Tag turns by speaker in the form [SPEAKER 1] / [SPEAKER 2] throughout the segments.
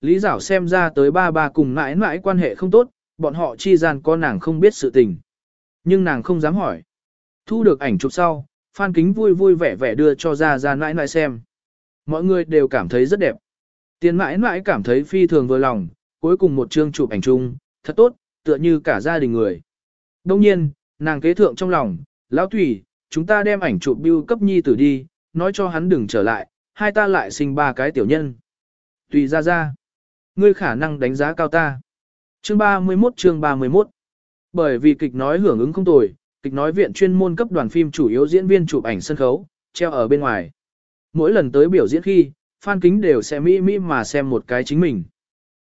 [SPEAKER 1] Lý Giảo xem ra tới ba ba cùng mãi mãi quan hệ không tốt, bọn họ chi gian có nàng không biết sự tình. Nhưng nàng không dám hỏi. Thu được ảnh chụp sau, Phan Kính vui vui vẻ vẻ đưa cho ra ra mãi mãi xem. Mọi người đều cảm thấy rất đẹp. Tiền mãi mãi cảm thấy phi thường vừa lòng, cuối cùng một chương chụp ảnh chung, thật tốt, tựa như cả gia đình người. Đông nhiên, nàng kế thượng trong lòng, lão thủy, chúng ta đem ảnh chụp bưu cấp nhi tử đi, nói cho hắn đừng trở lại, hai ta lại sinh ba cái tiểu nhân. Tùy ra ra. Ngươi khả năng đánh giá cao ta. Chương 31 chương 31 Bởi vì kịch nói hưởng ứng không tồi, kịch nói viện chuyên môn cấp đoàn phim chủ yếu diễn viên chụp ảnh sân khấu, treo ở bên ngoài. Mỗi lần tới biểu diễn khi, fan kính đều sẽ mỹ mỹ mà xem một cái chính mình.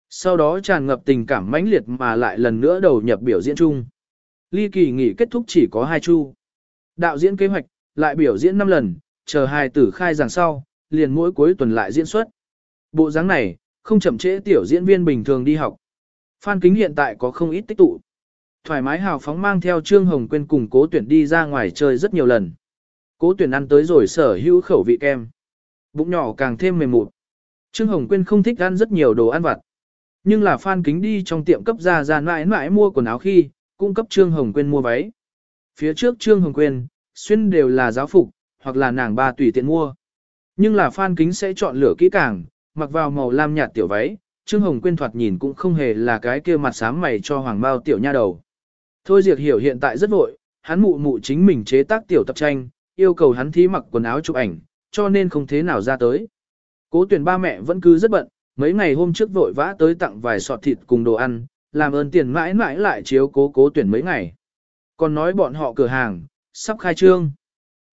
[SPEAKER 1] Sau đó tràn ngập tình cảm mãnh liệt mà lại lần nữa đầu nhập biểu diễn chung. Ly kỳ nghỉ kết thúc chỉ có hai chu. Đạo diễn kế hoạch, lại biểu diễn 5 lần, chờ hai tử khai giảng sau, liền mỗi cuối tuần lại diễn xuất. Bộ dáng này, không chậm trễ tiểu diễn viên bình thường đi học. Phan Kính hiện tại có không ít tích tụ. Thoải mái hào phóng mang theo Trương Hồng Quyên cùng cố tuyển đi ra ngoài chơi rất nhiều lần. Cố tuyển ăn tới rồi sở hữu khẩu vị kem. Bụng nhỏ càng thêm mềm mụn. Trương Hồng Quyên không thích ăn rất nhiều đồ ăn vặt. Nhưng là Phan Kính đi trong tiệm cấp ra ra mãi mãi mua quần áo khi, cung cấp Trương Hồng Quyên mua váy. Phía trước Trương Hồng Quyên, xuyên đều là giáo phục, hoặc là nàng ba tùy tiện mua. Nhưng là Phan Kính sẽ chọn lựa kỹ càng, mặc vào màu lam nhạt tiểu váy, Trương Hồng Quyên thoạt nhìn cũng không hề là cái kia mặt xám mày cho hoàng bao tiểu nha đầu. Thôi Diệt hiểu hiện tại rất vội, hắn mụ mụ chính mình chế tác tiểu tập tranh, yêu cầu hắn thí mặc quần áo chụp ảnh, cho nên không thế nào ra tới. Cố tuyển ba mẹ vẫn cứ rất bận, mấy ngày hôm trước vội vã tới tặng vài sọt thịt cùng đồ ăn, làm ơn tiền mãi mãi lại chiếu cố cố tuyển mấy ngày. Còn nói bọn họ cửa hàng, sắp khai trương.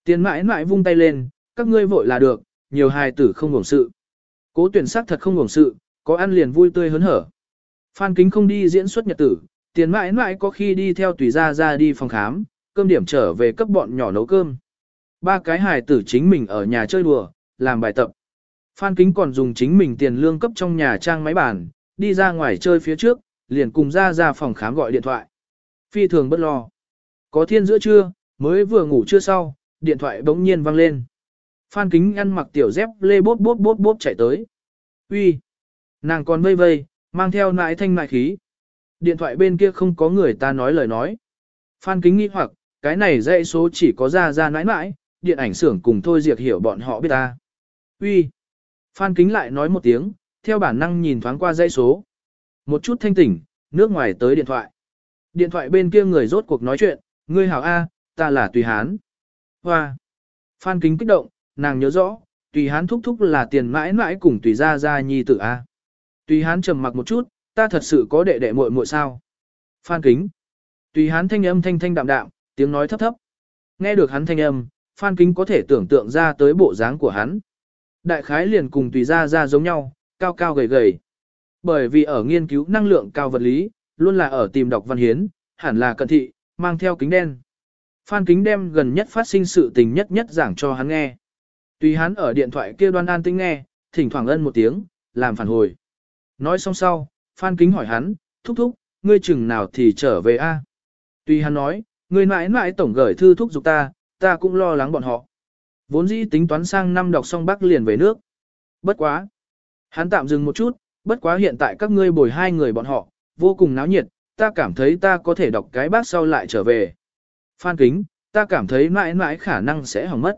[SPEAKER 1] Tiền mãi mãi vung tay lên, các ngươi vội là được, nhiều hài tử không hưởng sự. Cố tuyển sắc thật không ngủng sự, có ăn liền vui tươi hớn hở. Phan kính không đi diễn xuất nhật tử, tiền mãi mãi có khi đi theo tùy ra ra đi phòng khám, cơm điểm trở về cấp bọn nhỏ nấu cơm. Ba cái hài tử chính mình ở nhà chơi đùa, làm bài tập. Phan kính còn dùng chính mình tiền lương cấp trong nhà trang máy bàn, đi ra ngoài chơi phía trước, liền cùng ra ra phòng khám gọi điện thoại. Phi thường bất lo. Có thiên giữa trưa, mới vừa ngủ trưa sau, điện thoại bỗng nhiên vang lên. Phan kính ăn mặc tiểu dép lê bốp bốp bốp bốp chạy tới. Uy, Nàng còn vây vây, mang theo nại thanh nại khí. Điện thoại bên kia không có người ta nói lời nói. Phan kính nghĩ hoặc, cái này dãy số chỉ có ra ra nãi nãi, điện ảnh xưởng cùng thôi diệt hiểu bọn họ biết ta. Uy, Phan kính lại nói một tiếng, theo bản năng nhìn thoáng qua dãy số. Một chút thanh tỉnh, nước ngoài tới điện thoại. Điện thoại bên kia người rốt cuộc nói chuyện, ngươi hảo A, ta là Tùy Hán. Hoa. Phan kính kích động, nàng nhớ rõ, Tùy Hán thúc thúc là tiền mãi mãi cùng Tùy gia gia nhi tử A. Tùy Hán trầm mặc một chút, ta thật sự có đệ đệ muội muội sao? Phan kính. Tùy Hán thanh âm thanh thanh đạm đạm, tiếng nói thấp thấp. Nghe được hắn thanh âm, Phan kính có thể tưởng tượng ra tới bộ dáng của hắn. Đại khái liền cùng Tùy gia gia giống nhau, cao cao gầy gầy. Bởi vì ở nghiên cứu năng lượng cao vật lý, luôn là ở tìm đọc văn hiến, hẳn là cận thị, mang theo kính đen. Phan kính đem gần nhất phát sinh sự tình nhất nhất giảng cho hắn nghe. Tùy hắn ở điện thoại kia đoan an tinh nghe, thỉnh thoảng ân một tiếng, làm phản hồi. Nói xong sau, Phan kính hỏi hắn, thúc thúc, ngươi chừng nào thì trở về a? Tùy hắn nói, ngươi mãi mãi tổng gửi thư thúc giục ta, ta cũng lo lắng bọn họ. Vốn dĩ tính toán sang năm đọc xong bác liền về nước. Bất quá. Hắn tạm dừng một chút, bất quá hiện tại các ngươi bồi hai người bọn họ, vô cùng náo nhiệt, ta cảm thấy ta có thể đọc cái bác sau lại trở về. Phan kính, ta cảm thấy mãi mãi khả năng sẽ hỏng mất.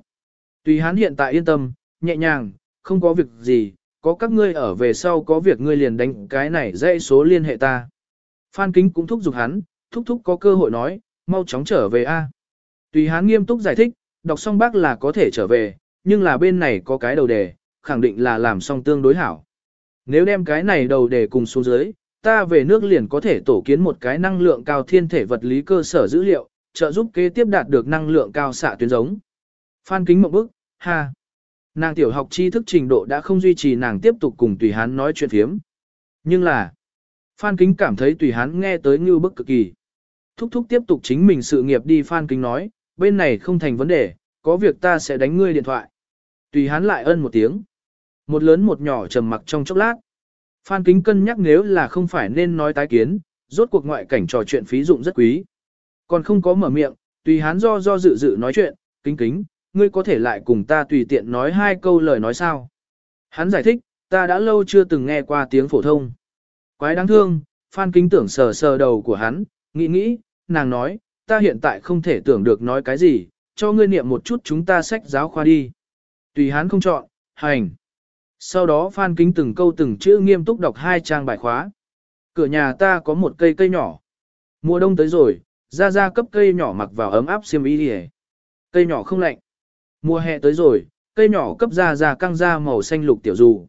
[SPEAKER 1] Tùy hắn hiện tại yên tâm, nhẹ nhàng, không có việc gì, có các ngươi ở về sau có việc ngươi liền đánh cái này dãy số liên hệ ta. Phan kính cũng thúc giục hắn, thúc thúc có cơ hội nói, mau chóng trở về a. Tùy hắn nghiêm túc giải thích, đọc xong bác là có thể trở về, nhưng là bên này có cái đầu đề, khẳng định là làm xong tương đối hảo. Nếu đem cái này đầu đề cùng xuống dưới, ta về nước liền có thể tổ kiến một cái năng lượng cao thiên thể vật lý cơ sở dữ liệu, trợ giúp kế tiếp đạt được năng lượng cao xạ tuyến giống. Phan kính một bức, ha. Nàng tiểu học tri thức trình độ đã không duy trì nàng tiếp tục cùng Tùy Hán nói chuyện phiếm. Nhưng là, Phan kính cảm thấy Tùy Hán nghe tới như bức cực kỳ. Thúc thúc tiếp tục chính mình sự nghiệp đi Phan kính nói, bên này không thành vấn đề, có việc ta sẽ đánh ngươi điện thoại. Tùy Hán lại ân một tiếng. Một lớn một nhỏ trầm mặc trong chốc lát. Phan kính cân nhắc nếu là không phải nên nói tái kiến, rốt cuộc ngoại cảnh trò chuyện phí dụng rất quý. Còn không có mở miệng, tùy hán do do dự dự nói chuyện, kính kính, ngươi có thể lại cùng ta tùy tiện nói hai câu lời nói sao. Hắn giải thích, ta đã lâu chưa từng nghe qua tiếng phổ thông. Quái đáng thương, Phan Kính tưởng sờ sờ đầu của hắn, nghĩ nghĩ, nàng nói, ta hiện tại không thể tưởng được nói cái gì, cho ngươi niệm một chút chúng ta sách giáo khoa đi. Tùy hắn không chọn, hành. Sau đó Phan Kính từng câu từng chữ nghiêm túc đọc hai trang bài khóa. Cửa nhà ta có một cây cây nhỏ. Mùa đông tới rồi, ra ra cấp cây nhỏ mặc vào ấm áp xiêm y đi Cây nhỏ không lạnh. Mùa hè tới rồi, cây nhỏ cấp ra ra căng ra màu xanh lục tiểu dù.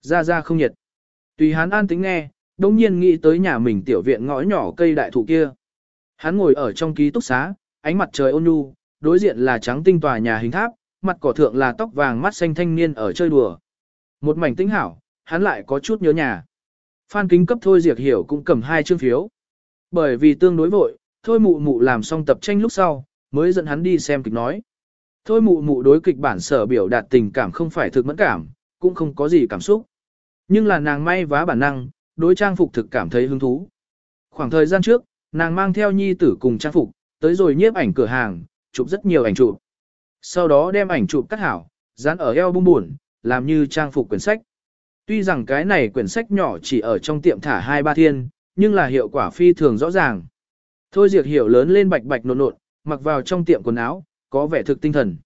[SPEAKER 1] Ra ra không nhiệt. Tùy hắn an tính nghe, đống nhiên nghĩ tới nhà mình tiểu viện ngõ nhỏ cây đại thụ kia. Hắn ngồi ở trong ký túc xá, ánh mặt trời ôn nhu, đối diện là trắng tinh tòa nhà hình tháp, mặt cỏ thượng là tóc vàng mắt xanh thanh niên ở chơi đùa. Một mảnh tĩnh hảo, hắn lại có chút nhớ nhà. Phan kính cấp thôi diệt hiểu cũng cầm hai chương phiếu. Bởi vì tương đối vội, thôi mụ mụ làm xong tập tranh lúc sau, mới dẫn hắn đi xem kịch nói. Thôi mụ mụ đối kịch bản sở biểu đạt tình cảm không phải thực mẫn cảm, cũng không có gì cảm xúc. Nhưng là nàng may vá bản năng, đối trang phục thực cảm thấy hứng thú. Khoảng thời gian trước, nàng mang theo nhi tử cùng trang phục, tới rồi nhiếp ảnh cửa hàng, chụp rất nhiều ảnh chụp. Sau đó đem ảnh chụp cắt hảo, dán ở eo bung buồn, làm như trang phục quyển sách. Tuy rằng cái này quyển sách nhỏ chỉ ở trong tiệm thả hai ba thiên, nhưng là hiệu quả phi thường rõ ràng. Thôi diệt hiểu lớn lên bạch bạch nột nột, mặc vào trong tiệm quần áo, có vẻ thực tinh thần.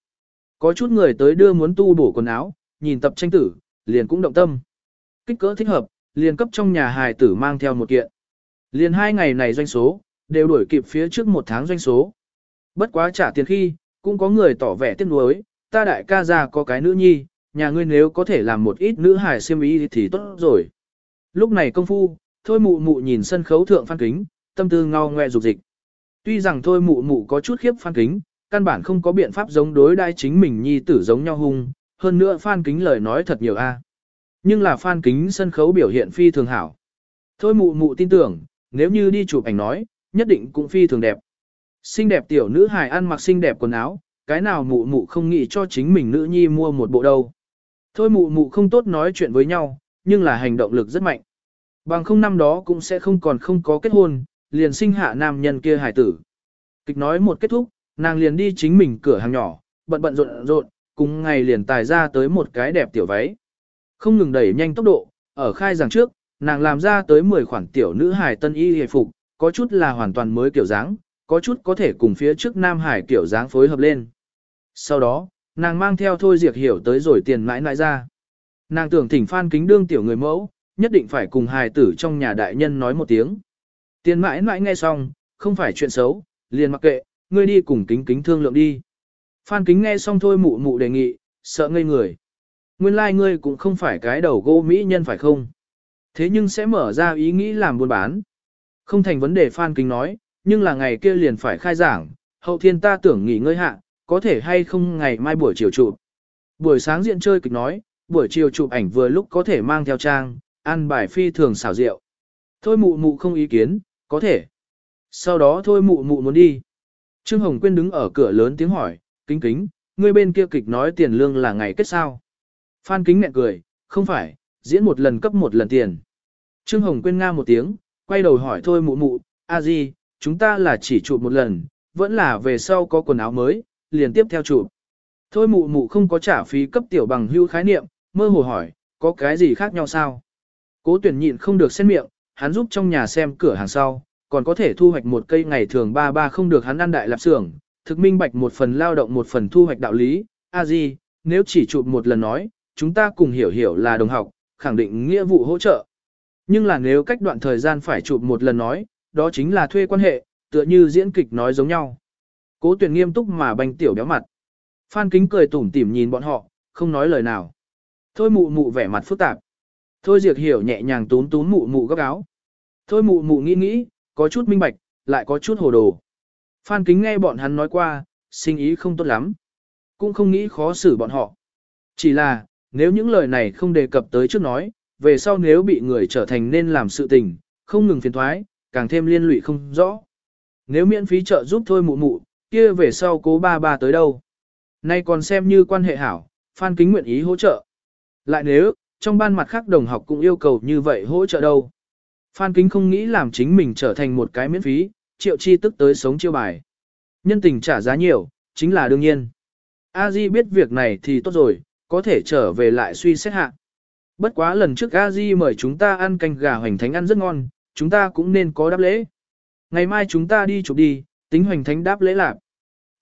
[SPEAKER 1] Có chút người tới đưa muốn tu bổ quần áo, nhìn tập tranh tử, liền cũng động tâm. Kích cỡ thích hợp, liền cấp trong nhà hài tử mang theo một kiện. Liền hai ngày này doanh số, đều đuổi kịp phía trước một tháng doanh số. Bất quá trả tiền khi, cũng có người tỏ vẻ tiếc nuối, ta đại ca già có cái nữ nhi, nhà ngươi nếu có thể làm một ít nữ hài siêm ý thì tốt rồi. Lúc này công phu, thôi mụ mụ nhìn sân khấu thượng phan kính, tâm tư ngao ngoe dục dịch. Tuy rằng thôi mụ mụ có chút khiếp phan kính, căn bản không có biện pháp giống đối đai chính mình nhi tử giống nhau hung, hơn nữa phan kính lời nói thật nhiều a. Nhưng là phan kính sân khấu biểu hiện phi thường hảo. Thôi mụ mụ tin tưởng, nếu như đi chụp ảnh nói, nhất định cũng phi thường đẹp. Xinh đẹp tiểu nữ hài ăn mặc xinh đẹp quần áo, cái nào mụ mụ không nghĩ cho chính mình nữ nhi mua một bộ đâu. Thôi mụ mụ không tốt nói chuyện với nhau, nhưng là hành động lực rất mạnh. Bằng không năm đó cũng sẽ không còn không có kết hôn, liền sinh hạ nam nhân kia hài tử. Kịch nói một kết thúc, nàng liền đi chính mình cửa hàng nhỏ, bận bận rộn rộn, cùng ngày liền tài ra tới một cái đẹp tiểu váy. Không ngừng đẩy nhanh tốc độ, ở khai giảng trước, nàng làm ra tới 10 khoản tiểu nữ hài tân y hề phục, có chút là hoàn toàn mới kiểu dáng, có chút có thể cùng phía trước nam hải kiểu dáng phối hợp lên. Sau đó, nàng mang theo thôi diệt hiểu tới rồi tiền mãi mãi ra. Nàng tưởng thỉnh phan kính đương tiểu người mẫu, nhất định phải cùng hài tử trong nhà đại nhân nói một tiếng. Tiền mãi mãi nghe xong, không phải chuyện xấu, liền mặc kệ, ngươi đi cùng kính kính thương lượng đi. Phan kính nghe xong thôi mụ mụ đề nghị, sợ ngây người. Nguyên lai like ngươi cũng không phải cái đầu gỗ mỹ nhân phải không? Thế nhưng sẽ mở ra ý nghĩ làm buôn bán. Không thành vấn đề Phan kính nói, nhưng là ngày kia liền phải khai giảng, hậu thiên ta tưởng nghỉ ngơi hạ, có thể hay không ngày mai buổi chiều chụp. Buổi sáng diện chơi kịch nói, buổi chiều chụp ảnh vừa lúc có thể mang theo trang, ăn bài phi thường xảo rượu. Thôi mụ mụ không ý kiến, có thể. Sau đó thôi mụ mụ muốn đi. Trương Hồng Quyên đứng ở cửa lớn tiếng hỏi, kính kính, người bên kia kịch nói tiền lương là ngày kết sao. Phan kính nhẹ cười, không phải, diễn một lần cấp một lần tiền. Trương Hồng Quyên nga một tiếng, quay đầu hỏi thôi mụ mụ, a gì, chúng ta là chỉ chụp một lần, vẫn là về sau có quần áo mới, liền tiếp theo chụp. Thôi mụ mụ không có trả phí cấp tiểu bằng hưu khái niệm, mơ hồ hỏi, có cái gì khác nhau sao? Cố tuyển nhịn không được xét miệng, hắn giúp trong nhà xem cửa hàng sau, còn có thể thu hoạch một cây ngày thường ba ba không được hắn ăn đại lạp xưởng, thực minh bạch một phần lao động một phần thu hoạch đạo lý, a gì, nếu chỉ chụp một lần nói, chúng ta cùng hiểu hiểu là đồng học, khẳng định nghĩa vụ hỗ trợ. Nhưng là nếu cách đoạn thời gian phải chụp một lần nói, đó chính là thuê quan hệ, tựa như diễn kịch nói giống nhau. Cố tuyển nghiêm túc mà banh tiểu béo mặt. Phan kính cười tủm tỉm nhìn bọn họ, không nói lời nào. Thôi mụ mụ vẻ mặt phức tạp. Thôi diệt hiểu nhẹ nhàng tún tún mụ mụ gấp áo. Thôi mụ mụ nghĩ nghĩ, có chút minh bạch, lại có chút hồ đồ. Phan kính nghe bọn hắn nói qua, sinh ý không tốt lắm. Cũng không nghĩ khó xử bọn họ. Chỉ là, nếu những lời này không đề cập tới trước nói, về sau nếu bị người trở thành nên làm sự tình, không ngừng phiền thoái, càng thêm liên lụy không rõ. Nếu miễn phí trợ giúp thôi mụ mụ, kia về sau cố ba ba tới đâu. Nay còn xem như quan hệ hảo, Phan Kính nguyện ý hỗ trợ. Lại nếu, trong ban mặt khác đồng học cũng yêu cầu như vậy hỗ trợ đâu. Phan Kính không nghĩ làm chính mình trở thành một cái miễn phí, triệu chi tức tới sống chiêu bài. Nhân tình trả giá nhiều, chính là đương nhiên. A Di biết việc này thì tốt rồi, có thể trở về lại suy xét hạ. Bất quá lần trước a di mời chúng ta ăn canh gà hoành thánh ăn rất ngon, chúng ta cũng nên có đáp lễ. Ngày mai chúng ta đi chụp đi, tính hoành thánh đáp lễ lạc.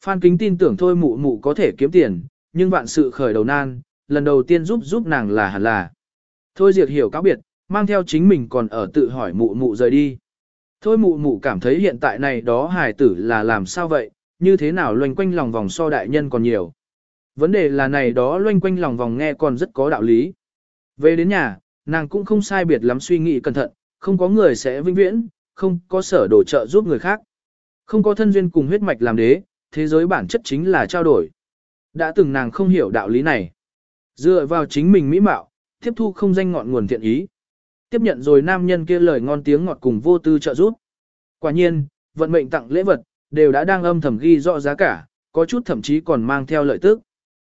[SPEAKER 1] Phan Kính tin tưởng thôi mụ mụ có thể kiếm tiền, nhưng vạn sự khởi đầu nan, lần đầu tiên giúp giúp nàng là hẳn là. Thôi Diệt hiểu cáo biệt, mang theo chính mình còn ở tự hỏi mụ mụ rời đi. Thôi mụ mụ cảm thấy hiện tại này đó hài tử là làm sao vậy, như thế nào loanh quanh lòng vòng so đại nhân còn nhiều. Vấn đề là này đó loanh quanh lòng vòng nghe còn rất có đạo lý. Về đến nhà, nàng cũng không sai biệt lắm suy nghĩ cẩn thận, không có người sẽ vinh viễn, không có sở đổ trợ giúp người khác. Không có thân duyên cùng huyết mạch làm đế, thế giới bản chất chính là trao đổi. Đã từng nàng không hiểu đạo lý này. Dựa vào chính mình mỹ mạo, tiếp thu không danh ngọn nguồn thiện ý. Tiếp nhận rồi nam nhân kia lời ngon tiếng ngọt cùng vô tư trợ giúp. Quả nhiên, vận mệnh tặng lễ vật, đều đã đang âm thầm ghi rõ giá cả, có chút thậm chí còn mang theo lợi tức.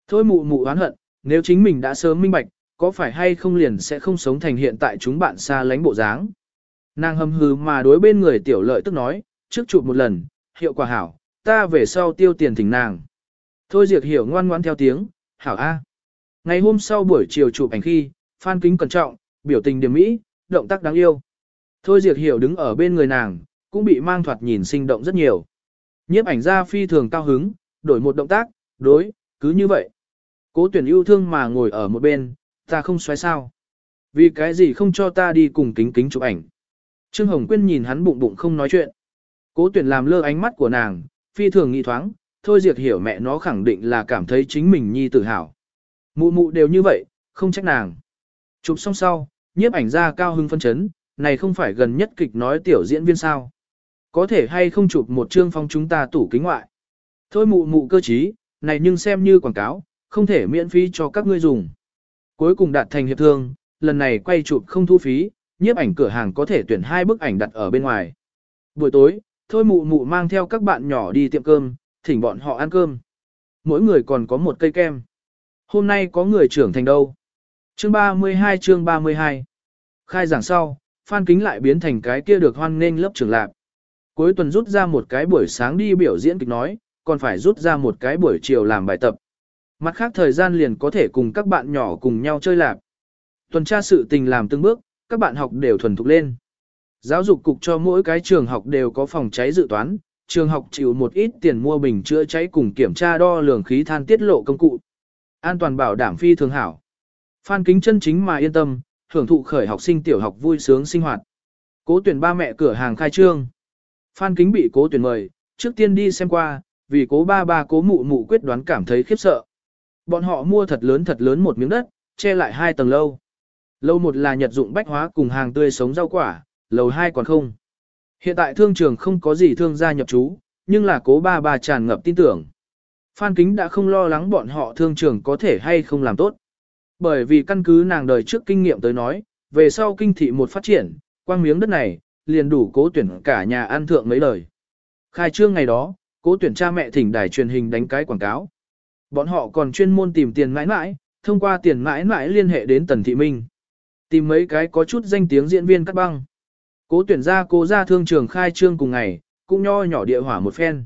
[SPEAKER 1] Thôi mụ mụ oán hận, nếu chính mình đã sớm minh bạch, có phải hay không liền sẽ không sống thành hiện tại chúng bạn xa lánh bộ dáng. Nàng hầm hừ mà đối bên người tiểu lợi tức nói, trước chụp một lần, hiệu quả hảo, ta về sau tiêu tiền thỉnh nàng. Thôi diệt hiểu ngoan ngoãn theo tiếng, hảo A. Ngày hôm sau buổi chiều chụp ảnh khi, Phan Kính cẩn trọng, biểu tình điểm mỹ, động tác đáng yêu. Thôi diệt hiểu đứng ở bên người nàng, cũng bị mang thoạt nhìn sinh động rất nhiều. Nhiếp ảnh gia phi thường cao hứng, đổi một động tác, đối, cứ như vậy. Cố tuyển yêu thương mà ngồi ở một bên, ta không xoáy sao. Vì cái gì không cho ta đi cùng kính kính chụp ảnh. Trương Hồng Quyên nhìn hắn bụng bụng không nói chuyện. Cố tuyển làm lơ ánh mắt của nàng, phi thường nghi thoáng, thôi diệt hiểu mẹ nó khẳng định là cảm thấy chính mình nhi tự hào. Mụ mụ đều như vậy, không trách nàng. Chụp xong sau, nhiếp ảnh ra cao hưng phân chấn, này không phải gần nhất kịch nói tiểu diễn viên sao. Có thể hay không chụp một chương phong chúng ta tủ kính ngoại. Thôi mụ mụ cơ trí, này nhưng xem như quảng cáo, không thể miễn phí cho các ngươi dùng. Cuối cùng đạt thành hiệp thương, lần này quay chụp không thu phí, nhiếp ảnh cửa hàng có thể tuyển hai bức ảnh đặt ở bên ngoài. Buổi tối, thôi mụ mụ mang theo các bạn nhỏ đi tiệm cơm, thỉnh bọn họ ăn cơm. Mỗi người còn có một cây kem. Hôm nay có người trưởng thành đâu. Chương 32 chương 32 Khai giảng sau, Phan Kính lại biến thành cái kia được hoan nghênh lớp trưởng lạc. Cuối tuần rút ra một cái buổi sáng đi biểu diễn kịch nói, còn phải rút ra một cái buổi chiều làm bài tập. Mặt khác thời gian liền có thể cùng các bạn nhỏ cùng nhau chơi lạc. Tuần tra sự tình làm từng bước, các bạn học đều thuần thục lên. Giáo dục cục cho mỗi cái trường học đều có phòng cháy dự toán, trường học chịu một ít tiền mua bình chữa cháy cùng kiểm tra đo lường khí than tiết lộ công cụ. An toàn bảo đảm phi thường hảo. Phan kính chân chính mà yên tâm, hưởng thụ khởi học sinh tiểu học vui sướng sinh hoạt. Cố tuyển ba mẹ cửa hàng khai trương. Phan kính bị cố tuyển mời, trước tiên đi xem qua, vì cố ba ba cố mụ mụ quyết đoán cảm thấy khiếp sợ. Bọn họ mua thật lớn thật lớn một miếng đất, che lại hai tầng lâu. Lâu một là nhật dụng bách hóa cùng hàng tươi sống rau quả, lầu hai còn không. Hiện tại thương trường không có gì thương gia nhập chú, nhưng là cố ba ba tràn ngập tin tưởng. Phan Kính đã không lo lắng bọn họ thương trường có thể hay không làm tốt. Bởi vì căn cứ nàng đời trước kinh nghiệm tới nói, về sau kinh thị một phát triển, quang miếng đất này, liền đủ cố tuyển cả nhà ăn thượng mấy lời. Khai trương ngày đó, cố tuyển cha mẹ thỉnh đài truyền hình đánh cái quảng cáo. Bọn họ còn chuyên môn tìm tiền mãi mãi, thông qua tiền mãi mãi liên hệ đến Tần Thị Minh. Tìm mấy cái có chút danh tiếng diễn viên cắt băng. Cố tuyển ra cố ra thương trường khai trương cùng ngày, cũng nho nhỏ địa hỏa một phen.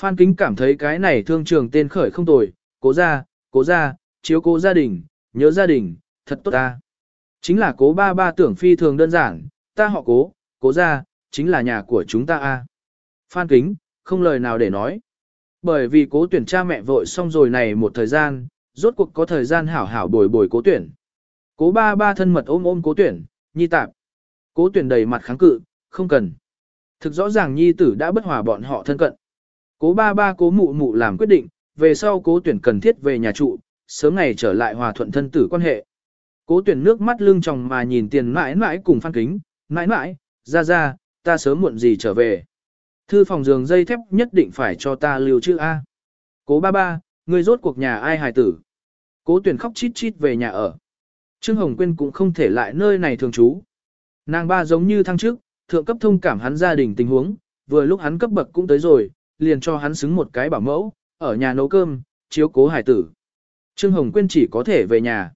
[SPEAKER 1] Phan Kính cảm thấy cái này thương trường tên khởi không tồi, cố ra, cố ra, chiếu cố gia đình, nhớ gia đình, thật tốt ta. Chính là cố ba ba tưởng phi thường đơn giản, ta họ cố, cố ra, chính là nhà của chúng ta a. Phan Kính, không lời nào để nói. Bởi vì cố tuyển cha mẹ vội xong rồi này một thời gian, rốt cuộc có thời gian hảo hảo bồi bồi cố tuyển. Cố ba ba thân mật ôm ôm cố tuyển, nhi tạp. Cố tuyển đầy mặt kháng cự, không cần. Thực rõ ràng nhi tử đã bất hòa bọn họ thân cận. Cố ba ba cố mụ mụ làm quyết định, về sau cố tuyển cần thiết về nhà trụ, sớm ngày trở lại hòa thuận thân tử quan hệ. Cố tuyển nước mắt lưng tròng mà nhìn tiền mãi mãi cùng phan kính, mãi mãi, ra ra, ta sớm muộn gì trở về. Thư phòng giường dây thép nhất định phải cho ta lưu chữ A. Cố ba ba, ngươi rốt cuộc nhà ai hài tử. Cố tuyển khóc chít chít về nhà ở. Trương Hồng Quyên cũng không thể lại nơi này thường trú. Nàng ba giống như thăng trước, thượng cấp thông cảm hắn gia đình tình huống, vừa lúc hắn cấp bậc cũng tới rồi, liền cho hắn xứng một cái bảo mẫu, ở nhà nấu cơm, chiếu cố hải tử. Trương Hồng Quyên chỉ có thể về nhà.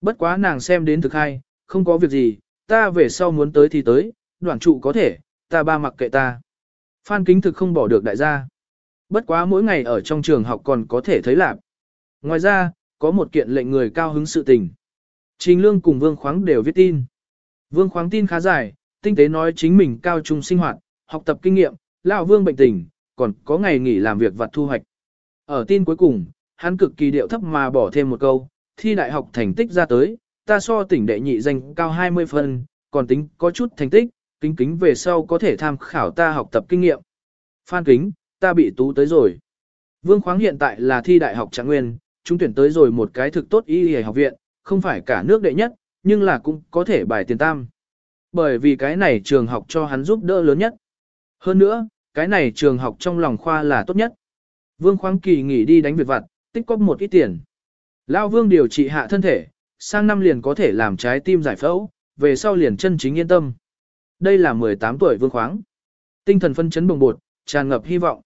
[SPEAKER 1] Bất quá nàng xem đến thực hay, không có việc gì, ta về sau muốn tới thì tới, đoạn trụ có thể, ta ba mặc kệ ta. Phan kính thực không bỏ được đại gia. Bất quá mỗi ngày ở trong trường học còn có thể thấy lạc. Ngoài ra, có một kiện lệnh người cao hứng sự tình. Trình Lương cùng Vương Khoáng đều viết tin. Vương Khoáng tin khá dài, tinh tế nói chính mình cao trung sinh hoạt, học tập kinh nghiệm, lão Vương bệnh tình, còn có ngày nghỉ làm việc vặt thu hoạch. Ở tin cuối cùng, hắn cực kỳ điệu thấp mà bỏ thêm một câu, thi đại học thành tích ra tới, ta so tỉnh đệ nhị danh cao 20 phân, còn tính có chút thành tích, kính kính về sau có thể tham khảo ta học tập kinh nghiệm. Phan kính, ta bị tú tới rồi. Vương khoáng hiện tại là thi đại học trạng nguyên, chúng tuyển tới rồi một cái thực tốt y y học viện, không phải cả nước đệ nhất, nhưng là cũng có thể bài tiền tam. Bởi vì cái này trường học cho hắn giúp đỡ lớn nhất. Hơn nữa, cái này trường học trong lòng khoa là tốt nhất. Vương khoáng kỳ nghỉ đi đánh việc vặt, tích cóp một ít tiền. Lao vương điều trị hạ thân thể, sang năm liền có thể làm trái tim giải phẫu, về sau liền chân chính yên tâm. Đây là 18 tuổi vương khoáng. Tinh thần phân chấn bồng bột, tràn ngập hy vọng.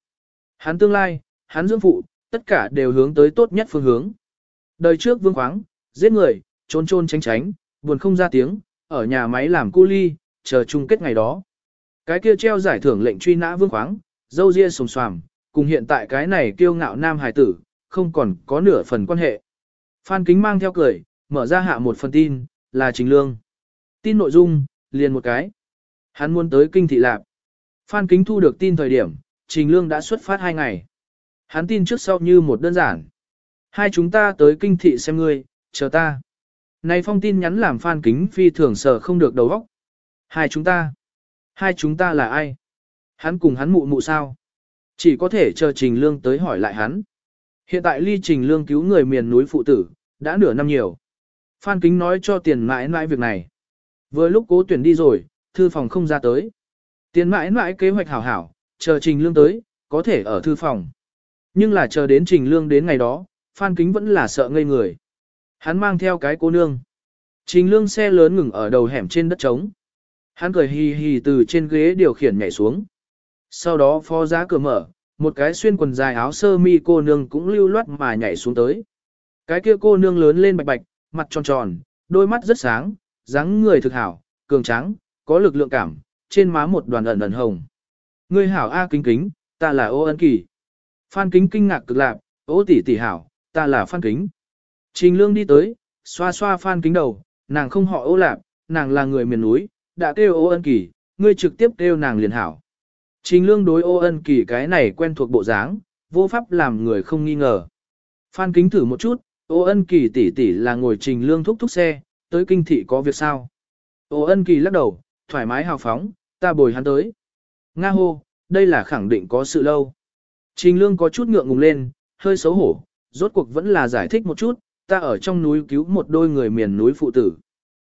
[SPEAKER 1] Hắn tương lai, hắn dưỡng phụ, tất cả đều hướng tới tốt nhất phương hướng. Đời trước vương khoáng, giết người, trốn trôn tránh tránh, buồn không ra tiếng, ở nhà máy làm cu ly, chờ chung kết ngày đó. Cái kia treo giải thưởng lệnh truy nã vương khoáng, dâu ria sồm xoàm, cùng hiện tại cái này kiêu ngạo nam hài tử, không còn có nửa phần quan hệ. Phan Kính mang theo cười, mở ra hạ một phần tin, là Trình Lương. Tin nội dung, liền một cái. Hắn muốn tới kinh thị lạp. Phan Kính thu được tin thời điểm, Trình Lương đã xuất phát hai ngày. Hắn tin trước sau như một đơn giản. Hai chúng ta tới kinh thị xem ngươi, chờ ta. Này phong tin nhắn làm Phan Kính phi thường sở không được đầu óc. Hai chúng ta. Hai chúng ta là ai? Hắn cùng hắn mụ mụ sao? Chỉ có thể chờ Trình Lương tới hỏi lại hắn. Hiện tại ly Trình Lương cứu người miền núi phụ tử, đã nửa năm nhiều. Phan Kính nói cho tiền mãi mãi việc này. Vừa lúc cố tuyển đi rồi, thư phòng không ra tới. Tiền mãi mãi kế hoạch hảo hảo, chờ Trình Lương tới, có thể ở thư phòng. Nhưng là chờ đến Trình Lương đến ngày đó, Phan Kính vẫn là sợ ngây người. Hắn mang theo cái cô nương. Trình Lương xe lớn ngừng ở đầu hẻm trên đất trống. Hắn cười hì hì từ trên ghế điều khiển nhảy xuống. Sau đó phó giá cửa mở, một cái xuyên quần dài áo sơ mi cô nương cũng lưu loát mà nhảy xuống tới. Cái kia cô nương lớn lên bạch bạch, mặt tròn tròn, đôi mắt rất sáng, dáng người thực hảo, cường tráng có lực lượng cảm, trên má một đoàn ẩn ẩn hồng. Ngươi hảo A kính kính, ta là ô ân kỳ. Phan kính kinh ngạc cực lạc, ô tỷ tỷ hảo, ta là phan kính. Trình lương đi tới, xoa xoa phan kính đầu, nàng không họ ô lạp, nàng là người miền núi, đã kêu ô ân kỳ, ngươi trực tiếp kêu nàng liền hảo. Trình lương đối ô ân kỳ cái này quen thuộc bộ dáng, vô pháp làm người không nghi ngờ. Phan kính thử một chút, ô ân kỳ tỷ tỷ là ngồi trình lương thúc thúc xe, tới kinh thị có việc sao. Ô ân kỳ lắc đầu, thoải mái hào phóng, ta bồi hắn tới. Nga hô, đây là khẳng định có sự lâu. Trình lương có chút ngượng ngùng lên, hơi xấu hổ, rốt cuộc vẫn là giải thích một chút, ta ở trong núi cứu một đôi người miền núi phụ tử.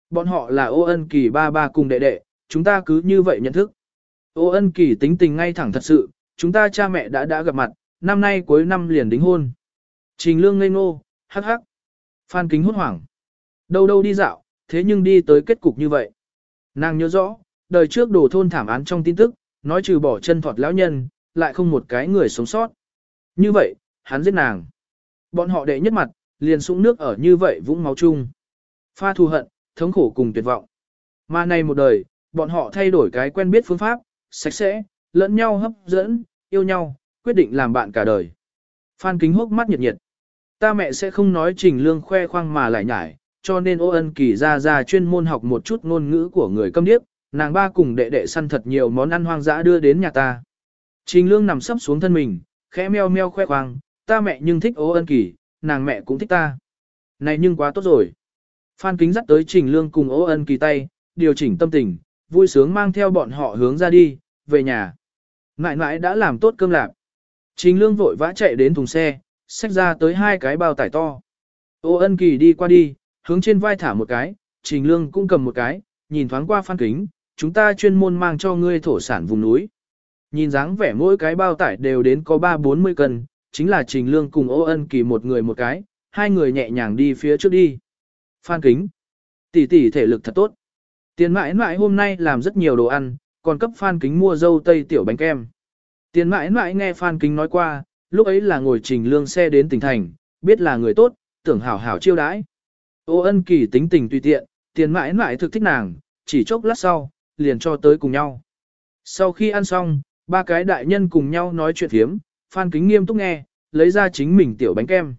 [SPEAKER 1] Bọn họ là ô ân kỳ ba ba cùng đệ đệ, chúng ta cứ như vậy nhận thức. Ô ân kỳ tính tình ngay thẳng thật sự, chúng ta cha mẹ đã đã gặp mặt, năm nay cuối năm liền đính hôn. Trình lương ngây ngô, hắc hắc. Phan kính hốt hoảng. Đâu đâu đi dạo, thế nhưng đi tới kết cục như vậy. Nàng nhớ rõ, đời trước đồ thôn thảm án trong tin tức, nói trừ bỏ chân thọt lão nhân, lại không một cái người sống sót. Như vậy, hắn giết nàng. Bọn họ đệ nhất mặt, liền sũng nước ở như vậy vũng máu chung. Pha thù hận, thống khổ cùng tuyệt vọng. Mà này một đời, bọn họ thay đổi cái quen biết phương pháp, sạch sẽ, lẫn nhau hấp dẫn, yêu nhau, quyết định làm bạn cả đời. Phan kính hốc mắt nhiệt nhiệt. Ta mẹ sẽ không nói trình lương khoe khoang mà lại nhải, cho nên ô ân kỳ ra ra chuyên môn học một chút ngôn ngữ của người câm điếc, nàng ba cùng đệ đệ săn thật nhiều món ăn hoang dã đưa đến nhà ta. Trình lương nằm sấp xuống thân mình, khẽ meo meo khoe khoang, ta mẹ nhưng thích ô ân kỳ, nàng mẹ cũng thích ta. Này nhưng quá tốt rồi. Phan kính dắt tới trình lương cùng ô ân kỳ tay, điều chỉnh tâm tình, vui sướng mang theo bọn họ hướng ra đi, về nhà. Nãi nãi đã làm tốt cơm lạc. Trình lương vội vã chạy đến thùng xe, xách ra tới hai cái bao tải to. Ô ân kỳ đi qua đi, hướng trên vai thả một cái, trình lương cũng cầm một cái, nhìn thoáng qua phan kính, chúng ta chuyên môn mang cho ngươi thổ sản vùng núi. Nhìn dáng vẻ mỗi cái bao tải đều đến có 3-40 cân, chính là trình lương cùng ô ân kỳ một người một cái, hai người nhẹ nhàng đi phía trước đi. Phan kính, tỷ tỷ thể lực thật tốt. Tiền mãi mãi hôm nay làm rất nhiều đồ ăn, còn cấp Phan Kính mua dâu tây tiểu bánh kem. Tiền mãi mãi nghe Phan Kính nói qua, lúc ấy là ngồi trình lương xe đến tỉnh thành, biết là người tốt, tưởng hảo hảo chiêu đãi. Ô ân kỳ tính tình tùy tiện, tiền mãi mãi thực thích nàng, chỉ chốc lát sau, liền cho tới cùng nhau. Sau khi ăn xong, ba cái đại nhân cùng nhau nói chuyện thiếm, Phan Kính nghiêm túc nghe, lấy ra chính mình tiểu bánh kem.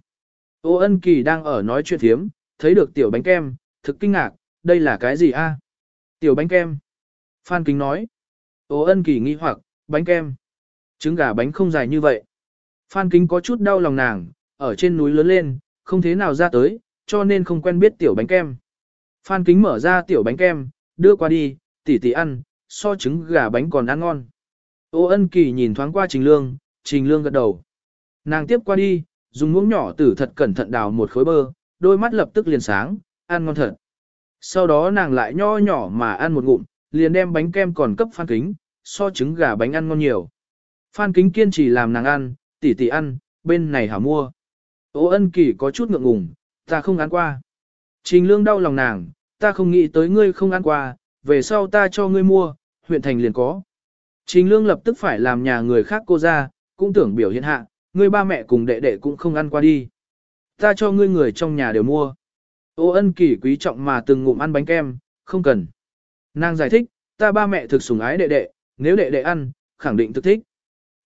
[SPEAKER 1] Ô ân kỳ đang ở nói chuyện thiếm, thấy được tiểu bánh kem, thực kinh ngạc, đây là cái gì a? Tiểu bánh kem. Phan Kính nói. Ô ân kỳ nghi hoặc, bánh kem. Trứng gà bánh không dài như vậy. Phan Kính có chút đau lòng nàng, ở trên núi lớn lên, không thế nào ra tới, cho nên không quen biết tiểu bánh kem. Phan Kính mở ra tiểu bánh kem, đưa qua đi, tỉ tỉ ăn, so trứng gà bánh còn ăn ngon. Ô ân kỳ nhìn thoáng qua Trình Lương, Trình Lương gật đầu. Nàng tiếp qua đi, dùng muỗng nhỏ tử thật cẩn thận đào một khối bơ, đôi mắt lập tức liền sáng, ăn ngon thật. Sau đó nàng lại nho nhỏ mà ăn một ngụm, liền đem bánh kem còn cấp Phan Kính, so trứng gà bánh ăn ngon nhiều. Phan Kính kiên trì làm nàng ăn, tỉ tỉ ăn, bên này hảo mua. Ô ân kỳ có chút ngượng ngùng, ta không ăn qua. Trình lương đau lòng nàng, ta không nghĩ tới ngươi không ăn qua, về sau ta cho ngươi mua, huyện thành liền có. Trình lương lập tức phải làm nhà người khác cô ra, cũng tưởng biểu hiện hạ, ngươi ba mẹ cùng đệ đệ cũng không ăn qua đi. Ta cho ngươi người trong nhà đều mua. Ô ân kỳ quý trọng mà từng ngụm ăn bánh kem, không cần. Nàng giải thích, ta ba mẹ thực sủng ái đệ đệ, nếu đệ đệ ăn, khẳng định thực thích.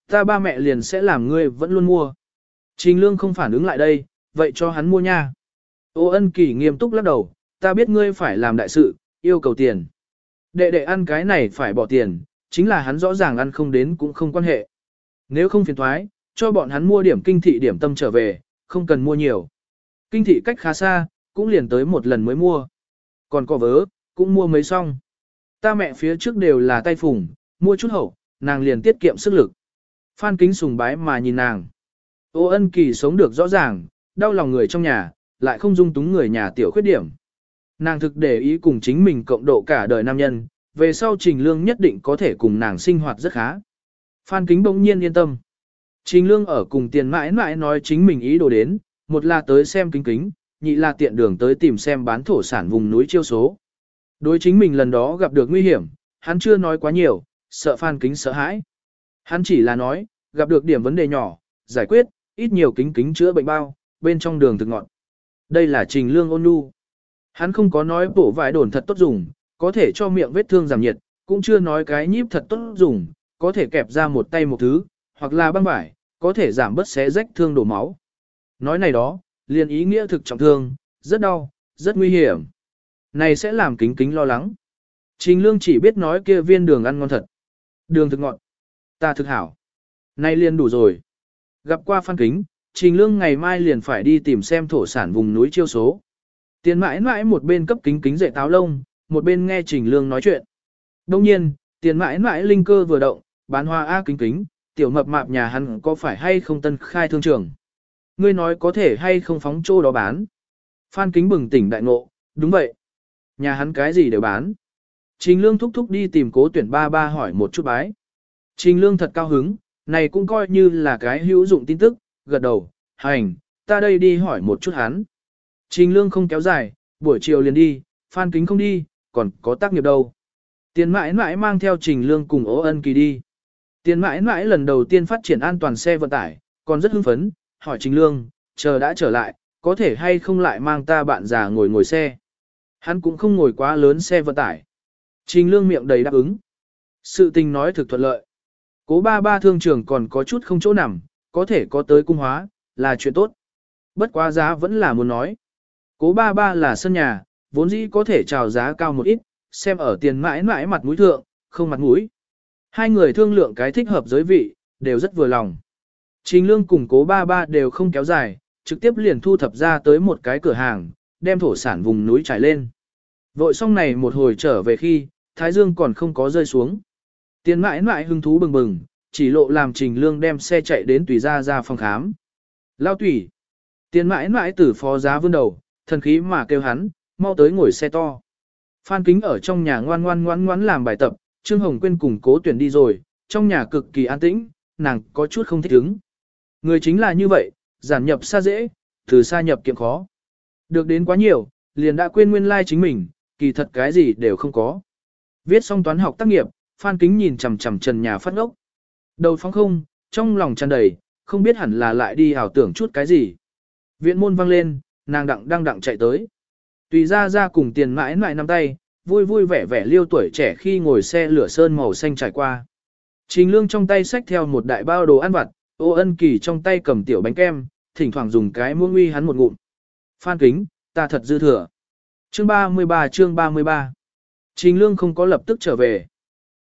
[SPEAKER 1] Ta ba mẹ liền sẽ làm ngươi vẫn luôn mua. Trình lương không phản ứng lại đây, vậy cho hắn mua nha. Ô ân kỳ nghiêm túc lắc đầu, ta biết ngươi phải làm đại sự, yêu cầu tiền. Đệ đệ ăn cái này phải bỏ tiền, chính là hắn rõ ràng ăn không đến cũng không quan hệ. Nếu không phiền thoái, cho bọn hắn mua điểm kinh thị điểm tâm trở về, không cần mua nhiều. Kinh thị cách khá xa, cũng liền tới một lần mới mua. Còn có vớ, cũng mua mấy xong. Ta mẹ phía trước đều là tay phùng, mua chút hậu, nàng liền tiết kiệm sức lực. Phan kính sùng bái mà nhìn nàng. Ô ân kỳ sống được rõ ràng, đau lòng người trong nhà, lại không dung túng người nhà tiểu khuyết điểm. Nàng thực để ý cùng chính mình cộng độ cả đời nam nhân, về sau Trình Lương nhất định có thể cùng nàng sinh hoạt rất khá. Phan Kính bỗng nhiên yên tâm. Trình Lương ở cùng tiền mãi mãi nói chính mình ý đồ đến, một là tới xem kính kính, nhị là tiện đường tới tìm xem bán thổ sản vùng núi chiêu số. Đối chính mình lần đó gặp được nguy hiểm, hắn chưa nói quá nhiều, sợ Phan Kính sợ hãi. Hắn chỉ là nói, gặp được điểm vấn đề nhỏ, giải quyết, ít nhiều kính kính chữa bệnh bao, bên trong đường thực ngọn. Đây là trình lương ôn nhu. Hắn không có nói bổ vải đồn thật tốt dùng, có thể cho miệng vết thương giảm nhiệt, cũng chưa nói cái nhíp thật tốt dùng, có thể kẹp ra một tay một thứ, hoặc là băng vải, có thể giảm bớt xé rách thương đổ máu. Nói này đó, liền ý nghĩa thực trọng thương, rất đau, rất nguy hiểm. Này sẽ làm kính kính lo lắng. Trình lương chỉ biết nói kia viên đường ăn ngon thật. Đường thực ngọt. Ta thực hảo. Này liền đủ rồi. Gặp qua phan kính, trình lương ngày mai liền phải đi tìm xem thổ sản vùng núi chiêu số. Tiền mãi mãi một bên cấp kính kính dạy táo lông, một bên nghe trình lương nói chuyện. Đông nhiên, tiền mãi mãi linh cơ vừa động, bán hoa A kính kính, tiểu mập mạp nhà hắn có phải hay không tân khai thương trường. Ngươi nói có thể hay không phóng chỗ đó bán. Phan kính bừng tỉnh đại ngộ, đúng vậy. Nhà hắn cái gì đều bán. Trình lương thúc thúc đi tìm cố tuyển ba ba hỏi một chút bái. Trình lương thật cao hứng, này cũng coi như là cái hữu dụng tin tức, gật đầu, hành, ta đây đi hỏi một chút hắn. Trình lương không kéo dài, buổi chiều liền đi, phan kính không đi, còn có tác nghiệp đâu. Tiền mãi mãi mang theo trình lương cùng ố ân kỳ đi. Tiền mãi mãi lần đầu tiên phát triển an toàn xe vận tải, còn rất hưng phấn, hỏi trình lương, chờ đã trở lại, có thể hay không lại mang ta bạn già ngồi ngồi xe. Hắn cũng không ngồi quá lớn xe vận tải. Trình lương miệng đầy đáp ứng. Sự tình nói thực thuận lợi. Cố ba ba thương trường còn có chút không chỗ nằm, có thể có tới cung hóa, là chuyện tốt. Bất quá giá vẫn là muốn nói. Cố ba ba là sân nhà, vốn dĩ có thể chào giá cao một ít, xem ở tiền mãi mãi mặt mũi thượng, không mặt mũi. Hai người thương lượng cái thích hợp giới vị, đều rất vừa lòng. Trình lương cùng cố ba ba đều không kéo dài, trực tiếp liền thu thập ra tới một cái cửa hàng, đem thổ sản vùng núi trải lên. Vội xong này một hồi trở về khi, Thái Dương còn không có rơi xuống. Tiền mãi mãi hứng thú bừng bừng, chỉ lộ làm trình lương đem xe chạy đến tùy ra ra phòng khám. Lao tùy. Tiền mãi mãi tử phó giá vươn đầu, thần khí mà kêu hắn, mau tới ngồi xe to. Phan kính ở trong nhà ngoan ngoan ngoan ngoan làm bài tập, Trương Hồng Quyên cùng cố tuyển đi rồi, trong nhà cực kỳ an tĩnh, nàng có chút không thích ứng. Người chính là như vậy, giản nhập xa dễ, từ xa nhập kiệm khó. Được đến quá nhiều, liền đã quên nguyên lai like chính mình, kỳ thật cái gì đều không có. Viết xong toán học tác nghiệp, Phan Kính nhìn chằm chằm trần nhà phát ngốc. Đầu phóng không, trong lòng tràn đầy, không biết hẳn là lại đi ảo tưởng chút cái gì. Viện môn vang lên, nàng đặng đang đặng chạy tới. Tùy ra ra cùng tiền mãi mãi nắm tay, vui vui vẻ vẻ liêu tuổi trẻ khi ngồi xe lửa sơn màu xanh trải qua. Trình lương trong tay xách theo một đại bao đồ ăn vặt, ô ân kỳ trong tay cầm tiểu bánh kem, thỉnh thoảng dùng cái muỗng uy hắn một ngụm. Phan kính, ta thật dư thừa. Chương 33 chương 33 Trình Lương không có lập tức trở về.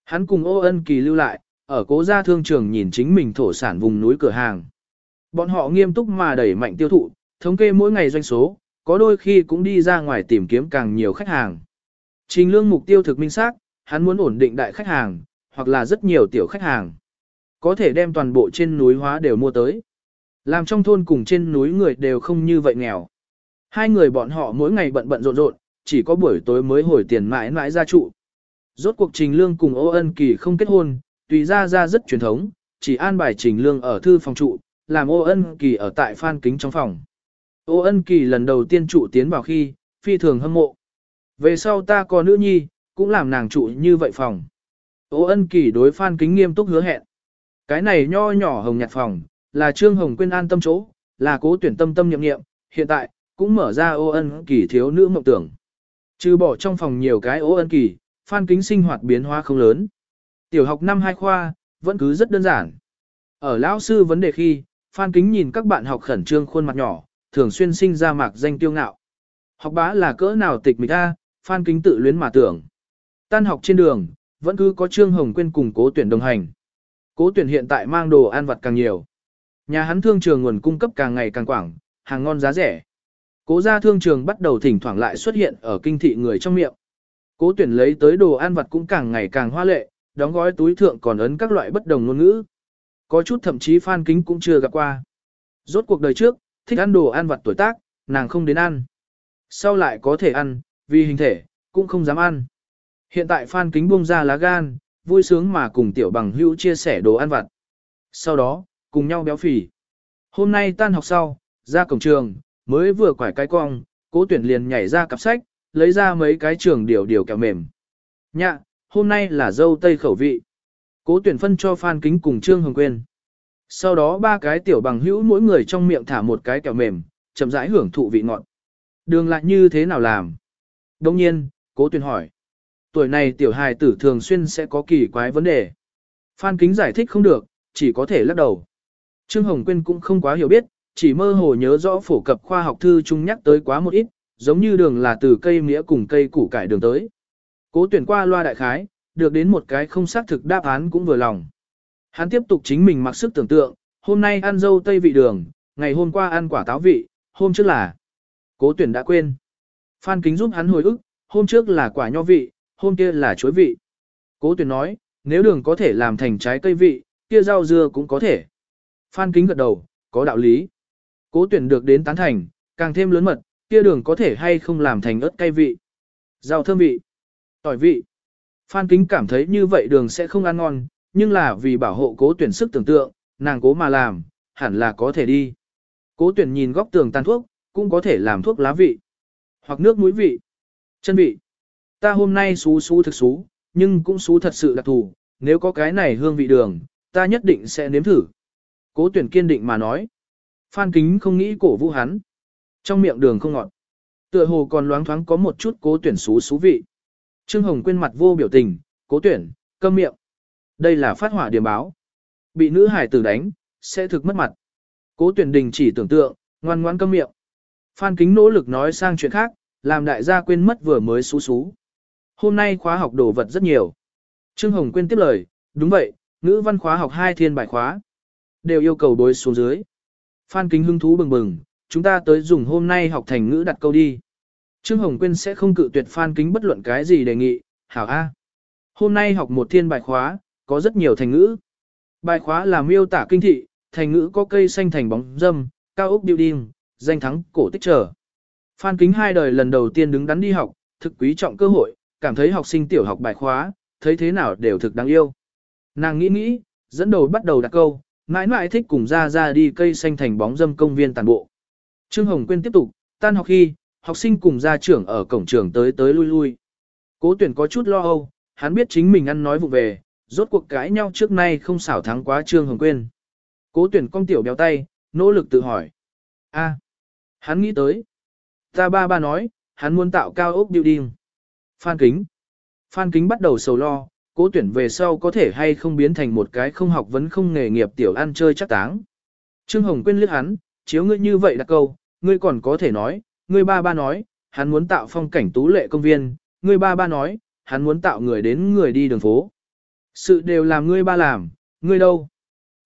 [SPEAKER 1] Hắn cùng ô ân kỳ lưu lại, ở cố gia thương trường nhìn chính mình thổ sản vùng núi cửa hàng. Bọn họ nghiêm túc mà đẩy mạnh tiêu thụ, thống kê mỗi ngày doanh số, có đôi khi cũng đi ra ngoài tìm kiếm càng nhiều khách hàng. Trình Lương mục tiêu thực minh xác, hắn muốn ổn định đại khách hàng, hoặc là rất nhiều tiểu khách hàng. Có thể đem toàn bộ trên núi hóa đều mua tới. Làm trong thôn cùng trên núi người đều không như vậy nghèo. Hai người bọn họ mỗi ngày bận bận rộn rộn, chỉ có buổi tối mới hồi tiền mãi mãi ra trụ. Rốt cuộc Trình Lương cùng Ô Ân Kỳ không kết hôn, tùy ra ra rất truyền thống, chỉ an bài Trình Lương ở thư phòng trụ, làm Ô Ân Kỳ ở tại phan kính trong phòng. Ô Ân Kỳ lần đầu tiên trụ tiến vào khi, phi thường hâm mộ. Về sau ta có nữ nhi, cũng làm nàng trụ như vậy phòng. Ô Ân Kỳ đối phan kính nghiêm túc hứa hẹn. Cái này nho nhỏ hồng nhạt phòng, là Trương Hồng Quyên an tâm chỗ, là cố tuyển tâm tâm nhậm nghiệm, hiện tại, cũng mở ra ô ân kỳ thiếu nữ mộng tưởng. Trừ bỏ trong phòng nhiều cái ô ân kỳ, phan kính sinh hoạt biến hóa không lớn. Tiểu học năm hai khoa, vẫn cứ rất đơn giản. Ở lão sư vấn đề khi, phan kính nhìn các bạn học khẩn trương khuôn mặt nhỏ, thường xuyên sinh ra mạc danh tiêu ngạo. Học bá là cỡ nào tịch mịch a, phan kính tự luyến mà tưởng. Tan học trên đường, vẫn cứ có Trương Hồng Quyên cùng cố tuyển đồng hành. Cố tuyển hiện tại mang đồ ăn vặt càng nhiều. Nhà hắn thương trường nguồn cung cấp càng ngày càng quảng, hàng ngon giá rẻ. Cố gia thương trường bắt đầu thỉnh thoảng lại xuất hiện ở kinh thị người trong miệng. Cố tuyển lấy tới đồ ăn vặt cũng càng ngày càng hoa lệ, đóng gói túi thượng còn ấn các loại bất đồng ngôn ngữ. Có chút thậm chí phan kính cũng chưa gặp qua. Rốt cuộc đời trước, thích ăn đồ ăn vặt tuổi tác, nàng không đến ăn. Sau lại có thể ăn, vì hình thể, cũng không dám ăn. Hiện tại phan kính buông ra lá gan, vui sướng mà cùng tiểu bằng hữu chia sẻ đồ ăn vặt. Sau đó, cùng nhau béo phì. Hôm nay tan học sau, ra cổng trường, mới vừa quải cái cong, cố tuyển liền nhảy ra cặp sách, lấy ra mấy cái trường điều điều kẹo mềm. Nhạ, hôm nay là dâu tây khẩu vị. Cố tuyển phân cho Phan Kính cùng Trương Hồng Quyên. Sau đó ba cái tiểu bằng hữu mỗi người trong miệng thả một cái kẹo mềm, chậm rãi hưởng thụ vị ngọt. Đường lại như thế nào làm? Đông nhiên, cố tuyển hỏi. Tuổi này tiểu hài tử thường xuyên sẽ có kỳ quái vấn đề. Phan Kính giải thích không được, chỉ có thể lắc đầu. Trương Hồng Quyên cũng không quá hiểu biết, chỉ mơ hồ nhớ rõ phổ cập khoa học thư chung nhắc tới quá một ít, giống như đường là từ cây mía cùng cây củ cải đường tới. Cố tuyển qua loa đại khái, được đến một cái không xác thực đáp án cũng vừa lòng. Hắn tiếp tục chính mình mặc sức tưởng tượng, hôm nay ăn dâu tây vị đường, ngày hôm qua ăn quả táo vị, hôm trước là. Cố tuyển đã quên. Phan kính giúp hắn hồi ức, hôm trước là quả nho vị, hôm kia là chuối vị. Cố tuyển nói, nếu đường có thể làm thành trái cây vị, kia rau dưa cũng có thể. Phan kính gật đầu, có đạo lý. Cố tuyển được đến tán thành, càng thêm lớn mật, kia đường có thể hay không làm thành ớt cay vị. Rau thơm vị. Tỏi vị. Phan kính cảm thấy như vậy đường sẽ không ăn ngon, nhưng là vì bảo hộ cố tuyển sức tưởng tượng, nàng cố mà làm, hẳn là có thể đi. Cố tuyển nhìn góc tường tàn thuốc, cũng có thể làm thuốc lá vị. Hoặc nước muối vị. Chân vị. Ta hôm nay xú xú thực xú, nhưng cũng xú thật sự đặc thù, nếu có cái này hương vị đường, ta nhất định sẽ nếm thử. Cố tuyển kiên định mà nói. Phan kính không nghĩ cổ vũ hắn. Trong miệng đường không ngọt. Tựa hồ còn loáng thoáng có một chút cố tuyển xú xú vị. Trương Hồng quên mặt vô biểu tình, cố tuyển, câm miệng. Đây là phát hỏa điểm báo. Bị nữ hải tử đánh, sẽ thực mất mặt. Cố tuyển đình chỉ tưởng tượng, ngoan ngoan câm miệng. Phan kính nỗ lực nói sang chuyện khác, làm đại gia quên mất vừa mới xú xú. Hôm nay khóa học đồ vật rất nhiều. Trương Hồng quên tiếp lời, đúng vậy, ngữ văn khóa học hai thiên bài khóa. Đều yêu cầu đối xuống dưới. Phan kính hứng thú bừng bừng, chúng ta tới dùng hôm nay học thành ngữ đặt câu đi. Trương Hồng Quyên sẽ không cự tuyệt Phan kính bất luận cái gì đề nghị, hảo A. Hôm nay học một thiên bài khóa, có rất nhiều thành ngữ. Bài khóa là miêu tả kinh thị, thành ngữ có cây xanh thành bóng dâm, cao ốc building, danh thắng cổ tích trở. Phan kính hai đời lần đầu tiên đứng đắn đi học, thực quý trọng cơ hội, cảm thấy học sinh tiểu học bài khóa, thấy thế nào đều thực đáng yêu. Nàng nghĩ nghĩ, dẫn đầu bắt đầu đặt câu, mãi mãi thích cùng ra ra đi cây xanh thành bóng dâm công viên tàn bộ. Trương Hồng Quyên tiếp tục, tan học khi, học sinh cùng gia trưởng ở cổng trường tới tới lui lui. Cố tuyển có chút lo âu, hắn biết chính mình ăn nói vụ về, rốt cuộc cãi nhau trước nay không xảo thắng quá Trương Hồng Quyên. Cố tuyển cong tiểu béo tay, nỗ lực tự hỏi. a hắn nghĩ tới. Ta ba ba nói, hắn muốn tạo cao ốc building. Phan Kính. Phan Kính bắt đầu sầu lo, cố tuyển về sau có thể hay không biến thành một cái không học vấn không nghề nghiệp tiểu ăn chơi chắc táng. Trương Hồng Quyên liếc hắn, chiếu ngươi như vậy đặt câu, ngươi còn có thể nói, ngươi ba ba nói, hắn muốn tạo phong cảnh tú lệ công viên, ngươi ba ba nói, hắn muốn tạo người đến người đi đường phố. Sự đều làm ngươi ba làm, ngươi đâu?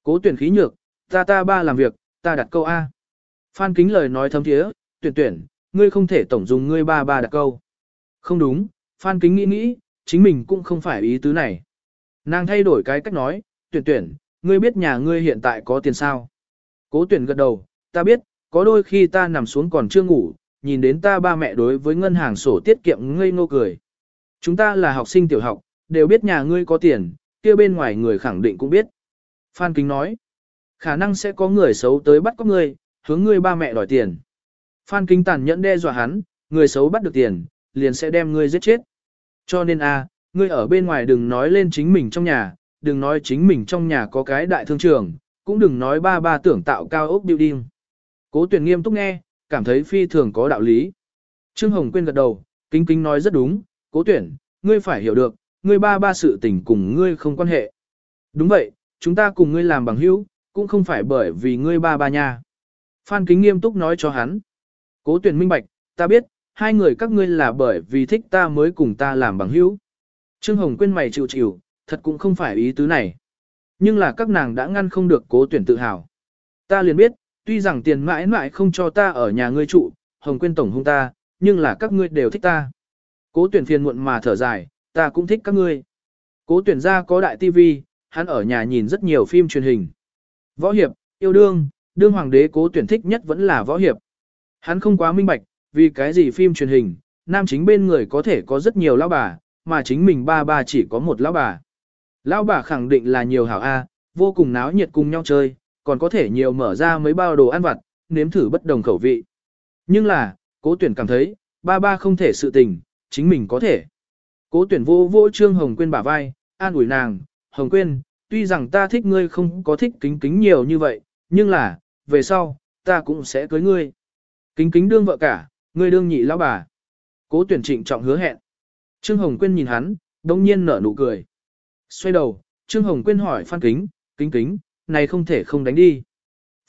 [SPEAKER 1] Cố tuyển khí nhược, ta ta ba làm việc, ta đặt câu A. Phan kính lời nói thấm thiế, tuyển tuyển, ngươi không thể tổng dùng ngươi ba ba đặt câu. Không đúng, Phan kính nghĩ nghĩ, chính mình cũng không phải ý tứ này. Nàng thay đổi cái cách nói, tuyển tuyển, ngươi biết nhà ngươi hiện tại có tiền sao? Cố tuyển gật đầu, ta biết, có đôi khi ta nằm xuống còn chưa ngủ, nhìn đến ta ba mẹ đối với ngân hàng sổ tiết kiệm ngây ngô cười. Chúng ta là học sinh tiểu học, đều biết nhà ngươi có tiền, kia bên ngoài người khẳng định cũng biết. Phan Kính nói, khả năng sẽ có người xấu tới bắt có ngươi, hướng ngươi ba mẹ đòi tiền. Phan Kính tàn nhẫn đe dọa hắn, người xấu bắt được tiền, liền sẽ đem ngươi giết chết. Cho nên a, ngươi ở bên ngoài đừng nói lên chính mình trong nhà, đừng nói chính mình trong nhà có cái đại thương trường, cũng đừng nói ba ba tưởng tạo cao ốc building. Cố tuyển nghiêm túc nghe, cảm thấy phi thường có đạo lý. Trương Hồng quên gật đầu, kính kính nói rất đúng, cố tuyển, ngươi phải hiểu được, ngươi ba ba sự tình cùng ngươi không quan hệ. Đúng vậy, chúng ta cùng ngươi làm bằng hữu, cũng không phải bởi vì ngươi ba ba nha. Phan kính nghiêm túc nói cho hắn. Cố tuyển minh bạch, ta biết, hai người các ngươi là bởi vì thích ta mới cùng ta làm bằng hữu. Trương Hồng quên mày chịu chịu, thật cũng không phải ý tứ này. Nhưng là các nàng đã ngăn không được cố tuyển tự hào. Ta liền biết, tuy rằng tiền mãi mãi không cho ta ở nhà ngươi trụ, Hồng Quyên tổng hung ta, nhưng là các ngươi đều thích ta. Cố tuyển phiền muộn mà thở dài, ta cũng thích các ngươi. Cố tuyển ra có đại tivi, hắn ở nhà nhìn rất nhiều phim truyền hình. Võ hiệp, yêu đương, đương hoàng đế cố tuyển thích nhất vẫn là võ hiệp. Hắn không quá minh bạch, vì cái gì phim truyền hình, nam chính bên người có thể có rất nhiều lão bà, mà chính mình ba ba chỉ có một lão bà. Lão bà khẳng định là nhiều hảo A, vô cùng náo nhiệt cùng nhau chơi, còn có thể nhiều mở ra mấy bao đồ ăn vặt, nếm thử bất đồng khẩu vị. Nhưng là, cố tuyển cảm thấy, ba ba không thể sự tình, chính mình có thể. Cố tuyển vô vô Trương Hồng Quyên bả vai, an ủi nàng, Hồng Quyên, tuy rằng ta thích ngươi không có thích kính kính nhiều như vậy, nhưng là, về sau, ta cũng sẽ cưới ngươi. Kính kính đương vợ cả, ngươi đương nhị lão bà. Cố tuyển trịnh trọng hứa hẹn. Trương Hồng Quyên nhìn hắn, đông nhiên nở nụ cười. Xoay đầu, Trương Hồng Quyên hỏi Phan Kính, kính kính, này không thể không đánh đi.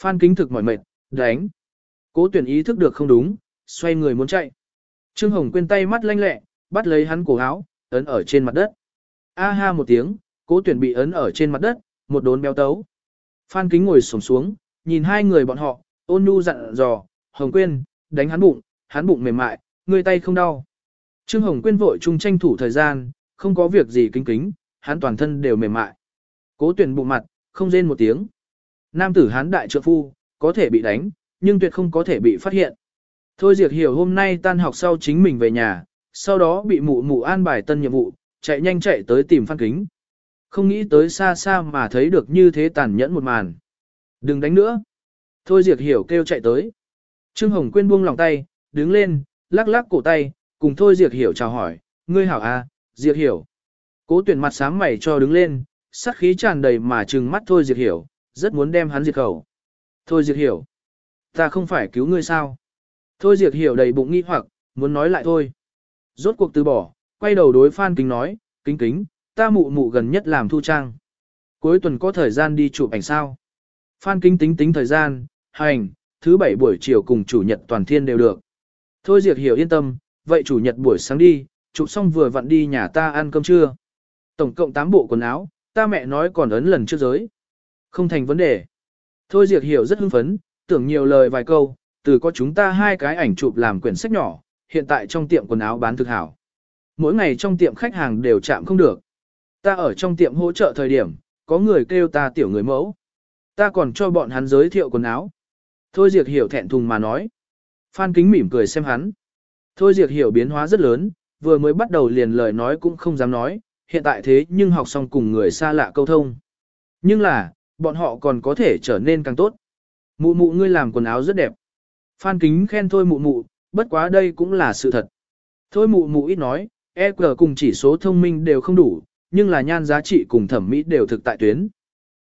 [SPEAKER 1] Phan Kính thực mỏi mệt, đánh. Cố tuyển ý thức được không đúng, xoay người muốn chạy. Trương Hồng Quyên tay mắt lanh lẹ, bắt lấy hắn cổ áo, ấn ở trên mặt đất. A ha một tiếng, cố tuyển bị ấn ở trên mặt đất, một đốn béo tấu. Phan Kính ngồi sổng xuống, nhìn hai người bọn họ, ôn nhu dặn dò, Hồng Quyên, đánh hắn bụng, hắn bụng mềm mại, người tay không đau. Trương Hồng Quyên vội chung tranh thủ thời gian, không có việc gì kính kính, hắn toàn thân đều mềm mại. Cố tuyển bụng mặt, không rên một tiếng. Nam tử hán đại trượng phu, có thể bị đánh, nhưng tuyệt không có thể bị phát hiện. Thôi Diệt hiểu hôm nay tan học sau chính mình về nhà, sau đó bị mụ mụ an bài tân nhiệm vụ, chạy nhanh chạy tới tìm Phan Kính. Không nghĩ tới xa xa mà thấy được như thế tàn nhẫn một màn. Đừng đánh nữa. Thôi Diệt hiểu kêu chạy tới. Trương Hồng Quyên buông lòng tay, đứng lên, lắc lắc cổ tay, cùng Thôi Diệt hiểu chào hỏi, ngươi hảo à, Diệt hiểu. Cố tuyển mặt sáng mày cho đứng lên, sát khí tràn đầy mà trừng mắt thôi diệt hiểu, rất muốn đem hắn diệt khẩu. Thôi diệt hiểu. Ta không phải cứu ngươi sao? Thôi diệt hiểu đầy bụng nghi hoặc, muốn nói lại thôi. Rốt cuộc từ bỏ, quay đầu đối Phan Kính nói, kính kính, ta mụ mụ gần nhất làm thu trang. Cuối tuần có thời gian đi chụp ảnh sao? Phan Kính tính tính thời gian, hành, thứ bảy buổi chiều cùng chủ nhật toàn thiên đều được. Thôi Diệc hiểu yên tâm, vậy chủ nhật buổi sáng đi, chụp xong vừa vặn đi nhà ta ăn cơm trưa. Tổng cộng 8 bộ quần áo, ta mẹ nói còn ấn lần trước giới. Không thành vấn đề. Thôi Diệc Hiểu rất hưng phấn, tưởng nhiều lời vài câu, từ có chúng ta hai cái ảnh chụp làm quyển sách nhỏ, hiện tại trong tiệm quần áo bán thực hảo. Mỗi ngày trong tiệm khách hàng đều chạm không được. Ta ở trong tiệm hỗ trợ thời điểm, có người kêu ta tiểu người mẫu. Ta còn cho bọn hắn giới thiệu quần áo. Thôi Diệc Hiểu thẹn thùng mà nói. Phan Kính mỉm cười xem hắn. Thôi Diệc Hiểu biến hóa rất lớn, vừa mới bắt đầu liền lời nói cũng không dám nói, hiện tại thế nhưng học xong cùng người xa lạ câu thông. Nhưng là, bọn họ còn có thể trở nên càng tốt. Mụ mụ ngươi làm quần áo rất đẹp. Phan kính khen thôi mụ mụ, bất quá đây cũng là sự thật. Thôi mụ mụ ít nói, EQ cùng chỉ số thông minh đều không đủ, nhưng là nhan giá trị cùng thẩm mỹ đều thực tại tuyến.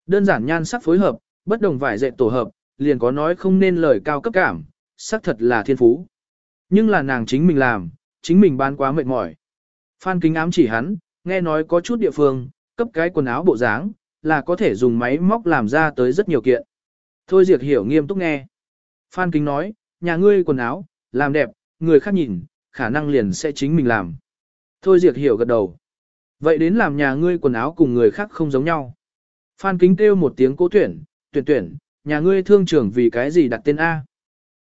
[SPEAKER 1] Đơn giản nhan sắc phối hợp, bất đồng vải dệt tổ hợp, liền có nói không nên lời cao cấp cảm, xác thật là thiên phú. Nhưng là nàng chính mình làm, chính mình bán quá mệt mỏi. Phan kính ám chỉ hắn, nghe nói có chút địa phương, cấp cái quần áo bộ dáng, là có thể dùng máy móc làm ra tới rất nhiều kiện. Thôi Diệt hiểu nghiêm túc nghe. Phan Kính nói, nhà ngươi quần áo, làm đẹp, người khác nhìn, khả năng liền sẽ chính mình làm. Thôi Diệt hiểu gật đầu. Vậy đến làm nhà ngươi quần áo cùng người khác không giống nhau. Phan Kính kêu một tiếng cố tuyển, tuyển tuyển, nhà ngươi thương trưởng vì cái gì đặt tên A.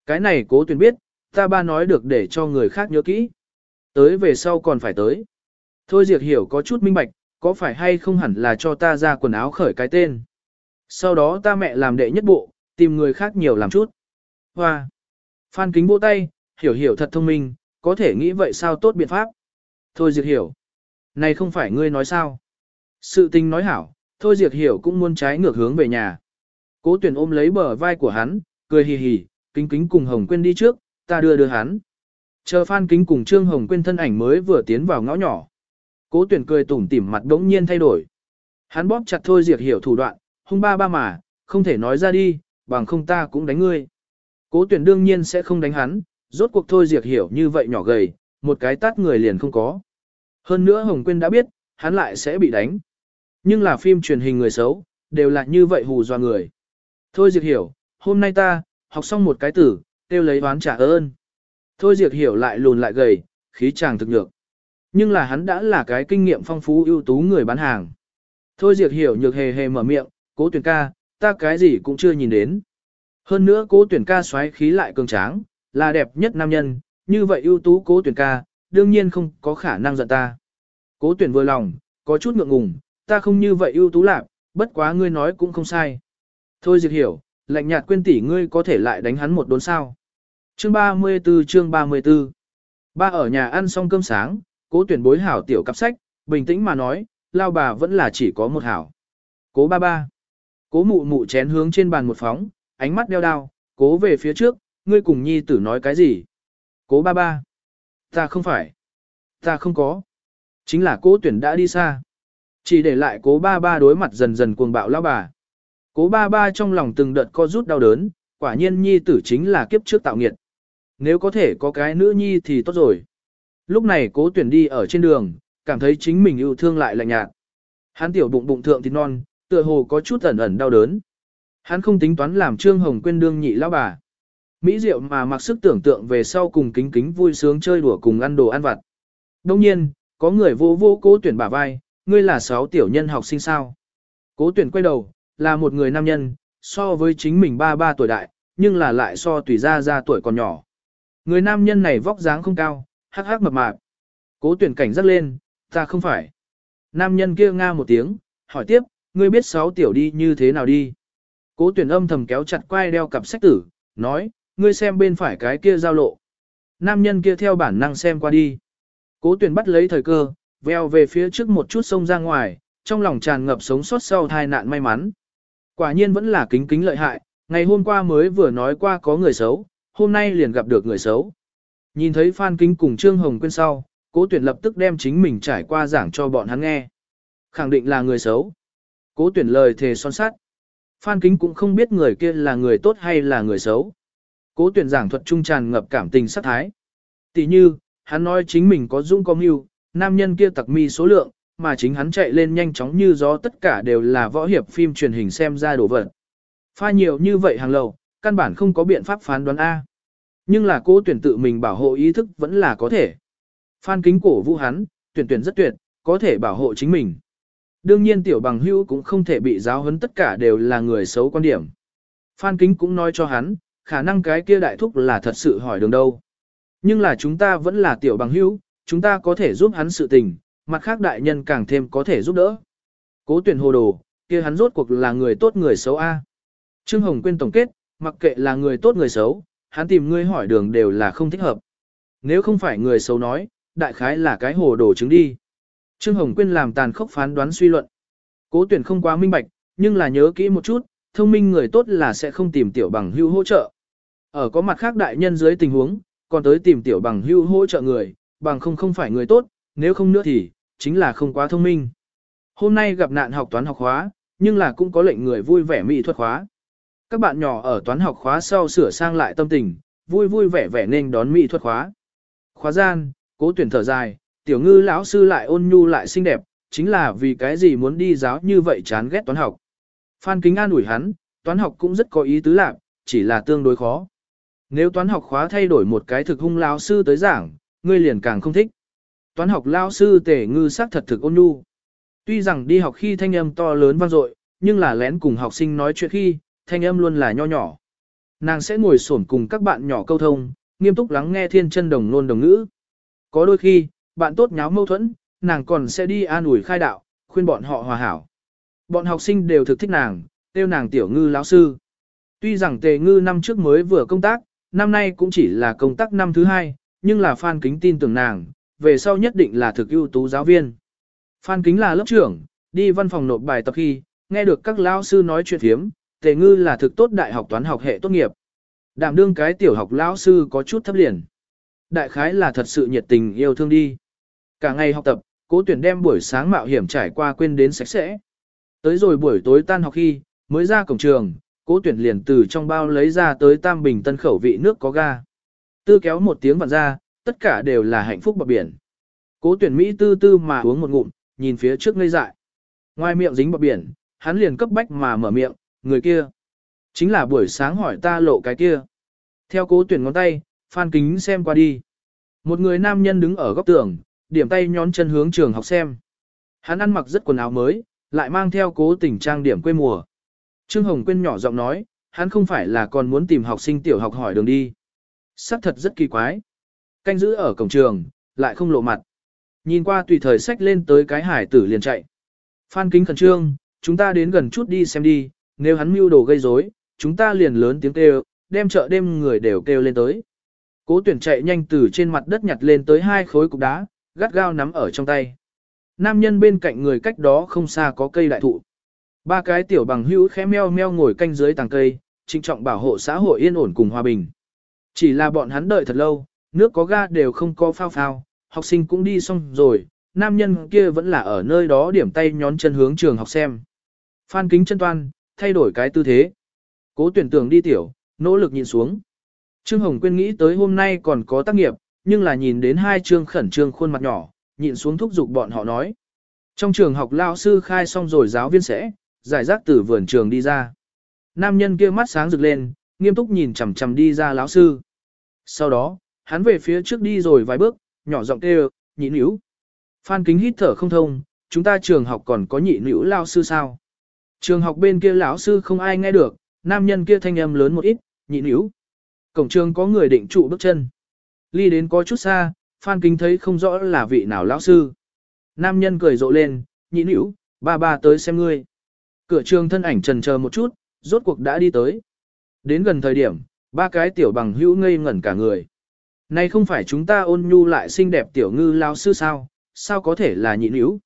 [SPEAKER 1] Cái này cố tuyển biết, ta ba nói được để cho người khác nhớ kỹ. Tới về sau còn phải tới. Thôi Diệt hiểu có chút minh bạch, có phải hay không hẳn là cho ta ra quần áo khởi cái tên. Sau đó ta mẹ làm đệ nhất bộ, tìm người khác nhiều làm chút. Hoa! Phan kính vỗ tay, hiểu hiểu thật thông minh, có thể nghĩ vậy sao tốt biện pháp. Thôi Diệt hiểu. Này không phải ngươi nói sao. Sự tình nói hảo, thôi Diệt hiểu cũng muốn trái ngược hướng về nhà. Cố tuyển ôm lấy bờ vai của hắn, cười hì hì, kính kính cùng Hồng Quyên đi trước, ta đưa đưa hắn. Chờ Phan Kính cùng Trương Hồng Quyên thân ảnh mới vừa tiến vào ngõ nhỏ. Cố tuyển cười tủm tỉm mặt đống nhiên thay đổi. Hắn bóp chặt thôi diệt hiểu thủ đoạn, hung ba ba mà, không thể nói ra đi, bằng không ta cũng đánh ngươi. Cố tuyển đương nhiên sẽ không đánh hắn, rốt cuộc thôi diệt hiểu như vậy nhỏ gầy, một cái tát người liền không có. Hơn nữa Hồng Quyên đã biết, hắn lại sẽ bị đánh. Nhưng là phim truyền hình người xấu, đều là như vậy hù dọa người. Thôi diệt hiểu, hôm nay ta, học xong một cái tử, tiêu lấy oán trả ơn. Thôi diệt hiểu lại lùn lại gầy, khí chàng thực nhược. Nhưng là hắn đã là cái kinh nghiệm phong phú ưu tú người bán hàng. Thôi diệt hiểu nhược hề hề mở miệng, cố tuyển ca, ta cái gì cũng chưa nhìn đến. Hơn nữa cố tuyển ca xoáy khí lại cường tráng, là đẹp nhất nam nhân, như vậy ưu tú cố tuyển ca, đương nhiên không có khả năng giận ta. Cố tuyển vừa lòng, có chút ngượng ngùng, ta không như vậy ưu tú lạc, bất quá ngươi nói cũng không sai. Thôi diệt hiểu, lạnh nhạt quên tỷ ngươi có thể lại đánh hắn một đốn sao. Chương 34 chương 34 Ba ở nhà ăn xong cơm sáng, cố tuyển bối hảo tiểu cặp sách, bình tĩnh mà nói, lao bà vẫn là chỉ có một hảo. Cố ba ba. Cố mụ mụ chén hướng trên bàn một phóng, ánh mắt đeo đao, cố về phía trước, ngươi cùng nhi tử nói cái gì? Cố ba ba. Ta không phải. Ta không có. Chính là cố tuyển đã đi xa. Chỉ để lại cố ba ba đối mặt dần dần cuồng bạo lao bà. Cố ba ba trong lòng từng đợt co rút đau đớn, quả nhiên nhi tử chính là kiếp trước tạo nghiệt. Nếu có thể có cái nữ nhi thì tốt rồi. Lúc này cố tuyển đi ở trên đường, cảm thấy chính mình yêu thương lại lạnh nhạt. Hắn tiểu bụng bụng thượng thịt non, tựa hồ có chút ẩn ẩn đau đớn. Hắn không tính toán làm Trương Hồng quên đương nhị lão bà. Mỹ diệu mà mặc sức tưởng tượng về sau cùng kính kính vui sướng chơi đùa cùng ăn đồ ăn vặt. Đông nhiên, có người vô vô cố tuyển bả vai, ngươi là sáu tiểu nhân học sinh sao. Cố tuyển quay đầu, là một người nam nhân, so với chính mình ba ba tuổi đại, nhưng là lại so tùy ra ra tuổi còn nhỏ. Người nam nhân này vóc dáng không cao, hắc hắc mập mạp. Cố tuyển cảnh rắc lên, ta không phải. Nam nhân kia nga một tiếng, hỏi tiếp, ngươi biết sáu tiểu đi như thế nào đi. Cố tuyển âm thầm kéo chặt quai đeo cặp sách tử, nói, ngươi xem bên phải cái kia giao lộ. Nam nhân kia theo bản năng xem qua đi. Cố tuyển bắt lấy thời cơ, veo về phía trước một chút sông ra ngoài, trong lòng tràn ngập sống sót sau tai nạn may mắn. Quả nhiên vẫn là kính kính lợi hại, ngày hôm qua mới vừa nói qua có người xấu, hôm nay liền gặp được người xấu. Nhìn thấy Phan Kính cùng Trương Hồng Quyên sau, cố tuyển lập tức đem chính mình trải qua giảng cho bọn hắn nghe. Khẳng định là người xấu. Cố tuyển lời thề son sát. Phan Kính cũng không biết người kia là người tốt hay là người xấu. Cố tuyển giảng thuật trung tràn ngập cảm tình sắc thái. Tỷ như, hắn nói chính mình có dũng có mưu, nam nhân kia tặc mi số lượng, mà chính hắn chạy lên nhanh chóng như gió tất cả đều là võ hiệp phim truyền hình xem ra đồ vật. Pha nhiều như vậy hàng lầu, căn bản không có biện pháp phán đoán A. Nhưng là cố tuyển tự mình bảo hộ ý thức vẫn là có thể. Phan kính cổ vũ hắn, tuyển tuyển rất tuyệt, có thể bảo hộ chính mình. Đương nhiên tiểu bằng hữu cũng không thể bị giáo huấn tất cả đều là người xấu quan điểm. Phan kính cũng nói cho hắn, khả năng cái kia đại thúc là thật sự hỏi đường đâu. Nhưng là chúng ta vẫn là tiểu bằng hữu, chúng ta có thể giúp hắn sự tình, mặt khác đại nhân càng thêm có thể giúp đỡ. Cố tuyển hồ đồ, kia hắn rốt cuộc là người tốt người xấu A. Trương Hồng Quyên tổng kết, mặc kệ là người tốt người xấu, hắn tìm ngươi hỏi đường đều là không thích hợp. Nếu không phải người xấu nói, đại khái là cái hồ đồ chứng đi. Trương Hồng Quyên làm tàn khốc phán đoán suy luận. Cố tuyển không quá minh bạch, nhưng là nhớ kỹ một chút, thông minh người tốt là sẽ không tìm tiểu bằng hưu hỗ trợ. Ở có mặt khác đại nhân dưới tình huống, còn tới tìm tiểu bằng hưu hỗ trợ người, bằng không không phải người tốt, nếu không nữa thì, chính là không quá thông minh. Hôm nay gặp nạn học toán học khóa, nhưng là cũng có lệnh người vui vẻ mỹ thuật khóa. Các bạn nhỏ ở toán học khóa sau sửa sang lại tâm tình, vui vui vẻ vẻ nên đón mỹ thuật khóa. Khóa gian, cố tuyển thở dài, tiểu ngư lão sư lại ôn nhu lại xinh đẹp, chính là vì cái gì muốn đi giáo như vậy chán ghét toán học. Phan Kính an ủi hắn, toán học cũng rất có ý tứ lạc, chỉ là tương đối khó. Nếu toán học khóa thay đổi một cái thực hung lão sư tới giảng, ngươi liền càng không thích. Toán học lao sư tề ngư sắc thật thực ôn nhu. Tuy rằng đi học khi thanh âm to lớn vang dội, nhưng là lén cùng học sinh nói chuyện khi, thanh âm luôn là nho nhỏ. Nàng sẽ ngồi xổm cùng các bạn nhỏ câu thông, nghiêm túc lắng nghe thiên chân đồng nôn đồng ngữ. Có đôi khi, bạn tốt nháo mâu thuẫn, nàng còn sẽ đi an ủi khai đạo, khuyên bọn họ hòa hảo. Bọn học sinh đều thực thích nàng, tiêu nàng tiểu ngư lão sư. Tuy rằng tề ngư năm trước mới vừa công tác, năm nay cũng chỉ là công tác năm thứ hai, nhưng là Phan Kính tin tưởng nàng, về sau nhất định là thực ưu tú giáo viên. Phan Kính là lớp trưởng, đi văn phòng nộp bài tập khi, nghe được các lao sư nói chuyện thiếm, tề ngư là thực tốt đại học toán học hệ tốt nghiệp. Đảm đương cái tiểu học lão sư có chút thấp liền. Đại khái là thật sự nhiệt tình yêu thương đi. Cả ngày học tập, cố tuyển đem buổi sáng mạo hiểm trải qua quên đến sạch sẽ. Tới rồi buổi tối tan học khi, mới ra cổng trường, cố tuyển liền từ trong bao lấy ra tới tam bình tân khẩu vị nước có ga. Tư kéo một tiếng vặn ra, tất cả đều là hạnh phúc bọc biển. Cố tuyển Mỹ tư tư mà uống một ngụm, nhìn phía trước ngây dại. Ngoài miệng dính bọc biển, hắn liền cấp bách mà mở miệng, người kia. Chính là buổi sáng hỏi ta lộ cái kia. Theo cố tuyển ngón tay, phan kính xem qua đi. Một người nam nhân đứng ở góc tường, điểm tay nhón chân hướng trường học xem. Hắn ăn mặc rất quần áo mới, lại mang theo cố tình trang điểm quê mùa. Trương Hồng Quyên nhỏ giọng nói, hắn không phải là còn muốn tìm học sinh tiểu học hỏi đường đi. Sắc thật rất kỳ quái. Canh giữ ở cổng trường, lại không lộ mặt. Nhìn qua tùy thời sách lên tới cái hải tử liền chạy. Phan kính khẩn trương, chúng ta đến gần chút đi xem đi, nếu hắn mưu đồ gây rối, chúng ta liền lớn tiếng kêu, đem chợ đêm người đều kêu lên tới. Cố tuyển chạy nhanh từ trên mặt đất nhặt lên tới hai khối cục đá, gắt gao nắm ở trong tay. Nam nhân bên cạnh người cách đó không xa có cây đại thụ. Ba cái tiểu bằng hữu khẽ meo meo ngồi canh dưới tàng cây, trinh trọng bảo hộ xã hội yên ổn cùng hòa bình. Chỉ là bọn hắn đợi thật lâu, nước có ga đều không có phao phao, học sinh cũng đi xong rồi, nam nhân kia vẫn là ở nơi đó điểm tay nhón chân hướng trường học xem. Phan kính chân toan, thay đổi cái tư thế. Cố tuyển tưởng đi tiểu, nỗ lực nhìn xuống. Trương Hồng Quyên nghĩ tới hôm nay còn có tác nghiệp, nhưng là nhìn đến hai trương khẩn trương khuôn mặt nhỏ, nhìn xuống thúc giục bọn họ nói. Trong trường học lao sư khai xong rồi giáo viên sẽ, giải rác từ vườn trường đi ra. Nam nhân kia mắt sáng rực lên, nghiêm túc nhìn chằm chằm đi ra lão sư. Sau đó, hắn về phía trước đi rồi vài bước, nhỏ giọng kêu, nhị nữ. Phan kính hít thở không thông, chúng ta trường học còn có nhị nữ lao sư sao? Trường học bên kia lão sư không ai nghe được, nam nhân kia thanh âm lớn một ít, nhị nữ. Cổng trường có người định trụ bước chân. Ly đến có chút xa, Phan Kính thấy không rõ là vị nào lão sư. Nam nhân cười rộ lên, nhị nữ, ba ba tới xem ngươi. Cửa trường thân ảnh trần chờ một chút, rốt cuộc đã đi tới. Đến gần thời điểm, ba cái tiểu bằng hữu ngây ngẩn cả người. Này không phải chúng ta ôn nhu lại xinh đẹp tiểu ngư lao sư sao, sao có thể là nhị yếu.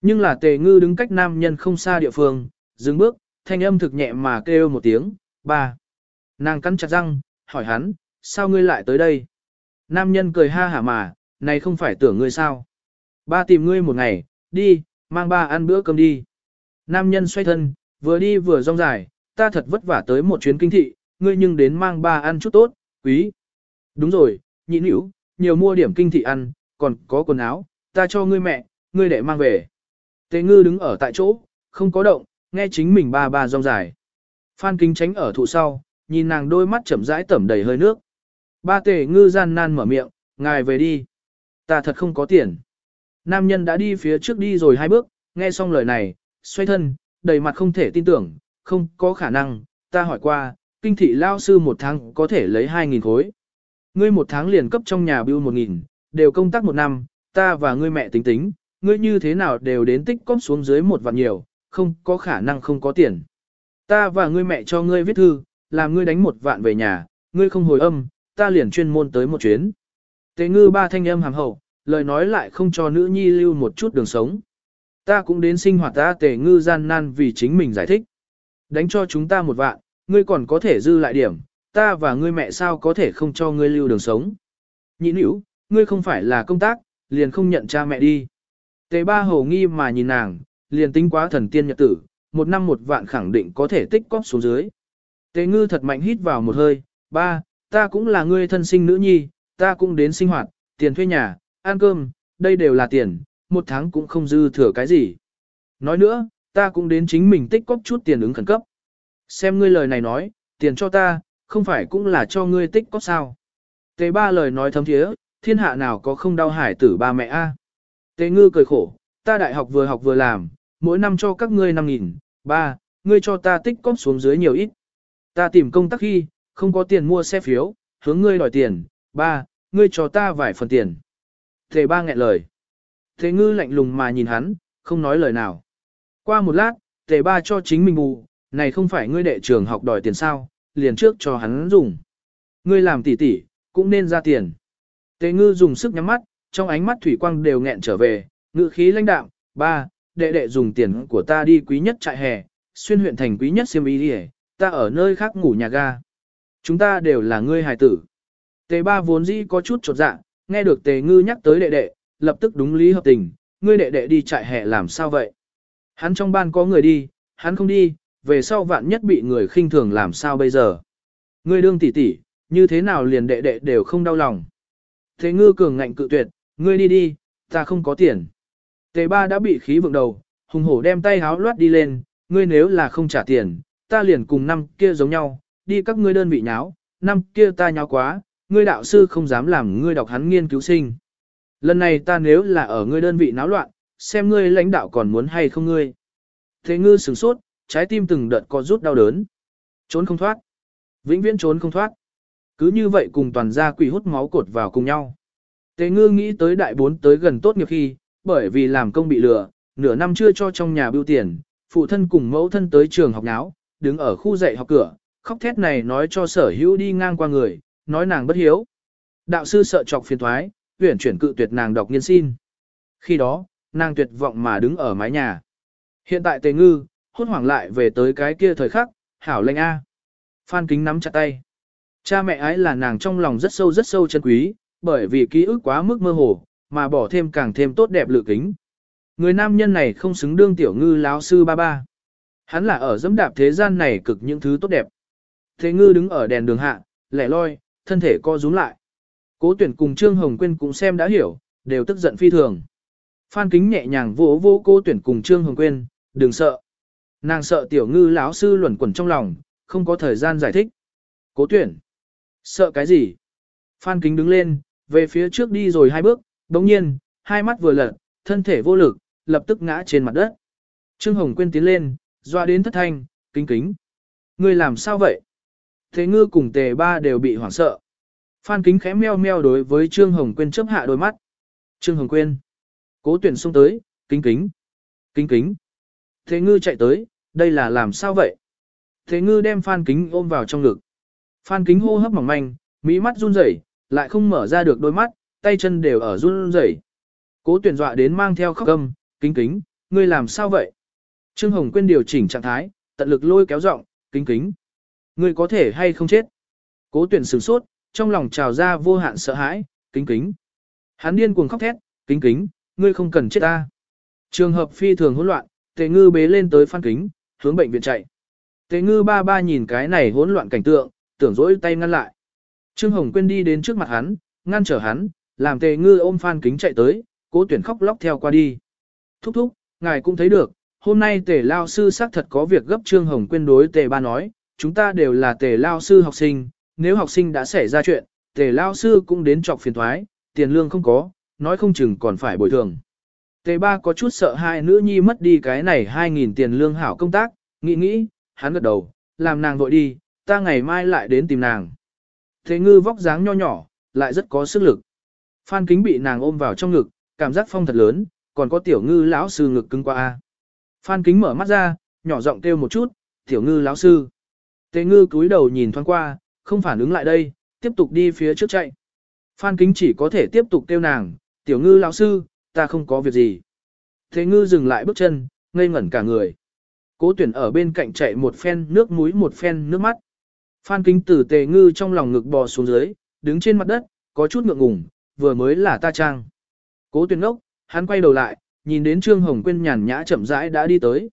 [SPEAKER 1] Nhưng là tề ngư đứng cách nam nhân không xa địa phương, dừng bước, thanh âm thực nhẹ mà kêu một tiếng, ba. Nàng cắn chặt răng, hỏi hắn, sao ngươi lại tới đây? Nam nhân cười ha hả mà, này không phải tưởng ngươi sao? Ba tìm ngươi một ngày, đi, mang ba ăn bữa cơm đi. Nam nhân xoay thân, vừa đi vừa rong dài, ta thật vất vả tới một chuyến kinh thị, ngươi nhưng đến mang ba ăn chút tốt, quý. Đúng rồi, nhị nữ, nhiều mua điểm kinh thị ăn, còn có quần áo, ta cho ngươi mẹ, ngươi để mang về. Tế ngư đứng ở tại chỗ, không có động, nghe chính mình ba ba rong dài. Phan kính tránh ở thụ sau, nhìn nàng đôi mắt chậm rãi tẩm đầy hơi nước. Ba tề ngư gian nan mở miệng, ngài về đi. Ta thật không có tiền. Nam nhân đã đi phía trước đi rồi hai bước, nghe xong lời này, xoay thân, đầy mặt không thể tin tưởng, không có khả năng, ta hỏi qua, kinh thị lao sư một tháng có thể lấy 2.000 khối. Ngươi một tháng liền cấp trong nhà bưu 1.000, đều công tác một năm, ta và ngươi mẹ tính tính, ngươi như thế nào đều đến tích cóp xuống dưới một vạn nhiều, không có khả năng không có tiền. Ta và ngươi mẹ cho ngươi viết thư, làm ngươi đánh một vạn về nhà, ngươi không hồi âm, ta liền chuyên môn tới một chuyến. Tế ngư ba thanh âm hàm hậu, lời nói lại không cho nữ nhi lưu một chút đường sống. Ta cũng đến sinh hoạt ta tề ngư gian nan vì chính mình giải thích. Đánh cho chúng ta một vạn, ngươi còn có thể dư lại điểm, ta và ngươi mẹ sao có thể không cho ngươi lưu đường sống. Nhị nữ, ngươi không phải là công tác, liền không nhận cha mẹ đi. Tề ba hầu nghi mà nhìn nàng, liền tính quá thần tiên nhật tử, một năm một vạn khẳng định có thể tích cóp xuống dưới. Tề ngư thật mạnh hít vào một hơi, ba, ta cũng là ngươi thân sinh nữ nhi, ta cũng đến sinh hoạt, tiền thuê nhà, ăn cơm, đây đều là tiền, một tháng cũng không dư thừa cái gì. Nói nữa, ta cũng đến chính mình tích cóp chút tiền ứng khẩn cấp. Xem ngươi lời này nói, tiền cho ta, không phải cũng là cho ngươi tích có sao. Tề ba lời nói thấm thiế, thiên hạ nào có không đau hải tử ba mẹ a. Tề ngư cười khổ, ta đại học vừa học vừa làm, mỗi năm cho các ngươi 5.000, ba, ngươi cho ta tích cóp xuống dưới nhiều ít. Ta tìm công tác khi, không có tiền mua xe phiếu, hướng ngươi đòi tiền, ba, ngươi cho ta vài phần tiền. Tề ba nghẹn lời. Tề ngư lạnh lùng mà nhìn hắn, không nói lời nào. Qua một lát, tề ba cho chính mình bù, này không phải ngươi đệ trường học đòi tiền sao, liền trước cho hắn dùng. Ngươi làm tỉ tỉ, cũng nên ra tiền. Tề ngư dùng sức nhắm mắt, trong ánh mắt thủy quang đều nghẹn trở về, ngự khí lãnh đạm, ba, đệ đệ dùng tiền của ta đi quý nhất trại hè, xuyên huyện thành quý nhất siêm y đi ta ở nơi khác ngủ nhà ga. Chúng ta đều là ngươi hài tử. Tề ba vốn dĩ có chút trột dạ, nghe được tề ngư nhắc tới đệ đệ, lập tức đúng lý hợp tình, ngươi đệ đệ đi trại hè làm sao vậy? Hắn trong ban có người đi, hắn không đi, về sau vạn nhất bị người khinh thường làm sao bây giờ? Ngươi đương tỷ tỷ, như thế nào liền đệ đệ đều không đau lòng. Thế ngư cường ngạnh cự tuyệt, ngươi đi đi, ta không có tiền. Tề ba đã bị khí vượng đầu, hùng hổ đem tay háo loát đi lên, ngươi nếu là không trả tiền, ta liền cùng năm kia giống nhau, đi các ngươi đơn vị nháo, năm kia ta nháo quá, ngươi đạo sư không dám làm ngươi đọc hắn nghiên cứu sinh. Lần này ta nếu là ở ngươi đơn vị náo loạn, xem ngươi lãnh đạo còn muốn hay không ngươi. Thế ngư sửng sốt, trái tim từng đợt có rút đau đớn. Trốn không thoát. Vĩnh viễn trốn không thoát. Cứ như vậy cùng toàn gia quỷ hút máu cột vào cùng nhau. Tề ngư nghĩ tới đại bốn tới gần tốt nghiệp khi, bởi vì làm công bị lừa, nửa năm chưa cho trong nhà bưu tiền, phụ thân cùng mẫu thân tới trường học náo, đứng ở khu dạy học cửa, khóc thét này nói cho sở hữu đi ngang qua người, nói nàng bất hiếu. Đạo sư sợ chọc phiền thoái, tuyển chuyển cự tuyệt nàng đọc nghiên xin. Khi đó, nàng tuyệt vọng mà đứng ở mái nhà. Hiện tại tề ngư, hốt hoảng lại về tới cái kia thời khắc, hảo lệnh A. Phan kính nắm chặt tay. Cha mẹ ái là nàng trong lòng rất sâu rất sâu chân quý, bởi vì ký ức quá mức mơ hồ, mà bỏ thêm càng thêm tốt đẹp lựa kính. Người nam nhân này không xứng đương tiểu ngư láo sư ba ba. Hắn là ở dẫm đạp thế gian này cực những thứ tốt đẹp. Thế ngư đứng ở đèn đường hạ, lẻ loi, thân thể co rúm lại. Cố tuyển cùng Trương Hồng Quyên cũng xem đã hiểu, đều tức giận phi thường. Phan kính nhẹ nhàng vỗ vỗ cố tuyển cùng Trương Hồng Quyên, đừng sợ. Nàng sợ tiểu ngư lão sư luẩn quẩn trong lòng, không có thời gian giải thích. Cố tuyển. Sợ cái gì? Phan kính đứng lên, về phía trước đi rồi hai bước, đồng nhiên, hai mắt vừa lật, thân thể vô lực, lập tức ngã trên mặt đất. Trương Hồng Quyên tiến lên, doa đến thất thanh, kính kính. Ngươi làm sao vậy? Thế ngư cùng tề ba đều bị hoảng sợ. Phan kính khẽ meo meo đối với Trương Hồng Quyên chớp hạ đôi mắt. Trương Hồng Quyên. Cố tuyển xông tới, kính kính. Kính kính. Thế ngư chạy tới, đây là làm sao vậy? Thế ngư đem Phan kính ôm vào trong ngực. Phan kính hô hấp mỏng manh, mỹ mắt run rẩy, lại không mở ra được đôi mắt, tay chân đều ở run rẩy. Cố tuyển dọa đến mang theo khóc gầm, kính kính, ngươi làm sao vậy? Trương Hồng Quyên điều chỉnh trạng thái, tận lực lôi kéo giọng, kính kính. Ngươi có thể hay không chết? Cố tuyển sửng sốt, trong lòng trào ra vô hạn sợ hãi, kính kính. Hắn điên cuồng khóc thét, kính kính, ngươi không cần chết ta. Trường hợp phi thường hỗn loạn, tề ngư bế lên tới phan kính, hướng bệnh viện chạy. Tề ngư ba ba nhìn cái này hỗn loạn cảnh tượng, tưởng dỗi tay ngăn lại. Trương Hồng Quyên đi đến trước mặt hắn, ngăn trở hắn, làm tề ngư ôm phan kính chạy tới, cố tuyển khóc lóc theo qua đi. Thúc thúc, ngài cũng thấy được, hôm nay tề lao sư xác thật có việc gấp Trương Hồng Quyên đối tề ba nói, chúng ta đều là tề lao sư học sinh, nếu học sinh đã xảy ra chuyện, tề lao sư cũng đến trọc phiền thoái, tiền lương không có, nói không chừng còn phải bồi thường. Tề ba có chút sợ hai nữ nhi mất đi cái này 2.000 tiền lương hảo công tác, nghĩ nghĩ, hắn gật đầu, làm nàng vội đi, ta ngày mai lại đến tìm nàng. Thế ngư vóc dáng nho nhỏ, lại rất có sức lực. Phan kính bị nàng ôm vào trong ngực, cảm giác phong thật lớn, còn có tiểu ngư lão sư ngực cứng qua. Phan kính mở mắt ra, nhỏ giọng kêu một chút, tiểu ngư lão sư. Tề ngư cúi đầu nhìn thoáng qua, không phản ứng lại đây, tiếp tục đi phía trước chạy. Phan kính chỉ có thể tiếp tục kêu nàng, tiểu ngư lão sư, ta không có việc gì. Thế ngư dừng lại bước chân, ngây ngẩn cả người. Cố tuyển ở bên cạnh chạy một phen nước mũi một phen nước mắt. Phan kính từ tề ngư trong lòng ngực bò xuống dưới, đứng trên mặt đất, có chút ngượng ngùng, vừa mới là ta trang. Cố tuyển ngốc, hắn quay đầu lại, nhìn đến Trương Hồng Quyên nhàn nhã chậm rãi đã đi tới.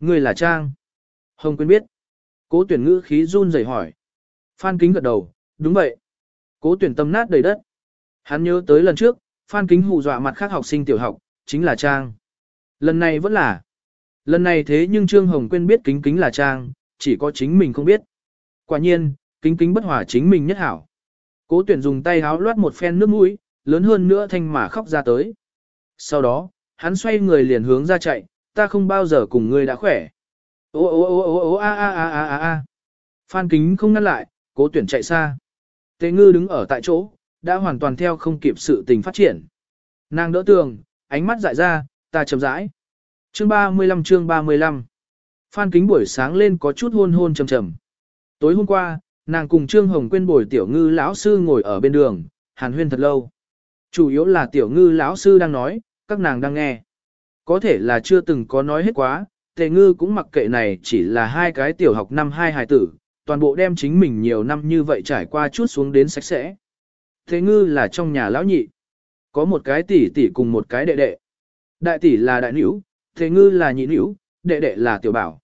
[SPEAKER 1] Người là Trang. Hồng Quyên biết. Cố tuyển ngữ khí run rẩy hỏi. Phan kính gật đầu, đúng vậy. Cố tuyển tâm nát đầy đất. Hắn nhớ tới lần trước, Phan kính hù dọa mặt khác học sinh tiểu học, chính là Trang. Lần này vẫn là. Lần này thế nhưng Trương Hồng Quyên biết kính kính là Trang, chỉ có chính mình không biết. Quả nhiên, kính kính bất hòa chính mình nhất hảo. Cố tuyển dùng tay háo loát một phen nước mũi, lớn hơn nữa thanh mà khóc ra tới. Sau đó, hắn xoay người liền hướng ra chạy, ta không bao giờ cùng ngươi đã khỏe. Ô ô ô ô ô a a a a a a. Phan Kính không ngăn lại, cố tuyển chạy xa. Tế ngư đứng ở tại chỗ, đã hoàn toàn theo không kịp sự tình phát triển. Nàng đỡ tường, ánh mắt dại ra, ta chậm rãi. Chương 35 chương 35 Phan Kính buổi sáng lên có chút hôn hôn trầm trầm. Tối hôm qua, nàng cùng Trương Hồng quên bồi tiểu ngư lão sư ngồi ở bên đường, hàn huyên thật lâu. Chủ yếu là tiểu ngư lão sư đang nói, các nàng đang nghe. Có thể là chưa từng có nói hết quá, tề ngư cũng mặc kệ này chỉ là hai cái tiểu học năm hai hài tử, toàn bộ đem chính mình nhiều năm như vậy trải qua chút xuống đến sạch sẽ. Thế ngư là trong nhà lão nhị. Có một cái tỷ tỷ cùng một cái đệ đệ. Đại tỷ là đại nữ, Thế ngư là nhị nữ, đệ đệ là tiểu bảo.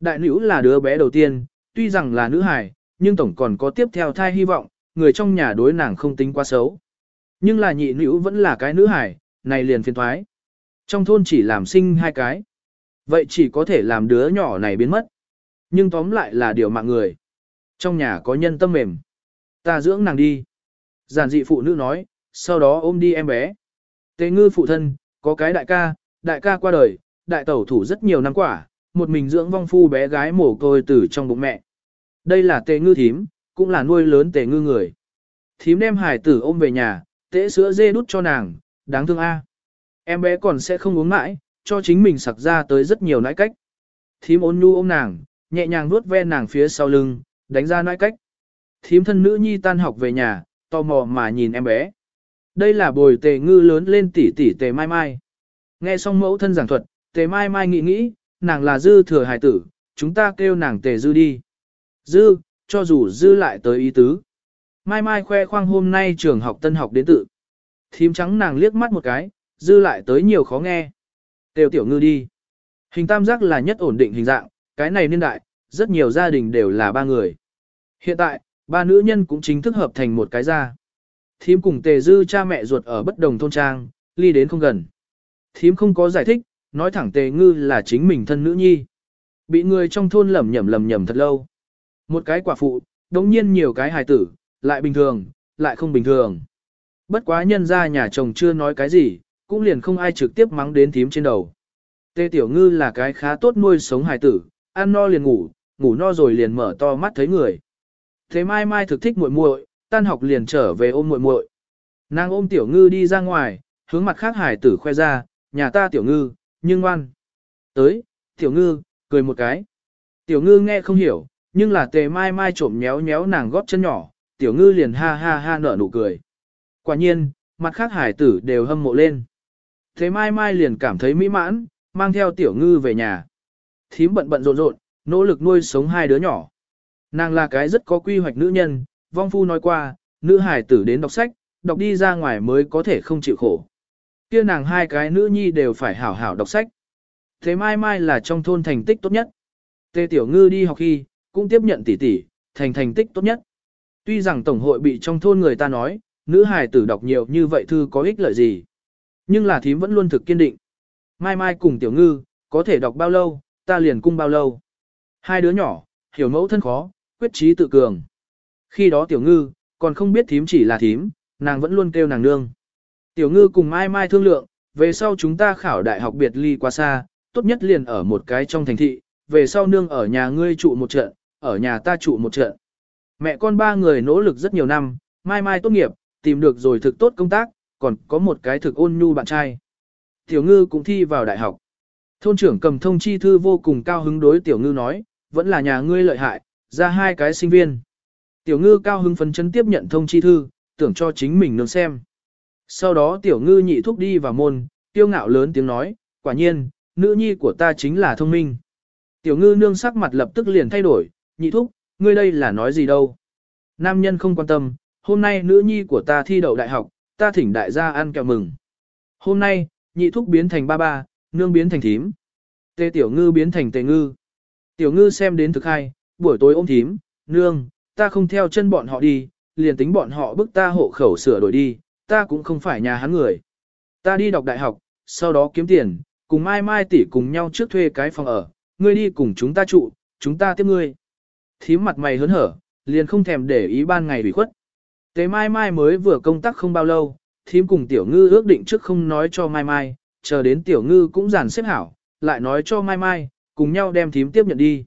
[SPEAKER 1] Đại nữ là đứa bé đầu tiên, tuy rằng là nữ hài, nhưng tổng còn có tiếp theo thai hy vọng, người trong nhà đối nàng không tính quá xấu. Nhưng là nhị nữ vẫn là cái nữ hài, này liền phiền thoái. Trong thôn chỉ làm sinh hai cái. Vậy chỉ có thể làm đứa nhỏ này biến mất. Nhưng tóm lại là điều mạng người. Trong nhà có nhân tâm mềm. Ta dưỡng nàng đi. Giản dị phụ nữ nói, sau đó ôm đi em bé. Tế ngư phụ thân, có cái đại ca, đại ca qua đời, đại tẩu thủ rất nhiều năm quả, một mình dưỡng vong phu bé gái mồ côi từ trong bụng mẹ. Đây là tề ngư thím, cũng là nuôi lớn tề ngư người. Thím đem hải tử ôm về nhà, tễ sữa dê đút cho nàng, đáng thương a. Em bé còn sẽ không uống mãi, cho chính mình sặc ra tới rất nhiều nãi cách. Thím ôn nhu ôm nàng, nhẹ nhàng vuốt ve nàng phía sau lưng, đánh ra nãi cách. Thím thân nữ nhi tan học về nhà, tò mò mà nhìn em bé. Đây là bồi tề ngư lớn lên tỷ tỷ tề mai mai. Nghe xong mẫu thân giảng thuật, tề mai mai nghĩ nghĩ, nàng là dư thừa hài tử, chúng ta kêu nàng tề dư đi. Dư, cho dù dư lại tới ý tứ. Mai mai khoe khoang hôm nay trường học tân học đến tự. Thím trắng nàng liếc mắt một cái, dư lại tới nhiều khó nghe. Têu tiểu ngư đi. Hình tam giác là nhất ổn định hình dạng, cái này niên đại, rất nhiều gia đình đều là ba người. Hiện tại, ba nữ nhân cũng chính thức hợp thành một cái gia. Thím cùng tề dư cha mẹ ruột ở bất đồng thôn trang, ly đến không gần. Thím không có giải thích, nói thẳng tề ngư là chính mình thân nữ nhi. Bị người trong thôn lầm nhầm lầm nhầm thật lâu. Một cái quả phụ, đống nhiên nhiều cái hài tử, lại bình thường, lại không bình thường. Bất quá nhân ra nhà chồng chưa nói cái gì, cũng liền không ai trực tiếp mắng đến thím trên đầu. Tê Tiểu Ngư là cái khá tốt nuôi sống hài tử, ăn no liền ngủ, ngủ no rồi liền mở to mắt thấy người. Thế mai mai thực thích muội muội, tan học liền trở về ôm muội muội. Nàng ôm Tiểu Ngư đi ra ngoài, hướng mặt khác Hải tử khoe ra, nhà ta Tiểu Ngư, nhưng ngoan. Tới, Tiểu Ngư, cười một cái. Tiểu Ngư nghe không hiểu, nhưng là tề mai mai trộm nhéo nhéo nàng góp chân nhỏ, Tiểu Ngư liền ha ha ha nở nụ cười. Quả nhiên, mặt khác hải tử đều hâm mộ lên. Thế mai mai liền cảm thấy mỹ mãn, mang theo tiểu ngư về nhà. Thím bận bận rộn rộn, nỗ lực nuôi sống hai đứa nhỏ. Nàng là cái rất có quy hoạch nữ nhân, vong phu nói qua, nữ hải tử đến đọc sách, đọc đi ra ngoài mới có thể không chịu khổ. Kia nàng hai cái nữ nhi đều phải hảo hảo đọc sách. Thế mai mai là trong thôn thành tích tốt nhất. Tê Tiểu Ngư đi học khi, cũng tiếp nhận tỷ tỷ, thành thành tích tốt nhất. Tuy rằng Tổng hội bị trong thôn người ta nói, nữ hài tử đọc nhiều như vậy thư có ích lợi gì. Nhưng là thím vẫn luôn thực kiên định. Mai Mai cùng Tiểu Ngư, có thể đọc bao lâu, ta liền cung bao lâu. Hai đứa nhỏ, hiểu mẫu thân khó, quyết trí tự cường. Khi đó Tiểu Ngư, còn không biết thím chỉ là thím, nàng vẫn luôn kêu nàng nương. Tiểu Ngư cùng Mai Mai thương lượng, về sau chúng ta khảo đại học biệt ly quá xa, tốt nhất liền ở một cái trong thành thị, về sau nương ở nhà ngươi trụ một trận, ở nhà ta trụ một trận. Mẹ con ba người nỗ lực rất nhiều năm, Mai Mai tốt nghiệp, tìm được rồi thực tốt công tác, còn có một cái thực ôn nhu bạn trai. Tiểu ngư cũng thi vào đại học. Thôn trưởng cầm thông chi thư vô cùng cao hứng đối tiểu ngư nói, vẫn là nhà ngươi lợi hại, ra hai cái sinh viên. Tiểu ngư cao hứng phấn chấn tiếp nhận thông chi thư, tưởng cho chính mình nương xem. Sau đó tiểu ngư nhị thúc đi vào môn, tiêu ngạo lớn tiếng nói, quả nhiên, nữ nhi của ta chính là thông minh. Tiểu ngư nương sắc mặt lập tức liền thay đổi, nhị thúc, ngươi đây là nói gì đâu. Nam nhân không quan tâm, hôm nay nữ nhi của ta thi đậu đại học, ta thỉnh đại gia ăn kẹo mừng. Hôm nay, nhị thúc biến thành ba ba, nương biến thành thím. Tê tiểu ngư biến thành tề ngư. Tiểu ngư xem đến thực hai, buổi tối ôm thím, nương, ta không theo chân bọn họ đi, liền tính bọn họ bức ta hộ khẩu sửa đổi đi, ta cũng không phải nhà hắn người. Ta đi đọc đại học, sau đó kiếm tiền, cùng mai mai tỷ cùng nhau trước thuê cái phòng ở, ngươi đi cùng chúng ta trụ, chúng ta tiếp ngươi. Thím mặt mày hớn hở, liền không thèm để ý ban ngày bị khuất. Tế mai mai mới vừa công tác không bao lâu, thím cùng tiểu ngư ước định trước không nói cho mai mai, chờ đến tiểu ngư cũng giàn xếp hảo, lại nói cho mai mai, cùng nhau đem thím tiếp nhận đi.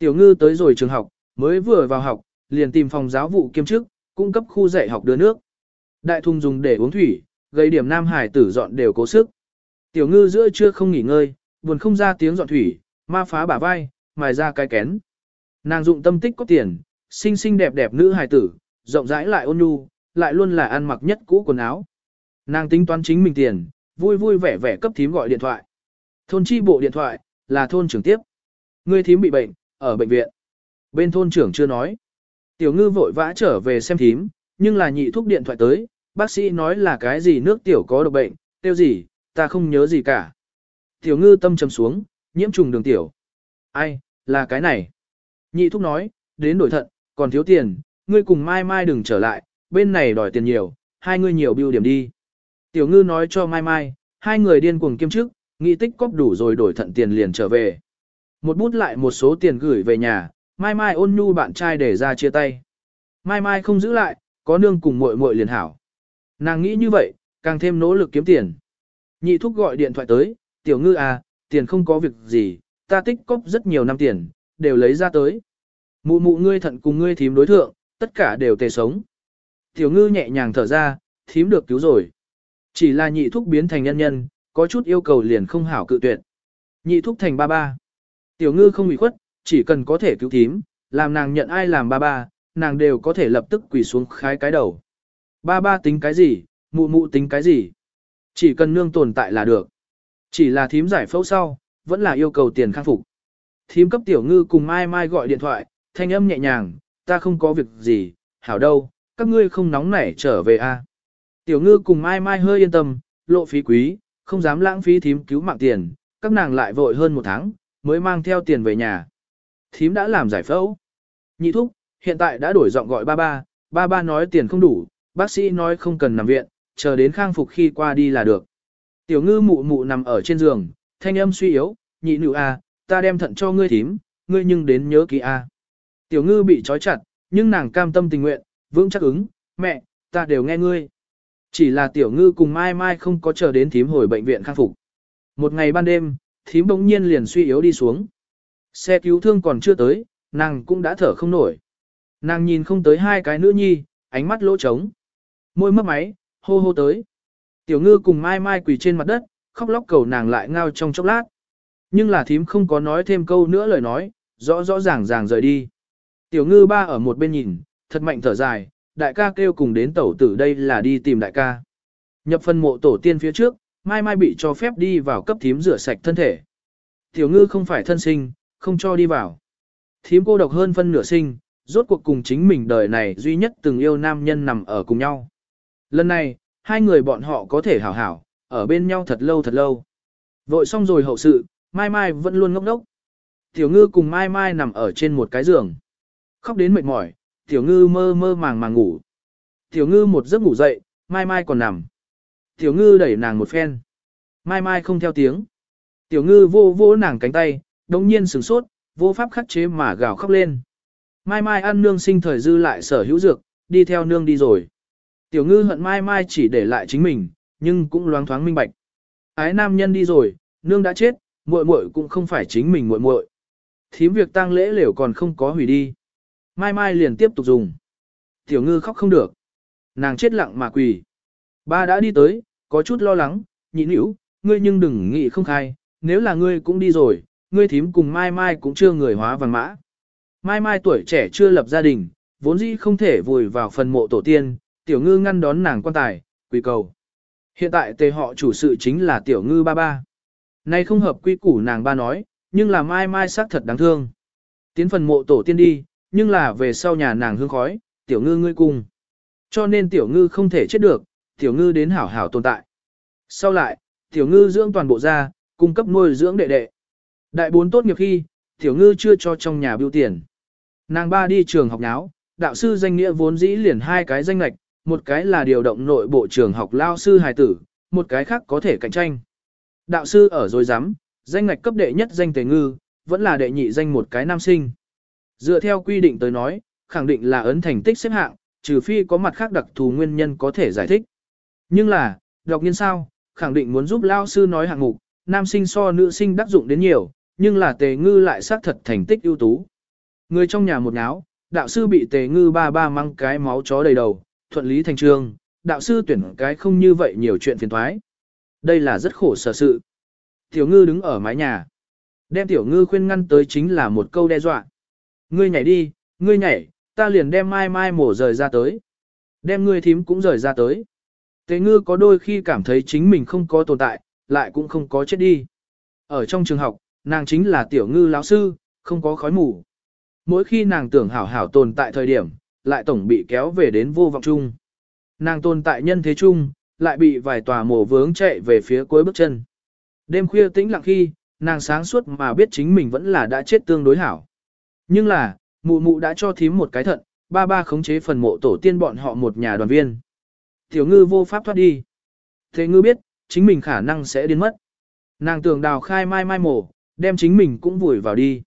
[SPEAKER 1] Tiểu ngư tới rồi trường học, mới vừa vào học, liền tìm phòng giáo vụ kiêm chức, cung cấp khu dạy học đưa nước. Đại thùng dùng để uống thủy, gây điểm nam hải tử dọn đều cố sức. Tiểu ngư giữa trưa không nghỉ ngơi, buồn không ra tiếng dọn thủy, ma phá bả vai, mài ra cái kén. Nàng dụng tâm tích có tiền, xinh xinh đẹp đẹp nữ hài tử, rộng rãi lại ôn nhu, lại luôn là ăn mặc nhất cũ quần áo. Nàng tính toán chính mình tiền, vui vui vẻ vẻ cấp thím gọi điện thoại. Thôn chi bộ điện thoại, là thôn trưởng tiếp. Ngươi thím bị bệnh, ở bệnh viện. Bên thôn trưởng chưa nói. Tiểu ngư vội vã trở về xem thím, nhưng là nhị thúc điện thoại tới, bác sĩ nói là cái gì nước tiểu có độc bệnh, tiêu gì, ta không nhớ gì cả. Tiểu ngư tâm trầm xuống, nhiễm trùng đường tiểu. Ai, là cái này. Nhị thúc nói, đến đổi thận, còn thiếu tiền, ngươi cùng mai mai đừng trở lại, bên này đòi tiền nhiều, hai ngươi nhiều biêu điểm đi. Tiểu ngư nói cho mai mai, hai người điên cuồng kiêm chức, nghị tích cóp đủ rồi đổi thận tiền liền trở về. Một bút lại một số tiền gửi về nhà, mai mai ôn nhu bạn trai để ra chia tay. Mai mai không giữ lại, có nương cùng muội muội liền hảo. Nàng nghĩ như vậy, càng thêm nỗ lực kiếm tiền. Nhị thúc gọi điện thoại tới, tiểu ngư à, tiền không có việc gì, ta tích cóp rất nhiều năm tiền, đều lấy ra tới. Mụ mụ ngươi thận cùng ngươi thím đối thượng, tất cả đều tề sống. Tiểu ngư nhẹ nhàng thở ra, thím được cứu rồi. Chỉ là nhị thúc biến thành nhân nhân, có chút yêu cầu liền không hảo cự tuyệt. Nhị thúc thành ba ba. Tiểu ngư không bị khuất, chỉ cần có thể cứu thím, làm nàng nhận ai làm ba ba, nàng đều có thể lập tức quỳ xuống khái cái đầu. Ba ba tính cái gì, mụ mụ tính cái gì. Chỉ cần nương tồn tại là được. Chỉ là thím giải phẫu sau, vẫn là yêu cầu tiền khắc phục. Thím cấp tiểu ngư cùng Mai Mai gọi điện thoại, thanh âm nhẹ nhàng, ta không có việc gì, hảo đâu, các ngươi không nóng nảy trở về a. À. Tiểu ngư cùng Mai Mai hơi yên tâm, lộ phí quý, không dám lãng phí thím cứu mạng tiền, các nàng lại vội hơn một tháng, mới mang theo tiền về nhà. Thím đã làm giải phẫu. Nhị thúc, hiện tại đã đổi giọng gọi ba ba, ba ba nói tiền không đủ, bác sĩ nói không cần nằm viện, chờ đến khang phục khi qua đi là được. Tiểu ngư mụ mụ nằm ở trên giường, thanh âm suy yếu, nhị nữ a, à, ta đem thận cho ngươi thím, ngươi nhưng đến nhớ kỹ a. À. Tiểu ngư bị trói chặt, nhưng nàng cam tâm tình nguyện, vững chắc ứng, mẹ, ta đều nghe ngươi. Chỉ là tiểu ngư cùng mai mai không có chờ đến thím hồi bệnh viện khang phục. Một ngày ban đêm, thím bỗng nhiên liền suy yếu đi xuống. Xe cứu thương còn chưa tới, nàng cũng đã thở không nổi. Nàng nhìn không tới hai cái nữ nhi, ánh mắt lỗ trống. Môi mấp máy, hô hô tới. Tiểu ngư cùng mai mai quỳ trên mặt đất, khóc lóc cầu nàng lại ngao trong chốc lát. Nhưng là thím không có nói thêm câu nữa lời nói, rõ rõ ràng ràng rời đi. Tiểu ngư ba ở một bên nhìn, thật mạnh thở dài, đại ca kêu cùng đến tẩu tử đây là đi tìm đại ca. Nhập phân mộ tổ tiên phía trước, mai mai bị cho phép đi vào cấp thím rửa sạch thân thể. Tiểu ngư không phải thân sinh, không cho đi vào. Thím cô độc hơn phân nửa sinh, rốt cuộc cùng chính mình đời này duy nhất từng yêu nam nhân nằm ở cùng nhau. Lần này, hai người bọn họ có thể hảo hảo, ở bên nhau thật lâu thật lâu. Vội xong rồi hậu sự, Mai Mai vẫn luôn ngốc đốc. Tiểu ngư cùng Mai Mai nằm ở trên một cái giường. Khóc đến mệt mỏi, tiểu ngư mơ mơ màng màng ngủ. Tiểu ngư một giấc ngủ dậy, Mai Mai còn nằm. Tiểu ngư đẩy nàng một phen. Mai Mai không theo tiếng. Tiểu ngư vô vô nàng cánh tay, đồng nhiên sửng sốt, vô pháp khắc chế mà gào khóc lên. Mai Mai ăn nương sinh thời dư lại sở hữu dược, đi theo nương đi rồi. Tiểu ngư hận Mai Mai chỉ để lại chính mình, nhưng cũng loáng thoáng minh bạch. Ái nam nhân đi rồi, nương đã chết, muội muội cũng không phải chính mình muội muội. Thím việc tang lễ lều còn không có hủy đi. Mai Mai liền tiếp tục dùng. Tiểu ngư khóc không được. Nàng chết lặng mà quỳ. Ba đã đi tới, có chút lo lắng, nhị nữ, ngươi nhưng đừng nghĩ không khai, nếu là ngươi cũng đi rồi, ngươi thím cùng Mai Mai cũng chưa người hóa vàng mã. Mai Mai tuổi trẻ chưa lập gia đình, vốn dĩ không thể vùi vào phần mộ tổ tiên, tiểu ngư ngăn đón nàng quan tài, quỳ cầu. Hiện tại tề họ chủ sự chính là tiểu ngư ba ba. Nay không hợp quy củ nàng ba nói, nhưng là mai mai xác thật đáng thương. Tiến phần mộ tổ tiên đi, nhưng là về sau nhà nàng hương khói, tiểu ngư ngươi cùng. Cho nên tiểu ngư không thể chết được, tiểu ngư đến hảo hảo tồn tại. Sau lại, tiểu ngư dưỡng toàn bộ ra, cung cấp nuôi dưỡng đệ đệ. Đại bốn tốt nghiệp khi, tiểu ngư chưa cho trong nhà biêu tiền. Nàng ba đi trường học nháo, đạo sư danh nghĩa vốn dĩ liền hai cái danh lạch, một cái là điều động nội bộ trường học lao sư hài tử, một cái khác có thể cạnh tranh. Đạo sư ở rồi dám, danh ngạch cấp đệ nhất danh tề ngư, vẫn là đệ nhị danh một cái nam sinh. Dựa theo quy định tới nói, khẳng định là ấn thành tích xếp hạng, trừ phi có mặt khác đặc thù nguyên nhân có thể giải thích. Nhưng là, đọc nghiên sao, khẳng định muốn giúp lao sư nói hạng mục, nam sinh so nữ sinh đắc dụng đến nhiều, nhưng là tề ngư lại xác thật thành tích ưu tú. Người trong nhà một náo, đạo sư bị tề ngư ba ba mang cái máu chó đầy đầu, thuận lý thành trường, đạo sư tuyển cái không như vậy nhiều chuyện phiền thoái. Đây là rất khổ sở sự. Tiểu ngư đứng ở mái nhà. Đem tiểu ngư khuyên ngăn tới chính là một câu đe dọa. Ngươi nhảy đi, ngươi nhảy, ta liền đem mai mai mổ rời ra tới. Đem ngươi thím cũng rời ra tới. Tế ngư có đôi khi cảm thấy chính mình không có tồn tại, lại cũng không có chết đi. Ở trong trường học, nàng chính là tiểu ngư lão sư, không có khói mù. Mỗi khi nàng tưởng hảo hảo tồn tại thời điểm, lại tổng bị kéo về đến vô vọng chung. Nàng tồn tại nhân thế chung, lại bị vài tòa mổ vướng chạy về phía cuối bước chân. Đêm khuya tĩnh lặng khi, nàng sáng suốt mà biết chính mình vẫn là đã chết tương đối hảo. Nhưng là, mụ mụ đã cho thím một cái thận, ba ba khống chế phần mộ tổ tiên bọn họ một nhà đoàn viên. Tiểu ngư vô pháp thoát đi. Thế ngư biết, chính mình khả năng sẽ đến mất. Nàng tưởng đào khai mai mai mổ, đem chính mình cũng vùi vào đi.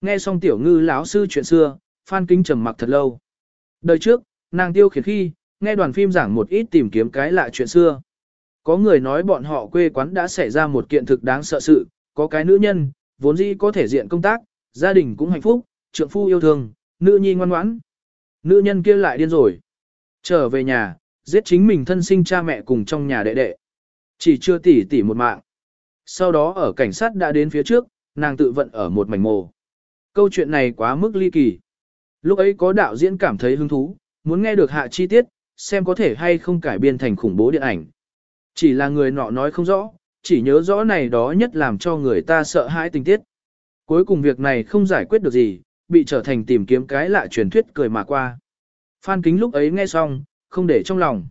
[SPEAKER 1] Nghe xong tiểu ngư lão sư chuyện xưa, Phan Kính trầm mặc thật lâu. Đời trước, nàng tiêu khiển khi, nghe đoàn phim giảng một ít tìm kiếm cái lạ chuyện xưa. Có người nói bọn họ quê quán đã xảy ra một kiện thực đáng sợ sự, có cái nữ nhân, vốn dĩ có thể diện công tác, gia đình cũng hạnh phúc, trượng phu yêu thương, nữ nhi ngoan ngoãn. Nữ nhân kia lại điên rồi. Trở về nhà, giết chính mình thân sinh cha mẹ cùng trong nhà đệ đệ. Chỉ chưa tỉ tỉ một mạng. Sau đó ở cảnh sát đã đến phía trước, nàng tự vận ở một mảnh mồ. Câu chuyện này quá mức ly kỳ. Lúc ấy có đạo diễn cảm thấy hứng thú, muốn nghe được hạ chi tiết, xem có thể hay không cải biên thành khủng bố điện ảnh. Chỉ là người nọ nói không rõ, chỉ nhớ rõ này đó nhất làm cho người ta sợ hãi tình tiết. Cuối cùng việc này không giải quyết được gì, bị trở thành tìm kiếm cái lạ truyền thuyết cười mà qua. Phan Kính lúc ấy nghe xong, không để trong lòng.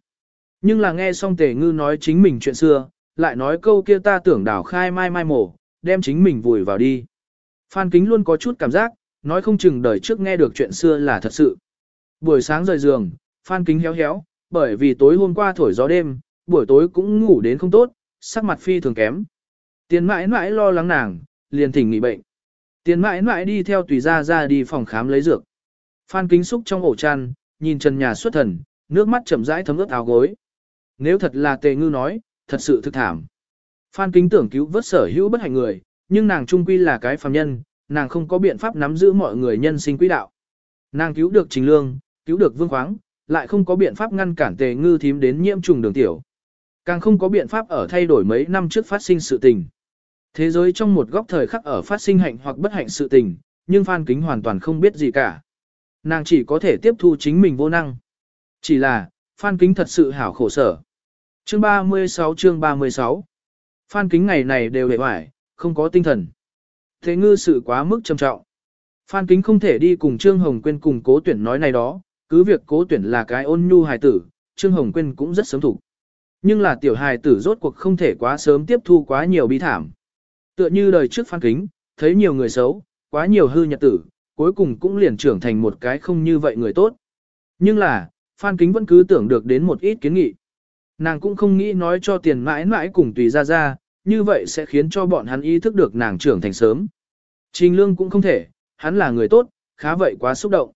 [SPEAKER 1] Nhưng là nghe xong tề ngư nói chính mình chuyện xưa, lại nói câu kia ta tưởng đảo khai mai mai mổ, đem chính mình vùi vào đi. Phan Kính luôn có chút cảm giác, nói không chừng đời trước nghe được chuyện xưa là thật sự. Buổi sáng rời giường, Phan Kính héo héo, bởi vì tối hôm qua thổi gió đêm, buổi tối cũng ngủ đến không tốt, sắc mặt phi thường kém. Tiền mãi mãi lo lắng nàng, liền thỉnh nghỉ bệnh. Tiền mãi mãi đi theo tùy ra ra đi phòng khám lấy dược. Phan Kính xúc trong ổ chăn, nhìn trần nhà xuất thần, nước mắt chậm rãi thấm ướt áo gối. Nếu thật là tề ngư nói, thật sự thực thảm. Phan Kính tưởng cứu vớt sở hữu bất hạnh người, nhưng nàng trung quy là cái phàm nhân, nàng không có biện pháp nắm giữ mọi người nhân sinh quỹ đạo. Nàng cứu được Trình Lương, cứu được Vương Khoáng, lại không có biện pháp ngăn cản tề ngư thím đến nhiễm trùng đường tiểu. Càng không có biện pháp ở thay đổi mấy năm trước phát sinh sự tình. Thế giới trong một góc thời khắc ở phát sinh hạnh hoặc bất hạnh sự tình, nhưng Phan Kính hoàn toàn không biết gì cả. Nàng chỉ có thể tiếp thu chính mình vô năng. Chỉ là, Phan Kính thật sự hảo khổ sở. Chương 36 chương 36 Phan Kính ngày này đều hề hoài, không có tinh thần. Thế ngư sự quá mức trầm trọng. Phan Kính không thể đi cùng Trương Hồng Quyên cùng cố tuyển nói này đó, cứ việc cố tuyển là cái ôn nhu hài tử, Trương Hồng Quyên cũng rất sớm thủ. Nhưng là tiểu hài tử rốt cuộc không thể quá sớm tiếp thu quá nhiều bi thảm. Tựa như đời trước Phan Kính, thấy nhiều người xấu, quá nhiều hư nhật tử, cuối cùng cũng liền trưởng thành một cái không như vậy người tốt. Nhưng là, Phan Kính vẫn cứ tưởng được đến một ít kiến nghị. Nàng cũng không nghĩ nói cho tiền mãi mãi cùng tùy ra ra, như vậy sẽ khiến cho bọn hắn ý thức được nàng trưởng thành sớm. Trình lương cũng không thể, hắn là người tốt, khá vậy quá xúc động.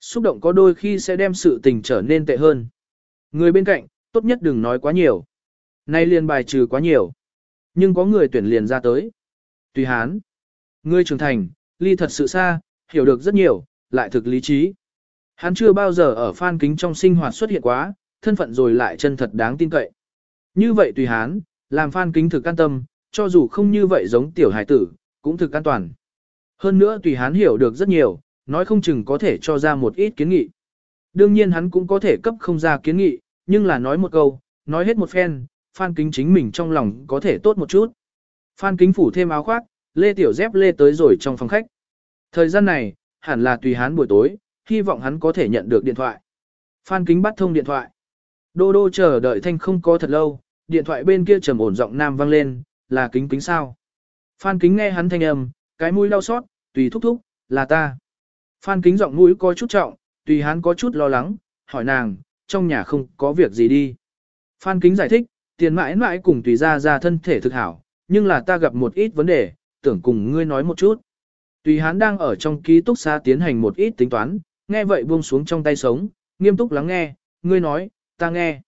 [SPEAKER 1] Xúc động có đôi khi sẽ đem sự tình trở nên tệ hơn. Người bên cạnh, tốt nhất đừng nói quá nhiều. Nay liền bài trừ quá nhiều. Nhưng có người tuyển liền ra tới. Tùy hán. Ngươi trưởng thành, ly thật sự xa, hiểu được rất nhiều, lại thực lý trí. Hắn chưa bao giờ ở phan kính trong sinh hoạt xuất hiện quá, thân phận rồi lại chân thật đáng tin cậy. Như vậy tùy hắn, làm phan kính thực an tâm, cho dù không như vậy giống tiểu hải tử, cũng thực an toàn. Hơn nữa tùy hắn hiểu được rất nhiều, nói không chừng có thể cho ra một ít kiến nghị. Đương nhiên hắn cũng có thể cấp không ra kiến nghị, nhưng là nói một câu, nói hết một phen, Phan Kính chính mình trong lòng có thể tốt một chút. Phan Kính phủ thêm áo khoác, lê tiểu dép lê tới rồi trong phòng khách. Thời gian này, hẳn là tùy hắn buổi tối, hy vọng hắn có thể nhận được điện thoại. Phan Kính bắt thông điện thoại. Đô đô chờ đợi thanh không có thật lâu, điện thoại bên kia trầm ổn giọng nam vang lên, là kính kính sao. Phan Kính nghe hắn thanh âm, cái mũi đau xót, tùy thúc thúc, là ta. Phan Kính giọng mũi có chút trọng, tùy hắn có chút lo lắng, hỏi nàng, trong nhà không có việc gì đi. Phan Kính giải thích, tiền mãi mãi cùng tùy ra ra thân thể thực hảo, nhưng là ta gặp một ít vấn đề, tưởng cùng ngươi nói một chút. Tùy hắn đang ở trong ký túc xá tiến hành một ít tính toán, nghe vậy buông xuống trong tay sống, nghiêm túc lắng nghe, ngươi nói, ta nghe.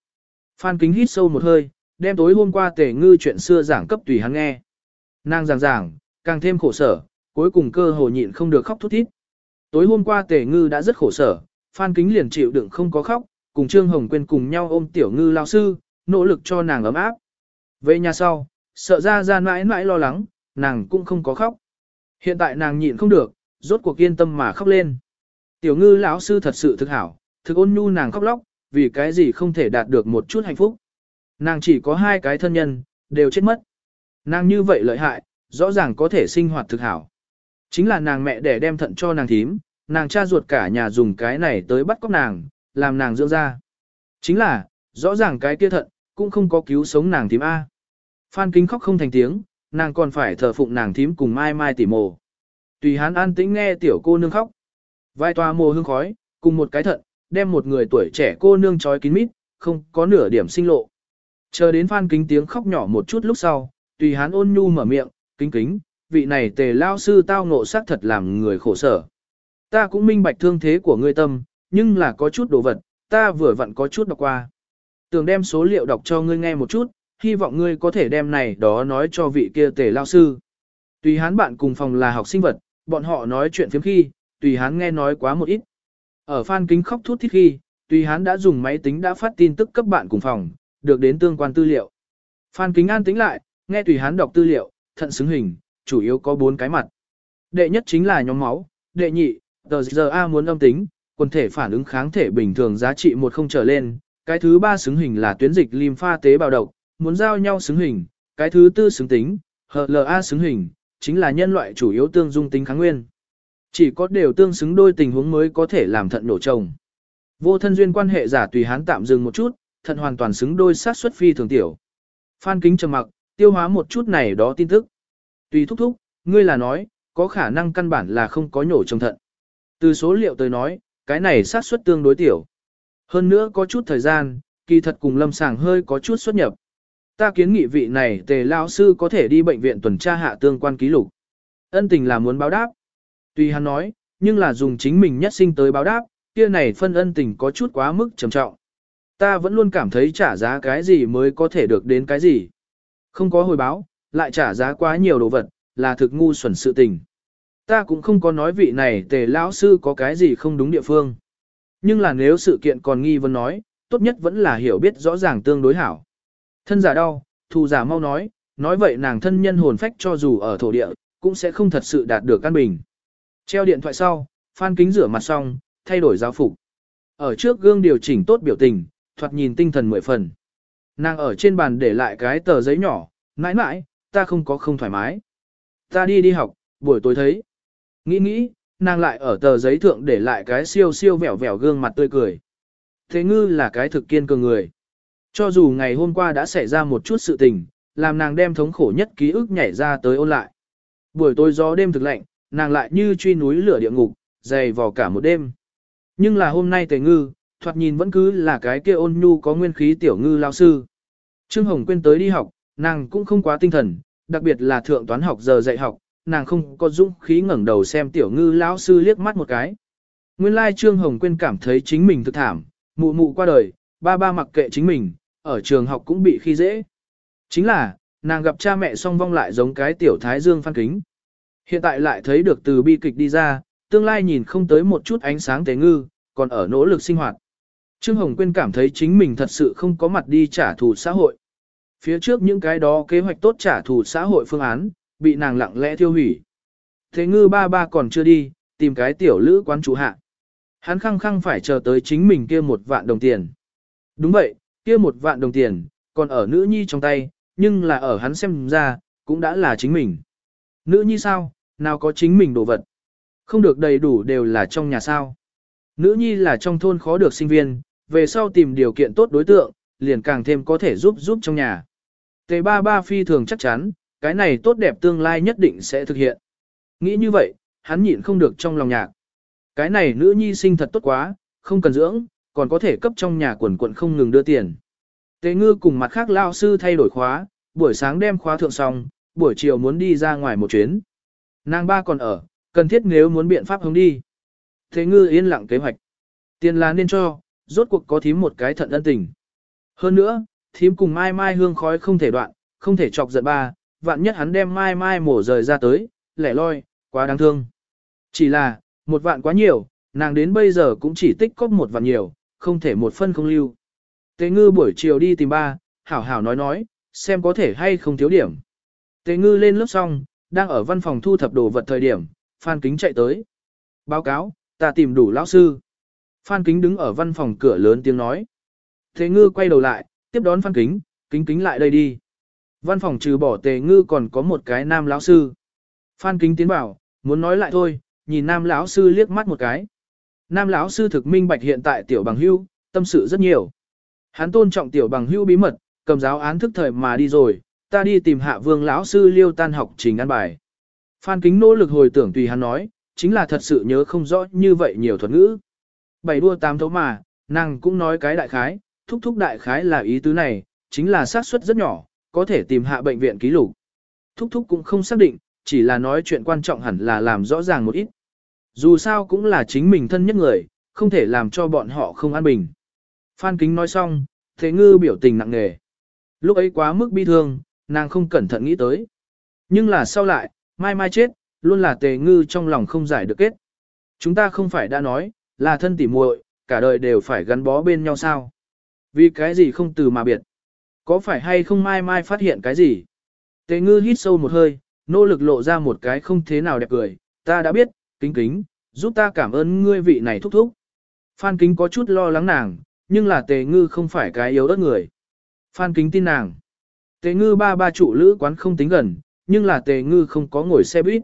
[SPEAKER 1] Phan Kính hít sâu một hơi, đem tối hôm qua tể ngư chuyện xưa giảng cấp tùy hắn nghe. Nàng giảng giảng, càng thêm khổ sở, cuối cùng cơ hồ nhịn không được khóc thút thít. Tối hôm qua tể ngư đã rất khổ sở, Phan Kính liền chịu đựng không có khóc, cùng Trương Hồng Quyên cùng nhau ôm tiểu ngư lao sư, nỗ lực cho nàng ấm áp. Về nhà sau, sợ ra ra mãi mãi lo lắng, nàng cũng không có khóc. Hiện tại nàng nhịn không được, rốt cuộc yên tâm mà khóc lên. Tiểu ngư lão sư thật sự thực hảo, thực ôn nhu nàng khóc lóc, vì cái gì không thể đạt được một chút hạnh phúc. Nàng chỉ có hai cái thân nhân, đều chết mất. Nàng như vậy lợi hại, rõ ràng có thể sinh hoạt thực hảo. Chính là nàng mẹ để đem thận cho nàng thím, nàng cha ruột cả nhà dùng cái này tới bắt cóc nàng, làm nàng dưỡng ra. Chính là, rõ ràng cái kia thận, cũng không có cứu sống nàng thím A. Phan Kính khóc không thành tiếng, nàng còn phải thờ phụng nàng thím cùng mai mai tỉ mồ. Tùy hắn an tĩnh nghe tiểu cô nương khóc. Vai toa mồ hương khói, cùng một cái thận, đem một người tuổi trẻ cô nương trói kín mít, không có nửa điểm sinh lộ. Chờ đến Phan Kính tiếng khóc nhỏ một chút lúc sau, tùy hắn ôn nhu mở miệng, kính kính, vị này tề lao sư tao ngộ sắc thật làm người khổ sở. Ta cũng minh bạch thương thế của ngươi tâm, nhưng là có chút đồ vật, ta vừa vặn có chút đọc qua. tường đem số liệu đọc cho ngươi nghe một chút, hy vọng ngươi có thể đem này đó nói cho vị kia tề lao sư. Tùy hán bạn cùng phòng là học sinh vật, bọn họ nói chuyện phiếm khi, tùy hán nghe nói quá một ít. Ở phan kính khóc thút thít khi, tùy hán đã dùng máy tính đã phát tin tức cấp bạn cùng phòng, được đến tương quan tư liệu. Phan kính an tính lại, nghe tùy hán đọc tư liệu, thận xứng hình, chủ yếu có bốn cái mặt. Đệ nhất chính là nhóm máu, đệ nhị, tờ giờ A muốn âm tính, quần thể phản ứng kháng thể bình thường giá trị một không trở lên, cái thứ ba xứng hình là tuyến dịch lympha tế bào độc, muốn giao nhau xứng hình, cái thứ tư xứng tính, HLA xứng hình, chính là nhân loại chủ yếu tương dung tính kháng nguyên. Chỉ có đều tương xứng đôi tình huống mới có thể làm thận nổ chồng Vô thân duyên quan hệ giả tùy hán tạm dừng một chút, thận hoàn toàn xứng đôi sát xuất phi thường tiểu. Phan kính trầm mặc, tiêu hóa một chút này đó tin tức. Tùy thúc thúc, ngươi là nói, có khả năng căn bản là không có nhổ trồng thận. Từ số liệu tới nói, cái này sát suất tương đối tiểu. Hơn nữa có chút thời gian, kỳ thật cùng lâm sàng hơi có chút xuất nhập. Ta kiến nghị vị này tề lao sư có thể đi bệnh viện tuần tra hạ tương quan ký lục. Ân tình là muốn báo đáp. Tuy hắn nói, nhưng là dùng chính mình nhất sinh tới báo đáp, kia này phân ân tình có chút quá mức trầm trọng. Ta vẫn luôn cảm thấy trả giá cái gì mới có thể được đến cái gì. Không có hồi báo, lại trả giá quá nhiều đồ vật, là thực ngu xuẩn sự tình. Ta cũng không có nói vị này tề lão sư có cái gì không đúng địa phương. Nhưng là nếu sự kiện còn nghi vấn nói, tốt nhất vẫn là hiểu biết rõ ràng tương đối hảo. Thân giả đau, thù giả mau nói, nói vậy nàng thân nhân hồn phách cho dù ở thổ địa, cũng sẽ không thật sự đạt được căn bình. Treo điện thoại sau, Phan Kính rửa mặt xong, thay đổi giáo phục. Ở trước gương điều chỉnh tốt biểu tình, thoạt nhìn tinh thần mười phần. Nàng ở trên bàn để lại cái tờ giấy nhỏ, mãi mãi, ta không có không thoải mái. Ta đi đi học, buổi tối thấy. Nghĩ nghĩ, nàng lại ở tờ giấy thượng để lại cái siêu siêu vẻo vẻo gương mặt tươi cười. Thế ngư là cái thực kiên cường người. Cho dù ngày hôm qua đã xảy ra một chút sự tình, làm nàng đem thống khổ nhất ký ức nhảy ra tới ôn lại. Buổi tối gió đêm thực lạnh, nàng lại như truy núi lửa địa ngục, dày vò cả một đêm. Nhưng là hôm nay tề ngư, thoạt nhìn vẫn cứ là cái kia ôn nhu có nguyên khí tiểu ngư lao sư. Trương Hồng quên tới đi học, nàng cũng không quá tinh thần, đặc biệt là thượng toán học giờ dạy học, nàng không có dũng khí ngẩng đầu xem tiểu ngư lão sư liếc mắt một cái. Nguyên lai Trương Hồng Quyên cảm thấy chính mình thực thảm, mụ mụ qua đời, ba ba mặc kệ chính mình, ở trường học cũng bị khi dễ. Chính là, nàng gặp cha mẹ song vong lại giống cái tiểu thái dương phan kính. Hiện tại lại thấy được từ bi kịch đi ra, tương lai nhìn không tới một chút ánh sáng tế ngư, còn ở nỗ lực sinh hoạt. Trương Hồng Quyên cảm thấy chính mình thật sự không có mặt đi trả thù xã hội. Phía trước những cái đó kế hoạch tốt trả thù xã hội phương án, bị nàng lặng lẽ thiêu hủy. Thế ngư ba ba còn chưa đi, tìm cái tiểu lữ quán chủ hạ. Hắn khăng khăng phải chờ tới chính mình kia một vạn đồng tiền. Đúng vậy, kia một vạn đồng tiền, còn ở nữ nhi trong tay, nhưng là ở hắn xem ra, cũng đã là chính mình. Nữ nhi sao, nào có chính mình đồ vật. Không được đầy đủ đều là trong nhà sao. Nữ nhi là trong thôn khó được sinh viên, về sau tìm điều kiện tốt đối tượng, liền càng thêm có thể giúp giúp trong nhà. Tề ba ba phi thường chắc chắn, cái này tốt đẹp tương lai nhất định sẽ thực hiện. Nghĩ như vậy, hắn nhịn không được trong lòng nhạc. Cái này nữ nhi sinh thật tốt quá, không cần dưỡng, còn có thể cấp trong nhà quần quận không ngừng đưa tiền. Tề ngư cùng mặt khác lao sư thay đổi khóa, buổi sáng đem khóa thượng xong, buổi chiều muốn đi ra ngoài một chuyến. Nàng ba còn ở, cần thiết nếu muốn biện pháp hướng đi. Thế ngư yên lặng kế hoạch. Tiền là nên cho, rốt cuộc có thím một cái thận ân tình. Hơn nữa, thím cùng mai mai hương khói không thể đoạn, không thể chọc giận ba, vạn nhất hắn đem mai mai mổ rời ra tới, lẻ loi, quá đáng thương. Chỉ là, một vạn quá nhiều, nàng đến bây giờ cũng chỉ tích cóp một vạn nhiều, không thể một phân không lưu. Tế ngư buổi chiều đi tìm ba, hảo hảo nói nói, xem có thể hay không thiếu điểm. Tế ngư lên lớp xong, đang ở văn phòng thu thập đồ vật thời điểm, Phan Kính chạy tới. Báo cáo, ta tìm đủ lão sư. Phan Kính đứng ở văn phòng cửa lớn tiếng nói. Tế ngư quay đầu lại, tiếp đón Phan Kính, kính kính lại đây đi. Văn phòng trừ bỏ tề ngư còn có một cái nam lão sư. Phan Kính tiến bảo, muốn nói lại thôi, nhìn nam lão sư liếc mắt một cái. Nam lão sư thực minh bạch hiện tại tiểu bằng hưu, tâm sự rất nhiều. Hắn tôn trọng tiểu bằng hưu bí mật, cầm giáo án thức thời mà đi rồi, ta đi tìm hạ vương lão sư liêu tan học trình ăn bài. Phan kính nỗ lực hồi tưởng tùy hắn nói, chính là thật sự nhớ không rõ như vậy nhiều thuật ngữ. Bảy đua tám thấu mà, nàng cũng nói cái đại khái, thúc thúc đại khái là ý tứ này, chính là xác suất rất nhỏ, có thể tìm hạ bệnh viện ký lục. Thúc thúc cũng không xác định, chỉ là nói chuyện quan trọng hẳn là làm rõ ràng một ít. Dù sao cũng là chính mình thân nhất người, không thể làm cho bọn họ không an bình. Phan Kính nói xong, Thế Ngư biểu tình nặng nề. Lúc ấy quá mức bi thương, nàng không cẩn thận nghĩ tới. Nhưng là sau lại, mai mai chết, luôn là Tề Ngư trong lòng không giải được kết. Chúng ta không phải đã nói, là thân tỉ muội, cả đời đều phải gắn bó bên nhau sao. Vì cái gì không từ mà biệt. Có phải hay không mai mai phát hiện cái gì? Tề Ngư hít sâu một hơi, nỗ lực lộ ra một cái không thế nào đẹp cười. Ta đã biết, kính kính, giúp ta cảm ơn ngươi vị này thúc thúc. Phan kính có chút lo lắng nàng, nhưng là tề ngư không phải cái yếu đất người. Phan kính tin nàng. Tề ngư ba ba trụ lữ quán không tính gần, nhưng là tề ngư không có ngồi xe buýt.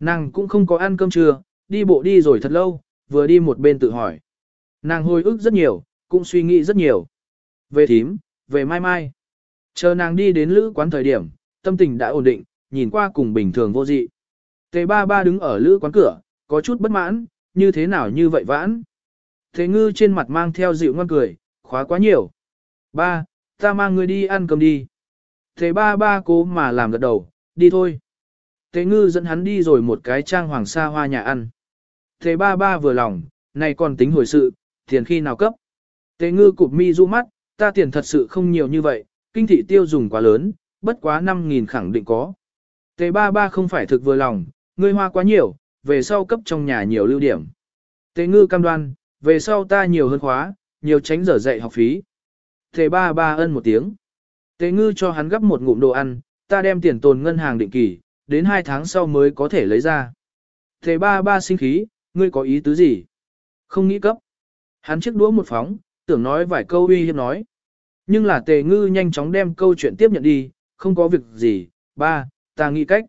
[SPEAKER 1] Nàng cũng không có ăn cơm trưa, đi bộ đi rồi thật lâu, vừa đi một bên tự hỏi. Nàng hồi ức rất nhiều, cũng suy nghĩ rất nhiều. Về thím, về mai mai. Chờ nàng đi đến lữ quán thời điểm, tâm tình đã ổn định, nhìn qua cùng bình thường vô dị. Tề ba ba đứng ở lữ quán cửa, có chút bất mãn, như thế nào như vậy vãn. Thế ngư trên mặt mang theo dịu ngoan cười, khóa quá nhiều. Ba, ta mang người đi ăn cơm đi. Thế ba ba cố mà làm gật đầu, đi thôi. Thế ngư dẫn hắn đi rồi một cái trang hoàng sa hoa nhà ăn. Thế ba ba vừa lòng, này còn tính hồi sự, tiền khi nào cấp. Thế ngư cụp mi du mắt, ta tiền thật sự không nhiều như vậy, kinh thị tiêu dùng quá lớn, bất quá 5.000 khẳng định có. Thế ba ba không phải thực vừa lòng, ngươi hoa quá nhiều, về sau cấp trong nhà nhiều lưu điểm. Tế ngư cam đoan, về sau ta nhiều hơn khóa, nhiều tránh giờ dạy học phí. Thế ba ba ân một tiếng. Tế ngư cho hắn gấp một ngụm đồ ăn, ta đem tiền tồn ngân hàng định kỳ, đến hai tháng sau mới có thể lấy ra. Thế ba ba sinh khí, ngươi có ý tứ gì? Không nghĩ cấp. Hắn chiếc đũa một phóng, tưởng nói vài câu uy hiếp nói. Nhưng là tề ngư nhanh chóng đem câu chuyện tiếp nhận đi, không có việc gì, ba, ta nghĩ cách.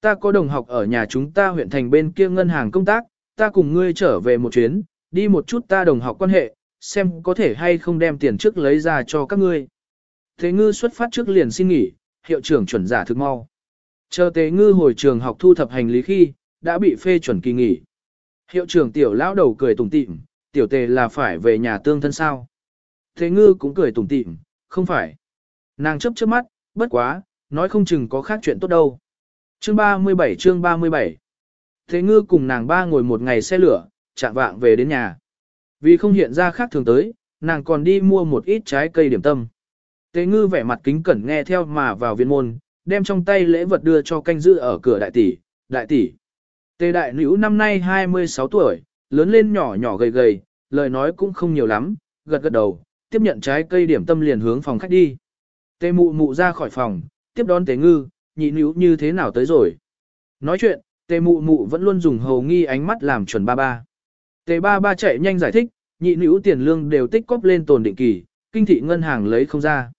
[SPEAKER 1] Ta có đồng học ở nhà chúng ta huyện thành bên kia ngân hàng công tác, ta cùng ngươi trở về một chuyến, đi một chút ta đồng học quan hệ, xem có thể hay không đem tiền trước lấy ra cho các ngươi. Thế ngư xuất phát trước liền xin nghỉ, hiệu trưởng chuẩn giả thực mau. Chờ tế ngư hồi trường học thu thập hành lý khi, đã bị phê chuẩn kỳ nghỉ. Hiệu trưởng tiểu lão đầu cười tủm tỉm, tiểu tề là phải về nhà tương thân sao. Thế ngư cũng cười tủm tỉm, không phải. Nàng chấp chớp mắt, bất quá, nói không chừng có khác chuyện tốt đâu. Chương 37 chương 37 Thế ngư cùng nàng ba ngồi một ngày xe lửa, chạm vạng về đến nhà. Vì không hiện ra khác thường tới, nàng còn đi mua một ít trái cây điểm tâm. Tế ngư vẻ mặt kính cẩn nghe theo mà vào viên môn, đem trong tay lễ vật đưa cho canh giữ ở cửa đại tỷ, đại tỷ. Tề đại nữ năm nay 26 tuổi, lớn lên nhỏ nhỏ gầy gầy, lời nói cũng không nhiều lắm, gật gật đầu, tiếp nhận trái cây điểm tâm liền hướng phòng khách đi. Tề mụ mụ ra khỏi phòng, tiếp đón tề ngư, nhị nữ như thế nào tới rồi. Nói chuyện, tề mụ mụ vẫn luôn dùng hầu nghi ánh mắt làm chuẩn ba ba. Tề ba ba chạy nhanh giải thích, nhị nữ tiền lương đều tích cóp lên tồn định kỳ, kinh thị ngân hàng lấy không ra.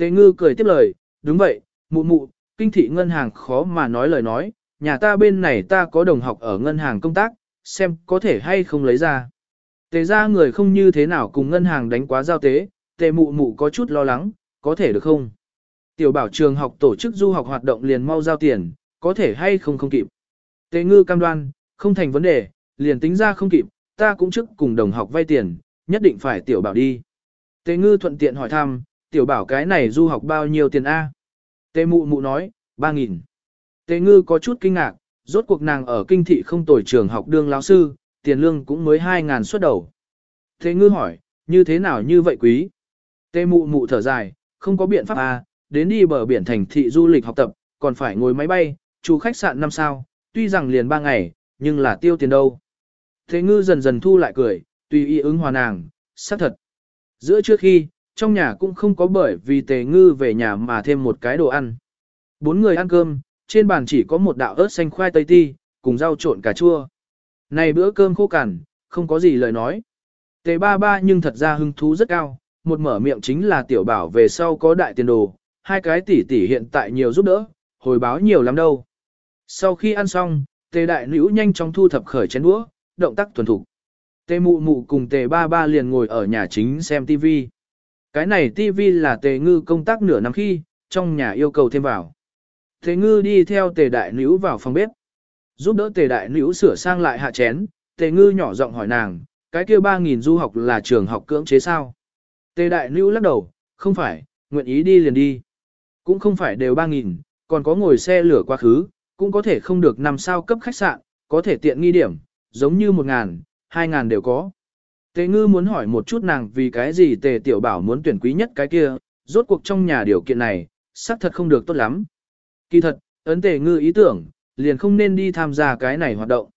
[SPEAKER 1] Tề ngư cười tiếp lời, đúng vậy, mụ mụ, kinh thị ngân hàng khó mà nói lời nói, nhà ta bên này ta có đồng học ở ngân hàng công tác, xem có thể hay không lấy ra. Tề ra người không như thế nào cùng ngân hàng đánh quá giao tế, tề mụ mụ có chút lo lắng, có thể được không? Tiểu bảo trường học tổ chức du học hoạt động liền mau giao tiền, có thể hay không không kịp. Tề ngư cam đoan, không thành vấn đề, liền tính ra không kịp, ta cũng trước cùng đồng học vay tiền, nhất định phải tiểu bảo đi. Tề ngư thuận tiện hỏi thăm, tiểu bảo cái này du học bao nhiêu tiền A? Tề mụ mụ nói, 3.000. Tề ngư có chút kinh ngạc, rốt cuộc nàng ở kinh thị không tồi trường học đương lão sư, tiền lương cũng mới 2.000 xuất đầu. Tề ngư hỏi, như thế nào như vậy quý? Tề mụ mụ thở dài, không có biện pháp a, đến đi bờ biển thành thị du lịch học tập, còn phải ngồi máy bay, chủ khách sạn năm sao, tuy rằng liền 3 ngày, nhưng là tiêu tiền đâu. Thế ngư dần dần thu lại cười, tùy ý ứng hòa nàng, xác thật. Giữa trước khi, trong nhà cũng không có bởi vì tề ngư về nhà mà thêm một cái đồ ăn. Bốn người ăn cơm, trên bàn chỉ có một đạo ớt xanh khoai tây ti, cùng rau trộn cà chua. Này bữa cơm khô cằn, không có gì lời nói. Tề ba ba nhưng thật ra hứng thú rất cao, một mở miệng chính là tiểu bảo về sau có đại tiền đồ, hai cái tỷ tỷ hiện tại nhiều giúp đỡ, hồi báo nhiều lắm đâu. Sau khi ăn xong, tề đại nữ nhanh chóng thu thập khởi chén đũa, động tác thuần thục. Tề mụ mụ cùng tề ba ba liền ngồi ở nhà chính xem tivi cái này tivi là tề ngư công tác nửa năm khi, trong nhà yêu cầu thêm vào. Tề ngư đi theo tề đại nữ vào phòng bếp. Giúp đỡ tề đại nữ sửa sang lại hạ chén, tề ngư nhỏ giọng hỏi nàng, cái kia 3.000 du học là trường học cưỡng chế sao? Tề đại nữ lắc đầu, không phải, nguyện ý đi liền đi. Cũng không phải đều 3.000, còn có ngồi xe lửa quá khứ, cũng có thể không được nằm sao cấp khách sạn, có thể tiện nghi điểm, giống như 1.000, 2.000 đều có. Tề ngư muốn hỏi một chút nàng vì cái gì tề tiểu bảo muốn tuyển quý nhất cái kia, rốt cuộc trong nhà điều kiện này, xác thật không được tốt lắm. Kỳ thật, ấn tề ngư ý tưởng, liền không nên đi tham gia cái này hoạt động.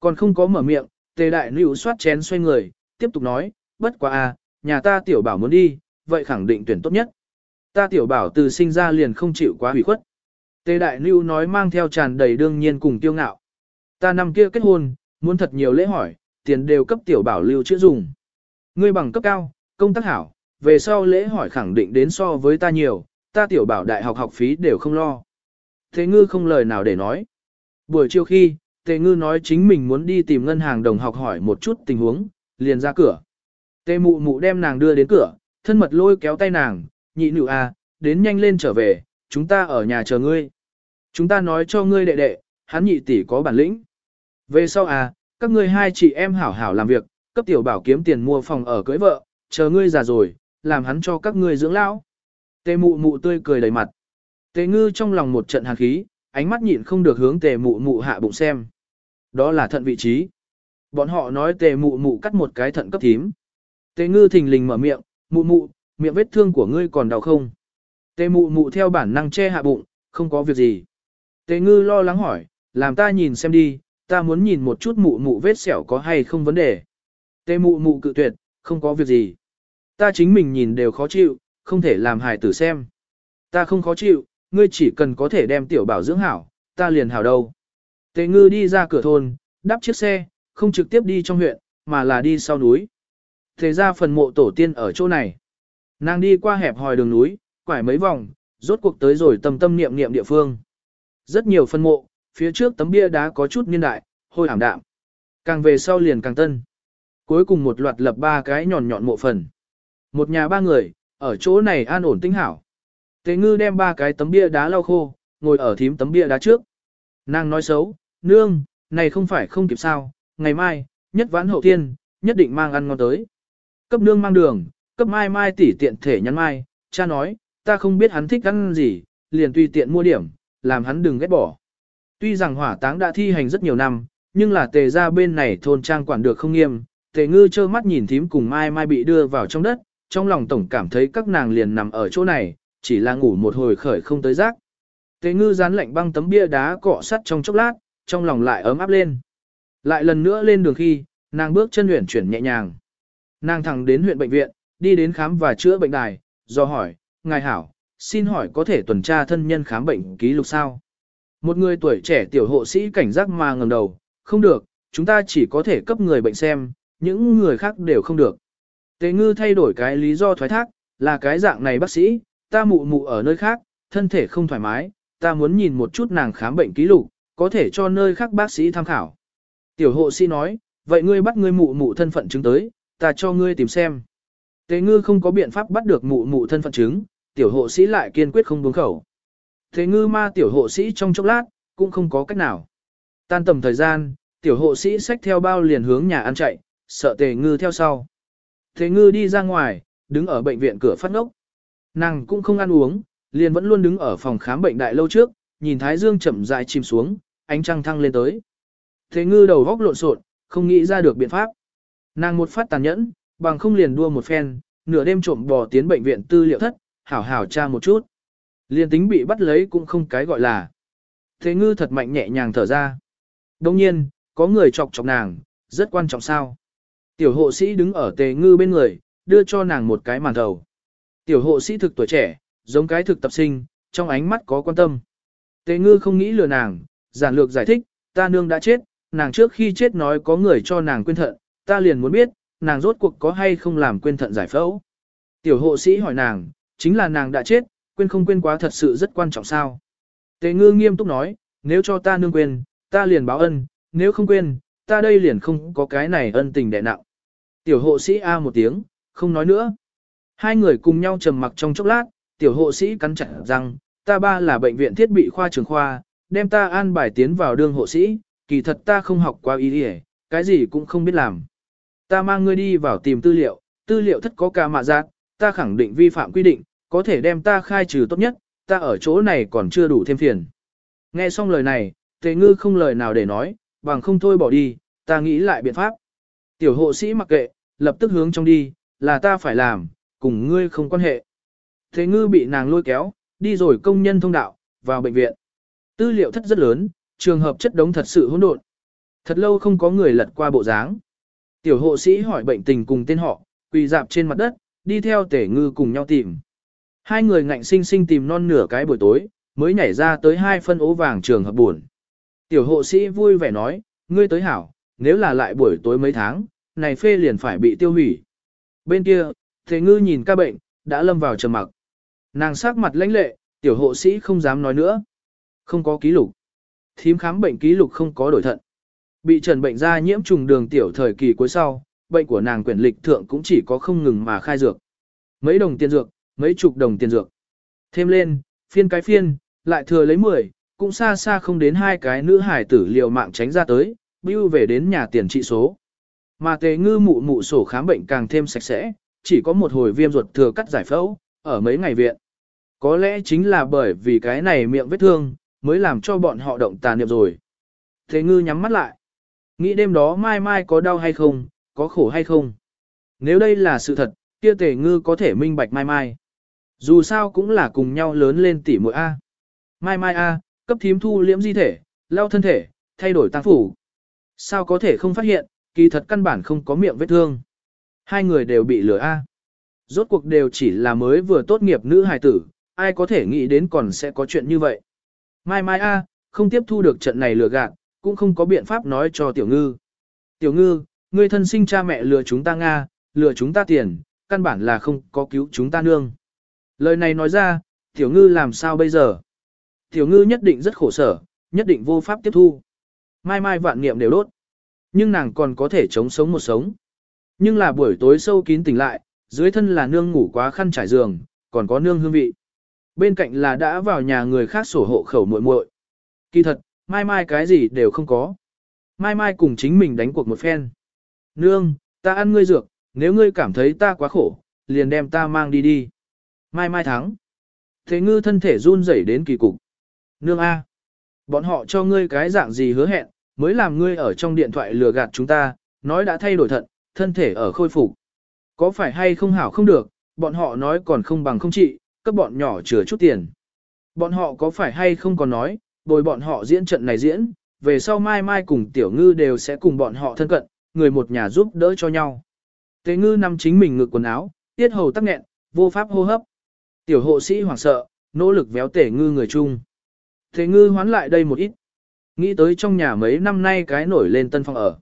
[SPEAKER 1] Còn không có mở miệng, tề đại nữ soát chén xoay người, tiếp tục nói, bất quá à, nhà ta tiểu bảo muốn đi, vậy khẳng định tuyển tốt nhất. Ta tiểu bảo từ sinh ra liền không chịu quá hủy khuất. Tề đại nữ nói mang theo tràn đầy đương nhiên cùng tiêu ngạo. Ta năm kia kết hôn, muốn thật nhiều lễ hỏi, tiền đều cấp tiểu bảo lưu chữa dùng. Ngươi bằng cấp cao, công tác hảo, về sau lễ hỏi khẳng định đến so với ta nhiều, ta tiểu bảo đại học học phí đều không lo. Thế ngư không lời nào để nói. Buổi chiều khi, Tề ngư nói chính mình muốn đi tìm ngân hàng đồng học hỏi một chút tình huống, liền ra cửa. Tề mụ mụ đem nàng đưa đến cửa, thân mật lôi kéo tay nàng, nhị nữ à, đến nhanh lên trở về, chúng ta ở nhà chờ ngươi. Chúng ta nói cho ngươi đệ đệ, hắn nhị tỷ có bản lĩnh. Về sau à, các ngươi hai chị em hảo hảo làm việc, cấp tiểu bảo kiếm tiền mua phòng ở cưới vợ, chờ ngươi già rồi, làm hắn cho các ngươi dưỡng lão. Tề mụ mụ tươi cười đầy mặt. Tề ngư trong lòng một trận hàn khí, ánh mắt nhịn không được hướng tề mụ mụ hạ bụng xem. Đó là thận vị trí. Bọn họ nói tề mụ mụ cắt một cái thận cấp thím. Tề ngư thình lình mở miệng, mụ mụ, miệng vết thương của ngươi còn đau không? Tề mụ mụ theo bản năng che hạ bụng, không có việc gì. Tề ngư lo lắng hỏi, làm ta nhìn xem đi, ta muốn nhìn một chút mụ mụ vết sẹo có hay không vấn đề. Tê mụ mụ cự tuyệt, không có việc gì. Ta chính mình nhìn đều khó chịu, không thể làm hài tử xem. Ta không khó chịu, ngươi chỉ cần có thể đem tiểu bảo dưỡng hảo, ta liền hảo đâu. Tề ngư đi ra cửa thôn, đắp chiếc xe, không trực tiếp đi trong huyện, mà là đi sau núi. Thế ra phần mộ tổ tiên ở chỗ này. Nàng đi qua hẹp hòi đường núi, quải mấy vòng, rốt cuộc tới rồi tâm tâm niệm niệm địa phương. Rất nhiều phân mộ, phía trước tấm bia đá có chút niên đại, hôi ảm đạm. Càng về sau liền càng tân. Cuối cùng một loạt lập ba cái nhọn nhọn mộ phần. Một nhà ba người, ở chỗ này an ổn tinh hảo. Tề ngư đem ba cái tấm bia đá lau khô, ngồi ở thím tấm bia đá trước. Nàng nói xấu, nương, này không phải không kịp sao, ngày mai, nhất vãn hậu thiên, nhất định mang ăn ngon tới. Cấp nương mang đường, cấp mai mai tỉ tiện thể nhắn mai, cha nói, ta không biết hắn thích ăn gì, liền tùy tiện mua điểm, làm hắn đừng ghét bỏ. Tuy rằng hỏa táng đã thi hành rất nhiều năm, nhưng là tề ra bên này thôn trang quản được không nghiêm, tề ngư trơ mắt nhìn thím cùng mai mai bị đưa vào trong đất, trong lòng tổng cảm thấy các nàng liền nằm ở chỗ này, chỉ là ngủ một hồi khởi không tới giác. Tề ngư dán lạnh băng tấm bia đá cọ sắt trong chốc lát, trong lòng lại ấm áp lên. Lại lần nữa lên đường khi, nàng bước chân luyện chuyển nhẹ nhàng. Nàng thẳng đến huyện bệnh viện, đi đến khám và chữa bệnh đài, do hỏi, ngài hảo, xin hỏi có thể tuần tra thân nhân khám bệnh ký lục sao? Một người tuổi trẻ tiểu hộ sĩ cảnh giác mà ngầm đầu, không được, chúng ta chỉ có thể cấp người bệnh xem, những người khác đều không được. Tế ngư thay đổi cái lý do thoái thác, là cái dạng này bác sĩ, ta mụ mụ ở nơi khác, thân thể không thoải mái, ta muốn nhìn một chút nàng khám bệnh ký lục, có thể cho nơi khác bác sĩ tham khảo. Tiểu hộ sĩ nói, vậy ngươi bắt ngươi mụ mụ thân phận chứng tới, ta cho ngươi tìm xem. Tế ngư không có biện pháp bắt được mụ mụ thân phận chứng, tiểu hộ sĩ lại kiên quyết không buông khẩu. Thế ngư ma tiểu hộ sĩ trong chốc lát, cũng không có cách nào. Tan tầm thời gian, tiểu hộ sĩ xách theo bao liền hướng nhà ăn chạy, sợ tề ngư theo sau. Thế ngư đi ra ngoài, đứng ở bệnh viện cửa phát ngốc. Nàng cũng không ăn uống, liền vẫn luôn đứng ở phòng khám bệnh đại lâu trước, nhìn thái dương chậm rãi chìm xuống, ánh trăng thăng lên tới. Thế ngư đầu góc lộn xộn, không nghĩ ra được biện pháp. Nàng một phát tàn nhẫn, bằng không liền đua một phen, nửa đêm trộm bò tiến bệnh viện tư liệu thất, hảo hảo tra một chút. Liên tính bị bắt lấy cũng không cái gọi là. Thế ngư thật mạnh nhẹ nhàng thở ra. Đồng nhiên, có người chọc chọc nàng, rất quan trọng sao. Tiểu hộ sĩ đứng ở tề ngư bên người, đưa cho nàng một cái màn thầu. Tiểu hộ sĩ thực tuổi trẻ, giống cái thực tập sinh, trong ánh mắt có quan tâm. Tề ngư không nghĩ lừa nàng, giản lược giải thích, ta nương đã chết, nàng trước khi chết nói có người cho nàng quên thận, ta liền muốn biết, nàng rốt cuộc có hay không làm quên thận giải phẫu. Tiểu hộ sĩ hỏi nàng, chính là nàng đã chết, quên không quên quá thật sự rất quan trọng sao. Tề ngư nghiêm túc nói, nếu cho ta nương quên, ta liền báo ân, nếu không quên, ta đây liền không có cái này ân tình đẻ nặng. Tiểu hộ sĩ A một tiếng, không nói nữa. Hai người cùng nhau trầm mặc trong chốc lát, tiểu hộ sĩ cắn chặt rằng, ta ba là bệnh viện thiết bị khoa trường khoa, đem ta an bài tiến vào đương hộ sĩ, kỳ thật ta không học qua ý đi cái gì cũng không biết làm. Ta mang ngươi đi vào tìm tư liệu, tư liệu thất có cả mạ giác, ta khẳng định vi phạm quy định, có thể đem ta khai trừ tốt nhất, ta ở chỗ này còn chưa đủ thêm phiền. Nghe xong lời này, tề ngư không lời nào để nói, bằng không thôi bỏ đi, ta nghĩ lại biện pháp. Tiểu hộ sĩ mặc kệ, lập tức hướng trong đi, là ta phải làm, cùng ngươi không quan hệ. Tề ngư bị nàng lôi kéo, đi rồi công nhân thông đạo, vào bệnh viện. Tư liệu thất rất lớn, trường hợp chất đống thật sự hỗn độn. Thật lâu không có người lật qua bộ dáng. Tiểu hộ sĩ hỏi bệnh tình cùng tên họ, quỳ dạp trên mặt đất, đi theo tể ngư cùng nhau tìm. Hai người ngạnh sinh sinh tìm non nửa cái buổi tối, mới nhảy ra tới hai phân ố vàng trường hợp buồn. Tiểu hộ sĩ vui vẻ nói, ngươi tới hảo, nếu là lại buổi tối mấy tháng, này phê liền phải bị tiêu hủy. Bên kia, thế ngư nhìn ca bệnh, đã lâm vào trầm mặc. Nàng sắc mặt lãnh lệ, tiểu hộ sĩ không dám nói nữa. Không có ký lục. Thím khám bệnh ký lục không có đổi thận. Bị trần bệnh ra nhiễm trùng đường tiểu thời kỳ cuối sau, bệnh của nàng quyển lịch thượng cũng chỉ có không ngừng mà khai dược. Mấy đồng tiền dược, mấy chục đồng tiền dược. Thêm lên, phiên cái phiên, lại thừa lấy 10, cũng xa xa không đến hai cái nữ hải tử liều mạng tránh ra tới, bưu về đến nhà tiền trị số. Mà tề ngư mụ mụ sổ khám bệnh càng thêm sạch sẽ, chỉ có một hồi viêm ruột thừa cắt giải phẫu, ở mấy ngày viện. Có lẽ chính là bởi vì cái này miệng vết thương, mới làm cho bọn họ động tà niệm rồi. Tề ngư nhắm mắt lại. Nghĩ đêm đó mai mai có đau hay không, có khổ hay không. Nếu đây là sự thật, kia tề ngư có thể minh bạch mai mai. Dù sao cũng là cùng nhau lớn lên tỉ muội A. Mai mai A, cấp thím thu liễm di thể, lao thân thể, thay đổi tăng phủ. Sao có thể không phát hiện, kỳ thật căn bản không có miệng vết thương. Hai người đều bị lừa A. Rốt cuộc đều chỉ là mới vừa tốt nghiệp nữ hài tử, ai có thể nghĩ đến còn sẽ có chuyện như vậy. Mai mai A, không tiếp thu được trận này lừa gạt, cũng không có biện pháp nói cho tiểu ngư. Tiểu ngư, người thân sinh cha mẹ lừa chúng ta Nga, lừa chúng ta tiền, căn bản là không có cứu chúng ta nương. Lời này nói ra, tiểu ngư làm sao bây giờ? Tiểu ngư nhất định rất khổ sở, nhất định vô pháp tiếp thu. Mai mai vạn niệm đều đốt. Nhưng nàng còn có thể chống sống một sống. Nhưng là buổi tối sâu kín tỉnh lại, dưới thân là nương ngủ quá khăn trải giường, còn có nương hương vị. Bên cạnh là đã vào nhà người khác sổ hộ khẩu muội muội. Kỳ thật, mai mai cái gì đều không có. Mai mai cùng chính mình đánh cuộc một phen. Nương, ta ăn ngươi dược, nếu ngươi cảm thấy ta quá khổ, liền đem ta mang đi đi. Mai mai thắng. Thế ngư thân thể run rẩy đến kỳ cục. Nương A. Bọn họ cho ngươi cái dạng gì hứa hẹn, mới làm ngươi ở trong điện thoại lừa gạt chúng ta, nói đã thay đổi thận, thân thể ở khôi phục. Có phải hay không hảo không được, bọn họ nói còn không bằng không trị, cấp bọn nhỏ chừa chút tiền. Bọn họ có phải hay không còn nói, bồi bọn họ diễn trận này diễn, về sau mai mai cùng tiểu ngư đều sẽ cùng bọn họ thân cận, người một nhà giúp đỡ cho nhau. Tế ngư nằm chính mình ngực quần áo, tiết hầu tắc nghẹn, vô pháp hô hấp. Tiểu hộ sĩ hoảng sợ, nỗ lực véo tể ngư người chung. Tế ngư hoán lại đây một ít. Nghĩ tới trong nhà mấy năm nay cái nổi lên tân phòng ở.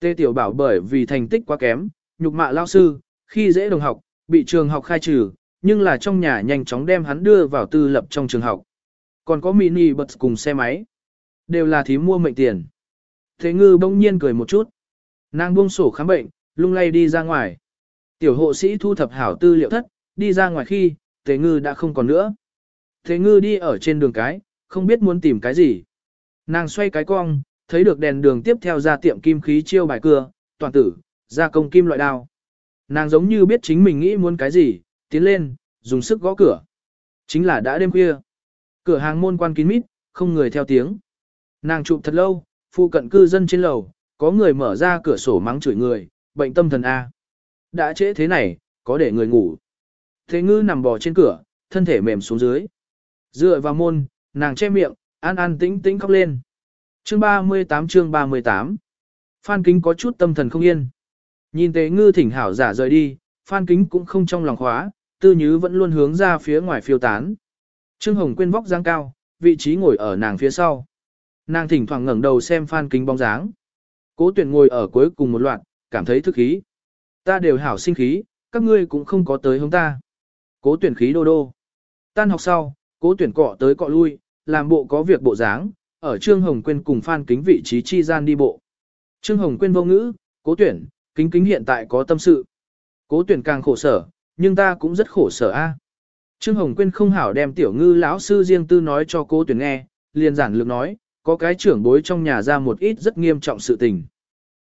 [SPEAKER 1] Tê tiểu bảo bởi vì thành tích quá kém, nhục mạ lao sư, khi dễ đồng học, bị trường học khai trừ, nhưng là trong nhà nhanh chóng đem hắn đưa vào tư lập trong trường học. Còn có mini bật cùng xe máy. Đều là thím mua mệnh tiền. Thế ngư bỗng nhiên cười một chút. Nàng buông sổ khám bệnh, lung lay đi ra ngoài. Tiểu hộ sĩ thu thập hảo tư liệu thất, đi ra ngoài khi, Thế ngư đã không còn nữa. Thế ngư đi ở trên đường cái, không biết muốn tìm cái gì. Nàng xoay cái cong, thấy được đèn đường tiếp theo ra tiệm kim khí chiêu bài cưa, toàn tử, ra công kim loại đao. Nàng giống như biết chính mình nghĩ muốn cái gì, tiến lên, dùng sức gõ cửa. Chính là đã đêm khuya. Cửa hàng môn quan kín mít, không người theo tiếng. Nàng chụp thật lâu, phụ cận cư dân trên lầu, có người mở ra cửa sổ mắng chửi người, bệnh tâm thần A. Đã trễ thế này, có để người ngủ. Thế ngư nằm bò trên cửa, thân thể mềm xuống dưới. Dựa vào môn, nàng che miệng, an an tĩnh tĩnh khóc lên. Chương 38 chương 38 Phan Kính có chút tâm thần không yên. Nhìn tế ngư thỉnh hảo giả rời đi, Phan Kính cũng không trong lòng khóa, tư nhứ vẫn luôn hướng ra phía ngoài phiêu tán. Trương Hồng quên vóc dáng cao, vị trí ngồi ở nàng phía sau. Nàng thỉnh thoảng ngẩng đầu xem Phan Kính bóng dáng. Cố tuyển ngồi ở cuối cùng một loạt, cảm thấy thức khí. Ta đều hảo sinh khí, các ngươi cũng không có tới hướng ta. Cố tuyển khí đô đô. Tan học sau, cố tuyển cọ tới cọ lui, làm bộ có việc bộ dáng, ở Trương Hồng Quyên cùng Phan Kính vị trí chi gian đi bộ. Trương Hồng Quyên vô ngữ, cố tuyển, kính kính hiện tại có tâm sự. Cố tuyển càng khổ sở, nhưng ta cũng rất khổ sở a. Trương Hồng Quyên không hảo đem tiểu ngư lão sư riêng tư nói cho cố tuyển nghe, liền giản lược nói, có cái trưởng bối trong nhà ra một ít rất nghiêm trọng sự tình.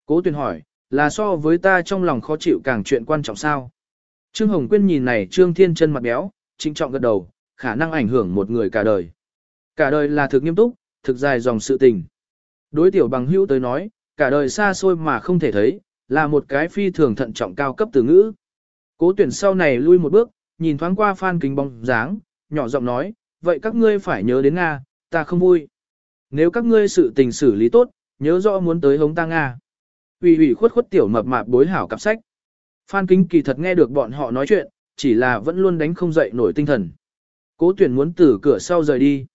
[SPEAKER 1] Cố tuyển hỏi, là so với ta trong lòng khó chịu càng chuyện quan trọng sao? Trương Hồng Quyên nhìn này Trương Thiên chân mặt béo, trinh trọng gật đầu, khả năng ảnh hưởng một người cả đời. Cả đời là thực nghiêm túc, thực dài dòng sự tình. Đối tiểu bằng hữu tới nói, cả đời xa xôi mà không thể thấy, là một cái phi thường thận trọng cao cấp từ ngữ. Cố tuyển sau này lui một bước, nhìn thoáng qua phan kính bóng dáng, nhỏ giọng nói, vậy các ngươi phải nhớ đến Nga, ta không vui. Nếu các ngươi sự tình xử lý tốt, nhớ rõ muốn tới hống ta Nga. Vì ủy khuất khuất tiểu mập mạp bối hảo cặp sách. Phan kính kỳ thật nghe được bọn họ nói chuyện, chỉ là vẫn luôn đánh không dậy nổi tinh thần. Cố tuyển muốn từ cửa sau rời đi.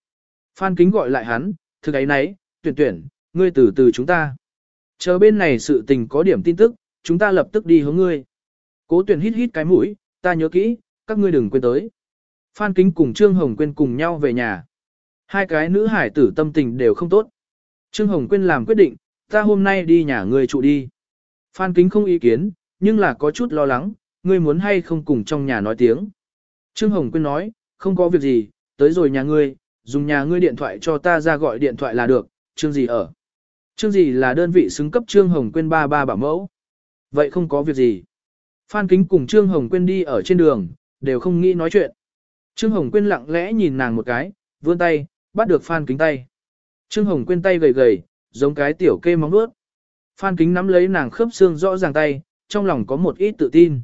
[SPEAKER 1] Phan kính gọi lại hắn, thực ấy nấy, tuyển tuyển, ngươi từ từ chúng ta. Chờ bên này sự tình có điểm tin tức, chúng ta lập tức đi hướng ngươi. Cố tuyển hít hít cái mũi, ta nhớ kỹ, các ngươi đừng quên tới. Phan kính cùng Trương Hồng Quyên cùng nhau về nhà. Hai cái nữ hải tử tâm tình đều không tốt. Trương Hồng Quyên làm quyết định, ta hôm nay đi nhà ngươi trụ đi. Phan kính không ý kiến, nhưng là có chút lo lắng, ngươi muốn hay không cùng trong nhà nói tiếng. Trương Hồng Quyên nói, không có việc gì, tới rồi nhà ngươi, dùng nhà ngươi điện thoại cho ta ra gọi điện thoại là được, Trương gì ở. Trương gì là đơn vị xứng cấp Trương Hồng Quyên ba ba bảo mẫu. Vậy không có việc gì. Phan Kính cùng Trương Hồng Quyên đi ở trên đường, đều không nghĩ nói chuyện. Trương Hồng Quyên lặng lẽ nhìn nàng một cái, vươn tay, bắt được Phan Kính tay. Trương Hồng Quyên tay gầy gầy, giống cái tiểu kê móng nuốt. Phan Kính nắm lấy nàng khớp xương rõ ràng tay, trong lòng có một ít tự tin.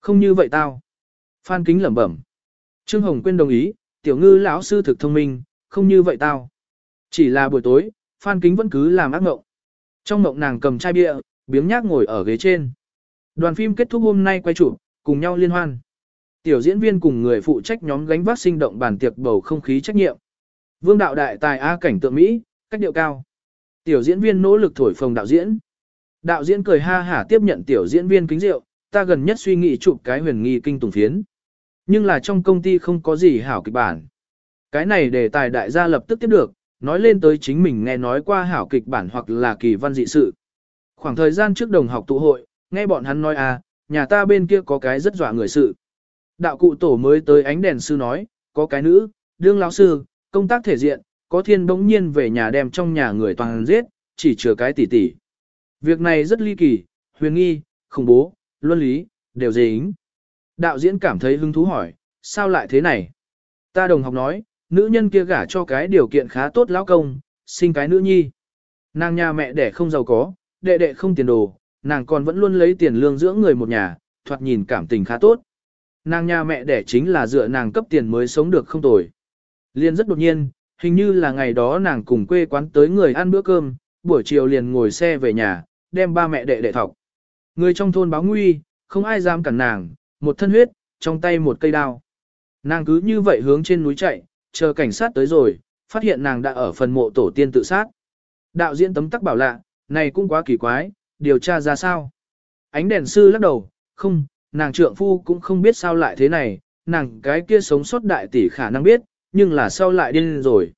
[SPEAKER 1] Không như vậy tao. Phan Kính lẩm bẩm. Trương Hồng Quyên đồng ý, tiểu ngư lão sư thực thông minh, không như vậy tao. Chỉ là buổi tối, Phan Kính vẫn cứ làm ác mộng. Trong mộng nàng cầm chai bia, biếng nhác ngồi ở ghế trên. Đoàn phim kết thúc hôm nay quay chụp, cùng nhau liên hoan. Tiểu diễn viên cùng người phụ trách nhóm gánh vác sinh động bản tiệc bầu không khí trách nhiệm. Vương đạo đại tài A cảnh tượng Mỹ, cách điệu cao. Tiểu diễn viên nỗ lực thổi phồng đạo diễn. Đạo diễn cười ha hả tiếp nhận tiểu diễn viên kính rượu, ta gần nhất suy nghĩ chụp cái huyền nghi kinh tùng phiến. Nhưng là trong công ty không có gì hảo kịch bản. Cái này đề tài đại gia lập tức tiếp được, nói lên tới chính mình nghe nói qua hảo kịch bản hoặc là kỳ văn dị sự. Khoảng thời gian trước đồng học tụ hội, nghe bọn hắn nói à, nhà ta bên kia có cái rất dọa người sự. Đạo cụ tổ mới tới ánh đèn sư nói, có cái nữ, đương lão sư, công tác thể diện, có thiên bỗng nhiên về nhà đem trong nhà người toàn giết, chỉ chừa cái tỷ tỷ. Việc này rất ly kỳ, huyền nghi, khủng bố, luân lý, đều dễ ính. Đạo diễn cảm thấy hứng thú hỏi, sao lại thế này? Ta đồng học nói, nữ nhân kia gả cho cái điều kiện khá tốt lão công, sinh cái nữ nhi. Nàng nhà mẹ đẻ không giàu có, đệ đệ không tiền đồ, nàng còn vẫn luôn lấy tiền lương dưỡng người một nhà, thoạt nhìn cảm tình khá tốt. Nàng nhà mẹ đẻ chính là dựa nàng cấp tiền mới sống được không tồi. Liên rất đột nhiên, hình như là ngày đó nàng cùng quê quán tới người ăn bữa cơm, buổi chiều liền ngồi xe về nhà, đem ba mẹ đệ đệ thọc. Người trong thôn báo nguy, không ai dám cản nàng, một thân huyết, trong tay một cây đao. Nàng cứ như vậy hướng trên núi chạy, chờ cảnh sát tới rồi, phát hiện nàng đã ở phần mộ tổ tiên tự sát. Đạo diễn tấm tắc bảo lạ, này cũng quá kỳ quái, điều tra ra sao? Ánh đèn sư lắc đầu, không, nàng trượng phu cũng không biết sao lại thế này, nàng cái kia sống sót đại tỷ khả năng biết, nhưng là sau lại điên rồi.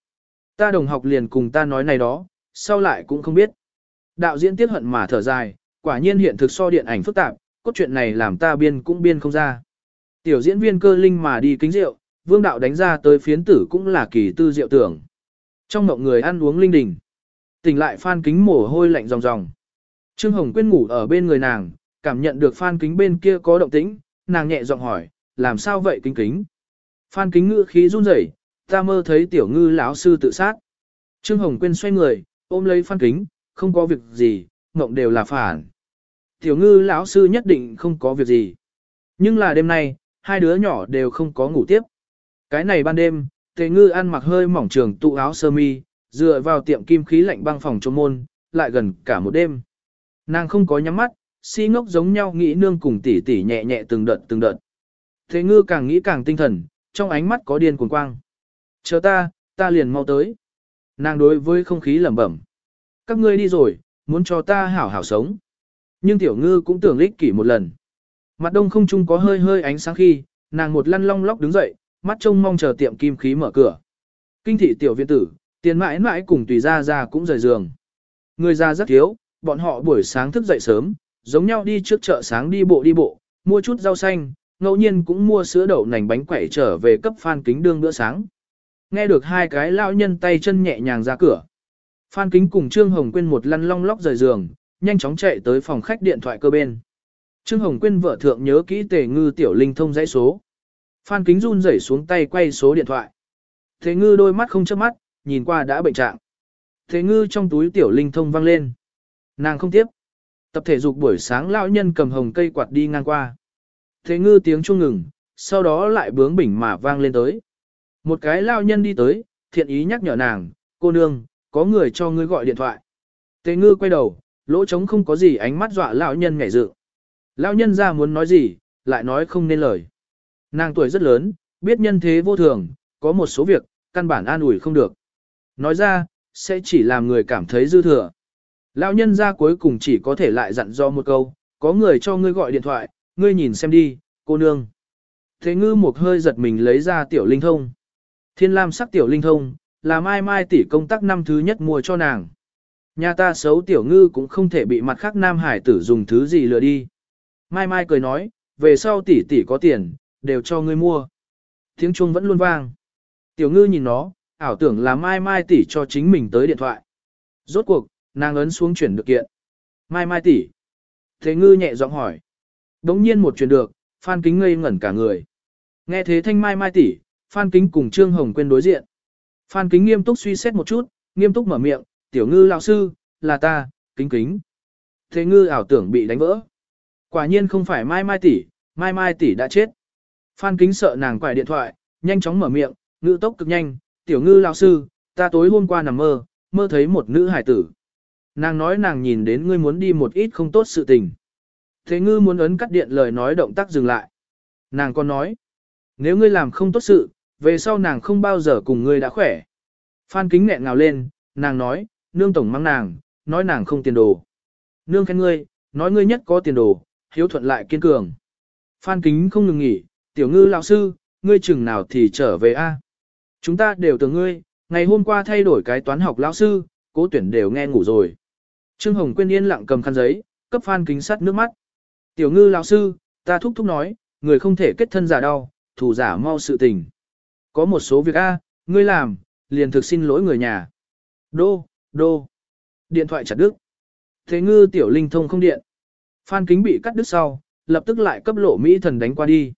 [SPEAKER 1] Ta đồng học liền cùng ta nói này đó, sau lại cũng không biết. Đạo diễn tiếc hận mà thở dài, quả nhiên hiện thực so điện ảnh phức tạp, cốt truyện này làm ta biên cũng biên không ra. Tiểu diễn viên cơ linh mà đi kính rượu, vương đạo đánh ra tới phiến tử cũng là kỳ tư diệu tưởng. Trong mộng người ăn uống linh đình. Tỉnh lại phan kính mồ hôi lạnh ròng ròng. Trương Hồng Quyên ngủ ở bên người nàng, cảm nhận được phan kính bên kia có động tĩnh, nàng nhẹ giọng hỏi, làm sao vậy kính kính? Phan kính ngữ khí run rẩy, ta mơ thấy tiểu ngư lão sư tự sát. Trương Hồng Quyên xoay người, ôm lấy phan kính, không có việc gì, mộng đều là phản. Tiểu ngư lão sư nhất định không có việc gì. Nhưng là đêm nay, hai đứa nhỏ đều không có ngủ tiếp. Cái này ban đêm, tề ngư ăn mặc hơi mỏng trường tụ áo sơ mi, dựa vào tiệm kim khí lạnh băng phòng trong môn, lại gần cả một đêm. Nàng không có nhắm mắt, si ngốc giống nhau nghĩ nương cùng tỉ tỉ nhẹ nhẹ từng đợt từng đợt. Thế ngư càng nghĩ càng tinh thần, trong ánh mắt có điên cuồng quang. Chờ ta, ta liền mau tới. Nàng đối với không khí lẩm bẩm. Các ngươi đi rồi, muốn cho ta hảo hảo sống. Nhưng tiểu ngư cũng tưởng lích kỷ một lần. Mặt đông không trung có hơi hơi ánh sáng khi, nàng một lăn long lóc đứng dậy, mắt trông mong chờ tiệm kim khí mở cửa. Kinh thị tiểu viện tử, tiền mãi mãi cùng tùy ra ra cũng rời giường. Người già rất thiếu, bọn họ buổi sáng thức dậy sớm, giống nhau đi trước chợ sáng đi bộ đi bộ, mua chút rau xanh, ngẫu nhiên cũng mua sữa đậu nành bánh quẩy trở về cấp Phan Kính đương bữa sáng. Nghe được hai cái lão nhân tay chân nhẹ nhàng ra cửa. Phan Kính cùng Trương Hồng Quyên một lăn long lóc rời giường, nhanh chóng chạy tới phòng khách điện thoại cơ bên. Trương Hồng Quyên vợ thượng nhớ kỹ tề ngư tiểu linh thông dãy số. Phan Kính run rẩy xuống tay quay số điện thoại. Tề ngư đôi mắt không chớp mắt, nhìn qua đã bệnh trạng. Tề ngư trong túi tiểu linh thông vang lên. Nàng không tiếp. Tập thể dục buổi sáng lão nhân cầm hồng cây quạt đi ngang qua. Tề ngư tiếng chuông ngừng, sau đó lại bướng bỉnh mà vang lên tới. Một cái lão nhân đi tới, thiện ý nhắc nhở nàng, cô nương, có người cho ngươi gọi điện thoại. Thế ngư quay đầu, lỗ trống không có gì ánh mắt dọa lão nhân nhảy dựng. Lão nhân ra muốn nói gì, lại nói không nên lời. Nàng tuổi rất lớn, biết nhân thế vô thường, có một số việc, căn bản an ủi không được. Nói ra, sẽ chỉ làm người cảm thấy dư thừa. Lão nhân ra cuối cùng chỉ có thể lại dặn do một câu, có người cho ngươi gọi điện thoại, ngươi nhìn xem đi, cô nương. Thế ngư một hơi giật mình lấy ra tiểu linh thông. Thiên lam sắc tiểu linh thông, là mai mai tỷ công tác năm thứ nhất mua cho nàng. Nhà ta xấu tiểu ngư cũng không thể bị mặt khác nam hải tử dùng thứ gì lừa đi. Mai mai cười nói, về sau tỷ tỷ có tiền, đều cho ngươi mua. Tiếng chuông vẫn luôn vang. Tiểu ngư nhìn nó, ảo tưởng là mai mai tỷ cho chính mình tới điện thoại. Rốt cuộc, nàng ấn xuống chuyển được kiện. Mai mai tỷ. Thế ngư nhẹ giọng hỏi. Đống nhiên một chuyển được, Phan Kính ngây ngẩn cả người. Nghe thế thanh mai mai tỷ, Phan Kính cùng Trương Hồng quên đối diện. Phan Kính nghiêm túc suy xét một chút, nghiêm túc mở miệng, tiểu ngư lão sư, là ta, kính kính. Thế ngư ảo tưởng bị đánh vỡ. Quả nhiên không phải mai mai tỷ, mai mai tỷ đã chết. Phan Kính sợ nàng quải điện thoại, nhanh chóng mở miệng, ngữ tốc cực nhanh, tiểu ngư lão sư, ta tối hôm qua nằm mơ, mơ thấy một nữ hải tử. Nàng nói nàng nhìn đến ngươi muốn đi một ít không tốt sự tình. Thế ngư muốn ấn cắt điện lời nói động tác dừng lại. Nàng còn nói, nếu ngươi làm không tốt sự, về sau nàng không bao giờ cùng ngươi đã khỏe. Phan kính nghẹn ngào lên, nàng nói, nương tổng mang nàng, nói nàng không tiền đồ. Nương khen ngươi, nói ngươi nhất có tiền đồ, hiếu thuận lại kiên cường. Phan kính không ngừng nghỉ, tiểu ngư lão sư, ngươi chừng nào thì trở về a? Chúng ta đều tưởng ngươi, ngày hôm qua thay đổi cái toán học lão sư, cố tuyển đều nghe ngủ rồi. Trương Hồng Quyên yên lặng cầm khăn giấy, cấp Phan kính sắt nước mắt. Tiểu ngư lão sư, ta thúc thúc nói, người không thể kết thân giả đau, thủ giả mau sự tình. Có một số việc a, ngươi làm, liền thực xin lỗi người nhà. Đô, đô. Điện thoại chặt đứt. Thế ngư tiểu linh thông không điện. Phan kính bị cắt đứt sau, lập tức lại cấp lộ Mỹ thần đánh qua đi.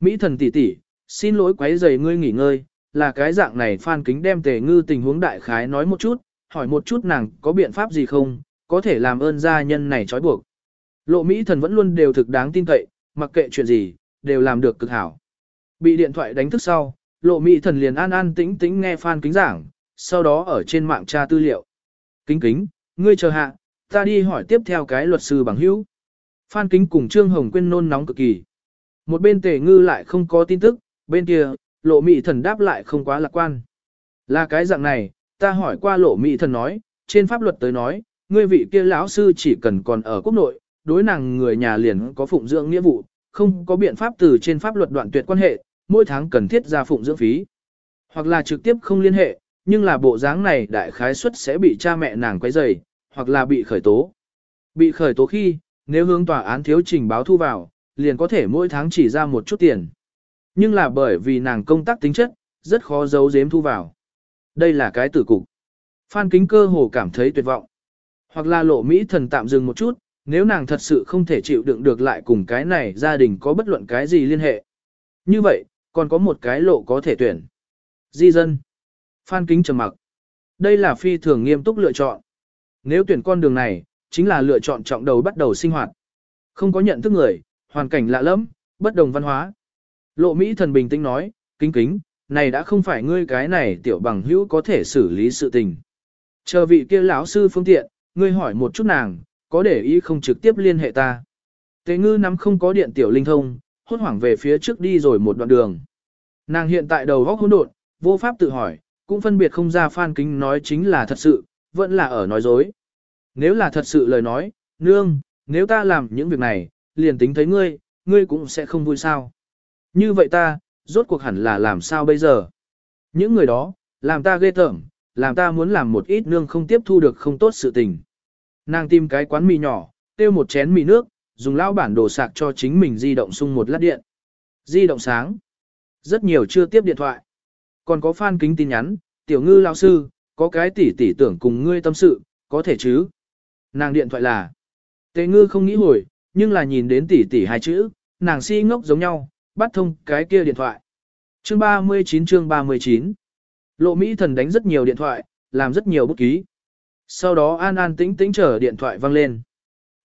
[SPEAKER 1] Mỹ thần tỷ tỷ, xin lỗi quấy rầy ngươi nghỉ ngơi, là cái dạng này Phan kính đem tề ngư tình huống đại khái nói một chút, hỏi một chút nàng có biện pháp gì không, có thể làm ơn gia nhân này trói buộc. Lộ Mỹ thần vẫn luôn đều thực đáng tin cậy, mặc kệ chuyện gì, đều làm được cực hảo. Bị điện thoại đánh thức sau, lộ Mỹ thần liền an an tĩnh tĩnh nghe Phan kính giảng, sau đó ở trên mạng tra tư liệu. Kính kính, ngươi chờ hạ, ta đi hỏi tiếp theo cái luật sư bằng hữu. Phan kính cùng Trương Hồng Quyên nôn nóng cực kỳ. Một bên tề ngư lại không có tin tức, bên kia, lộ Mỹ thần đáp lại không quá lạc quan. Là cái dạng này, ta hỏi qua lộ Mỹ thần nói, trên pháp luật tới nói, ngươi vị kia lão sư chỉ cần còn ở quốc nội, đối nàng người nhà liền có phụng dưỡng nghĩa vụ, không có biện pháp từ trên pháp luật đoạn tuyệt quan hệ, mỗi tháng cần thiết ra phụng dưỡng phí. Hoặc là trực tiếp không liên hệ, nhưng là bộ dáng này đại khái suất sẽ bị cha mẹ nàng quấy rầy, hoặc là bị khởi tố. Bị khởi tố khi, nếu hướng tòa án thiếu trình báo thu vào, liền có thể mỗi tháng chỉ ra một chút tiền. Nhưng là bởi vì nàng công tác tính chất, rất khó giấu giếm thu vào. Đây là cái tử cục. Phan Kính cơ hồ cảm thấy tuyệt vọng. Hoặc là lộ Mỹ thần tạm dừng một chút, nếu nàng thật sự không thể chịu đựng được lại cùng cái này gia đình có bất luận cái gì liên hệ. Như vậy, còn có một cái lộ có thể tuyển. Di dân. Phan Kính trầm mặc. Đây là phi thường nghiêm túc lựa chọn. Nếu tuyển con đường này, chính là lựa chọn trọng đầu bắt đầu sinh hoạt. Không có nhận thức người, hoàn cảnh lạ lẫm, bất đồng văn hóa. Lộ Mỹ thần bình tĩnh nói, kính kính, này đã không phải ngươi cái này tiểu bằng hữu có thể xử lý sự tình. Chờ vị kia lão sư phương tiện, ngươi hỏi một chút nàng, có để ý không trực tiếp liên hệ ta. Tề ngư nắm không có điện tiểu linh thông, hốt hoảng về phía trước đi rồi một đoạn đường. Nàng hiện tại đầu góc hỗn độn, vô pháp tự hỏi, cũng phân biệt không ra Phan Kính nói chính là thật sự, vẫn là ở nói dối. Nếu là thật sự lời nói, nương, nếu ta làm những việc này, liền tính thấy ngươi, ngươi cũng sẽ không vui sao. Như vậy ta, rốt cuộc hẳn là làm sao bây giờ? Những người đó, làm ta ghê tởm, làm ta muốn làm một ít nương không tiếp thu được không tốt sự tình. Nàng tìm cái quán mì nhỏ, tiêu một chén mì nước, dùng lão bản đồ sạc cho chính mình di động sung một lát điện. Di động sáng. Rất nhiều chưa tiếp điện thoại. Còn có fan kính tin nhắn, tiểu ngư lão sư, có cái tỷ tỷ tưởng cùng ngươi tâm sự, có thể chứ. Nàng điện thoại là. Tề ngư không nghĩ hồi, nhưng là nhìn đến tỷ tỷ hai chữ, nàng si ngốc giống nhau, bắt thông cái kia điện thoại. Chương 39 chương 39 Lộ Mỹ thần đánh rất nhiều điện thoại, làm rất nhiều bút ký. Sau đó an an tĩnh tĩnh chờ điện thoại vang lên.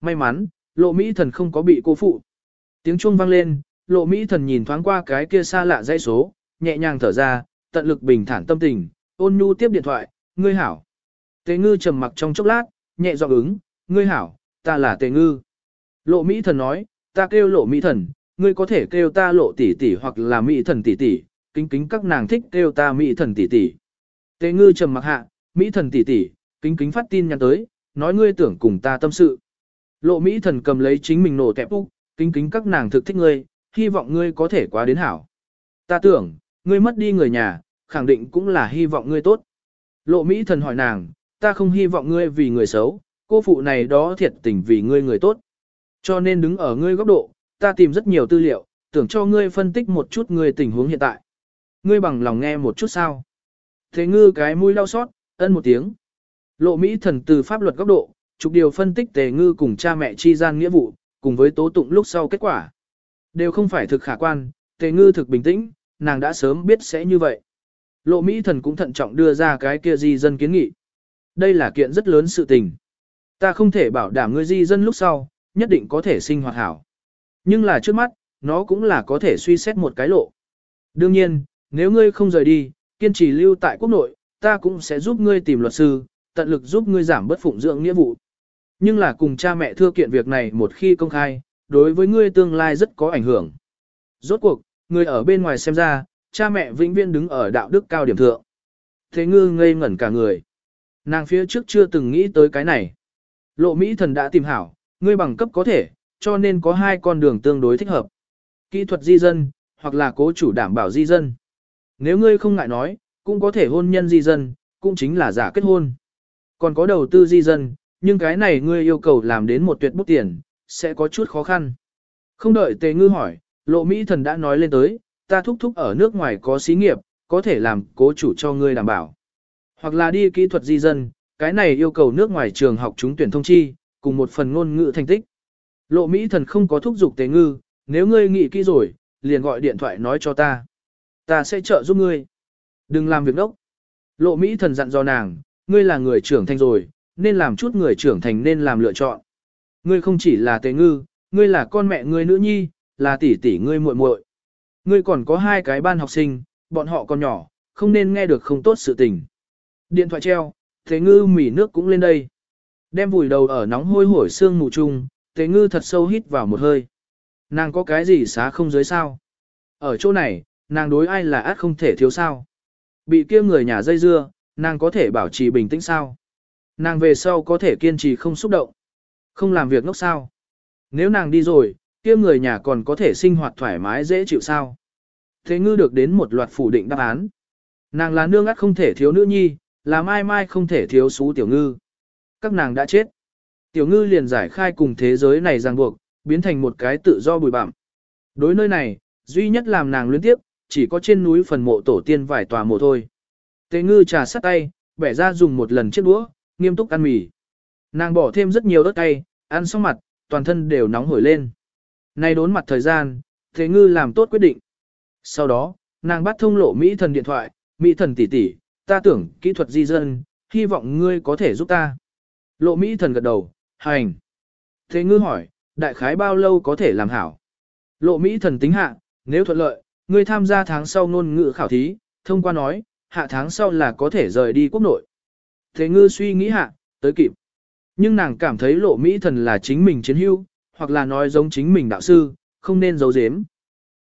[SPEAKER 1] May mắn, lộ Mỹ thần không có bị cô phụ. Tiếng chuông vang lên, lộ Mỹ thần nhìn thoáng qua cái kia xa lạ dãy số, nhẹ nhàng thở ra, tận lực bình thản tâm tình, ôn nhu tiếp điện thoại, ngươi hảo. Tề ngư trầm mặc trong chốc lát, nhẹ giọng ứng, ngươi hảo, ta là tề ngư. Lộ Mỹ thần nói, ta kêu lộ Mỹ thần, ngươi có thể kêu ta lộ tỷ tỷ hoặc là Mỹ thần tỷ tỷ, kính kính các nàng thích kêu ta Mỹ thần tỷ tỷ. Tề ngư trầm mặc hạ, Mỹ thần tỷ tỷ, kính kính phát tin nhắn tới, nói ngươi tưởng cùng ta tâm sự. Lộ Mỹ thần cầm lấy chính mình nổ tẹp úc, kính kính các nàng thực thích ngươi, hy vọng ngươi có thể quá đến hảo. Ta tưởng, ngươi mất đi người nhà, khẳng định cũng là hy vọng ngươi tốt. Lộ Mỹ thần hỏi nàng, ta không hy vọng ngươi vì người xấu, cô phụ này đó thiệt tình vì ngươi người tốt. Cho nên đứng ở ngươi góc độ, ta tìm rất nhiều tư liệu, tưởng cho ngươi phân tích một chút ngươi tình huống hiện tại. Ngươi bằng lòng nghe một chút sao. Thế ngư cái mũi đau xót, ân một tiếng. Lộ Mỹ thần từ pháp luật góc độ, trục điều phân tích tề ngư cùng cha mẹ chi gian nghĩa vụ, cùng với tố tụng lúc sau kết quả. Đều không phải thực khả quan, tề ngư thực bình tĩnh, nàng đã sớm biết sẽ như vậy. Lộ Mỹ thần cũng thận trọng đưa ra cái kia di dân kiến nghị. Đây là kiện rất lớn sự tình. Ta không thể bảo đảm ngươi di dân lúc sau, nhất định có thể sinh hoạt hảo. Nhưng là trước mắt, nó cũng là có thể suy xét một cái lộ. Đương nhiên, nếu ngươi không rời đi, kiên trì lưu tại quốc nội, ta cũng sẽ giúp ngươi tìm luật sư, tận lực giúp ngươi giảm bất phụng dưỡng nghĩa vụ. Nhưng là cùng cha mẹ thưa kiện việc này một khi công khai, đối với ngươi tương lai rất có ảnh hưởng. Rốt cuộc, người ở bên ngoài xem ra, cha mẹ vĩnh viễn đứng ở đạo đức cao điểm thượng. Thế ngư ngây ngẩn cả người. Nàng phía trước chưa từng nghĩ tới cái này. Lộ Mỹ thần đã tìm hảo, ngươi bằng cấp có thể, cho nên có hai con đường tương đối thích hợp. Kỹ thuật di dân, hoặc là cố chủ đảm bảo di dân. Nếu ngươi không ngại nói, cũng có thể hôn nhân di dân, cũng chính là giả kết hôn. Còn có đầu tư di dân, nhưng cái này ngươi yêu cầu làm đến một tuyệt bút tiền, sẽ có chút khó khăn. Không đợi tề ngư hỏi, lộ Mỹ thần đã nói lên tới, ta thúc thúc ở nước ngoài có xí nghiệp, có thể làm cố chủ cho ngươi đảm bảo. Hoặc là đi kỹ thuật di dân, cái này yêu cầu nước ngoài trường học trúng tuyển thông chi, cùng một phần ngôn ngữ thành tích. Lộ Mỹ thần không có thúc giục tề ngư, nếu ngươi nghĩ kỹ rồi, liền gọi điện thoại nói cho ta. Ta sẽ trợ giúp ngươi. Đừng làm việc đốc. Lộ Mỹ thần dặn dò nàng, ngươi là người trưởng thành rồi, nên làm chút người trưởng thành nên làm lựa chọn. Ngươi không chỉ là tề ngư, ngươi là con mẹ ngươi nữ nhi, là tỷ tỷ ngươi muội muội. Ngươi còn có hai cái ban học sinh, bọn họ còn nhỏ, không nên nghe được không tốt sự tình. Điện thoại treo, tề ngư mỉ nước cũng lên đây. Đem vùi đầu ở nóng hôi hổi xương mù chung, tề ngư thật sâu hít vào một hơi. Nàng có cái gì xá không dưới sao? Ở chỗ này, nàng đối ai là át không thể thiếu sao? Bị kia người nhà dây dưa, nàng có thể bảo trì bình tĩnh sao? Nàng về sau có thể kiên trì không xúc động, không làm việc ngốc sao? Nếu nàng đi rồi, kia người nhà còn có thể sinh hoạt thoải mái dễ chịu sao? Thế ngư được đến một loạt phủ định đáp án. Nàng là nương ắt không thể thiếu nữ nhi, là mai mai không thể thiếu xú tiểu ngư. Các nàng đã chết. Tiểu ngư liền giải khai cùng thế giới này ràng buộc, biến thành một cái tự do bùi bặm. Đối nơi này, duy nhất làm nàng luyến tiếp, chỉ có trên núi phần mộ tổ tiên vài tòa mộ thôi. Tế ngư trà sắt tay, bẻ ra dùng một lần chiếc đũa, nghiêm túc ăn mì. Nàng bỏ thêm rất nhiều ớt cay, ăn xong mặt, toàn thân đều nóng hổi lên. Nay đốn mặt thời gian, thế ngư làm tốt quyết định. Sau đó, nàng bắt thông lộ Mỹ thần điện thoại, Mỹ thần tỷ tỷ, ta tưởng kỹ thuật di dân, hy vọng ngươi có thể giúp ta. Lộ Mỹ thần gật đầu, hành. Thế ngư hỏi, đại khái bao lâu có thể làm hảo? Lộ Mỹ thần tính hạ, nếu thuận lợi, ngươi tham gia tháng sau ngôn ngữ khảo thí, thông qua nói, hạ tháng sau là có thể rời đi quốc nội. Thế ngư suy nghĩ hạ, tới kịp. Nhưng nàng cảm thấy lộ Mỹ thần là chính mình chiến hữu, hoặc là nói giống chính mình đạo sư, không nên giấu giếm.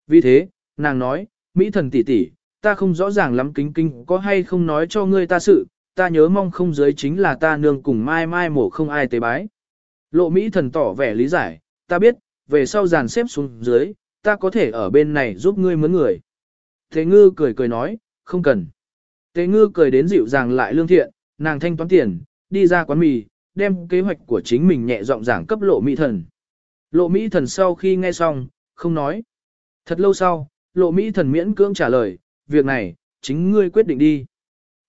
[SPEAKER 1] Vì thế, nàng nói, Mỹ thần tỷ tỷ, ta không rõ ràng lắm kính kinh có hay không nói cho ngươi ta sự, ta nhớ mong không giới chính là ta nương cùng mai mai mổ không ai tế bái. Lộ Mỹ thần tỏ vẻ lý giải, ta biết, về sau dàn xếp xuống dưới, ta có thể ở bên này giúp ngươi mướn người. Thế ngư cười cười nói, không cần. Tế ngư cười đến dịu dàng lại lương thiện, nàng thanh toán tiền, đi ra quán mì, đem kế hoạch của chính mình nhẹ giọng giảng cấp lộ mỹ thần. Lộ mỹ thần sau khi nghe xong, không nói. Thật lâu sau, lộ mỹ thần miễn cưỡng trả lời, việc này, chính ngươi quyết định đi.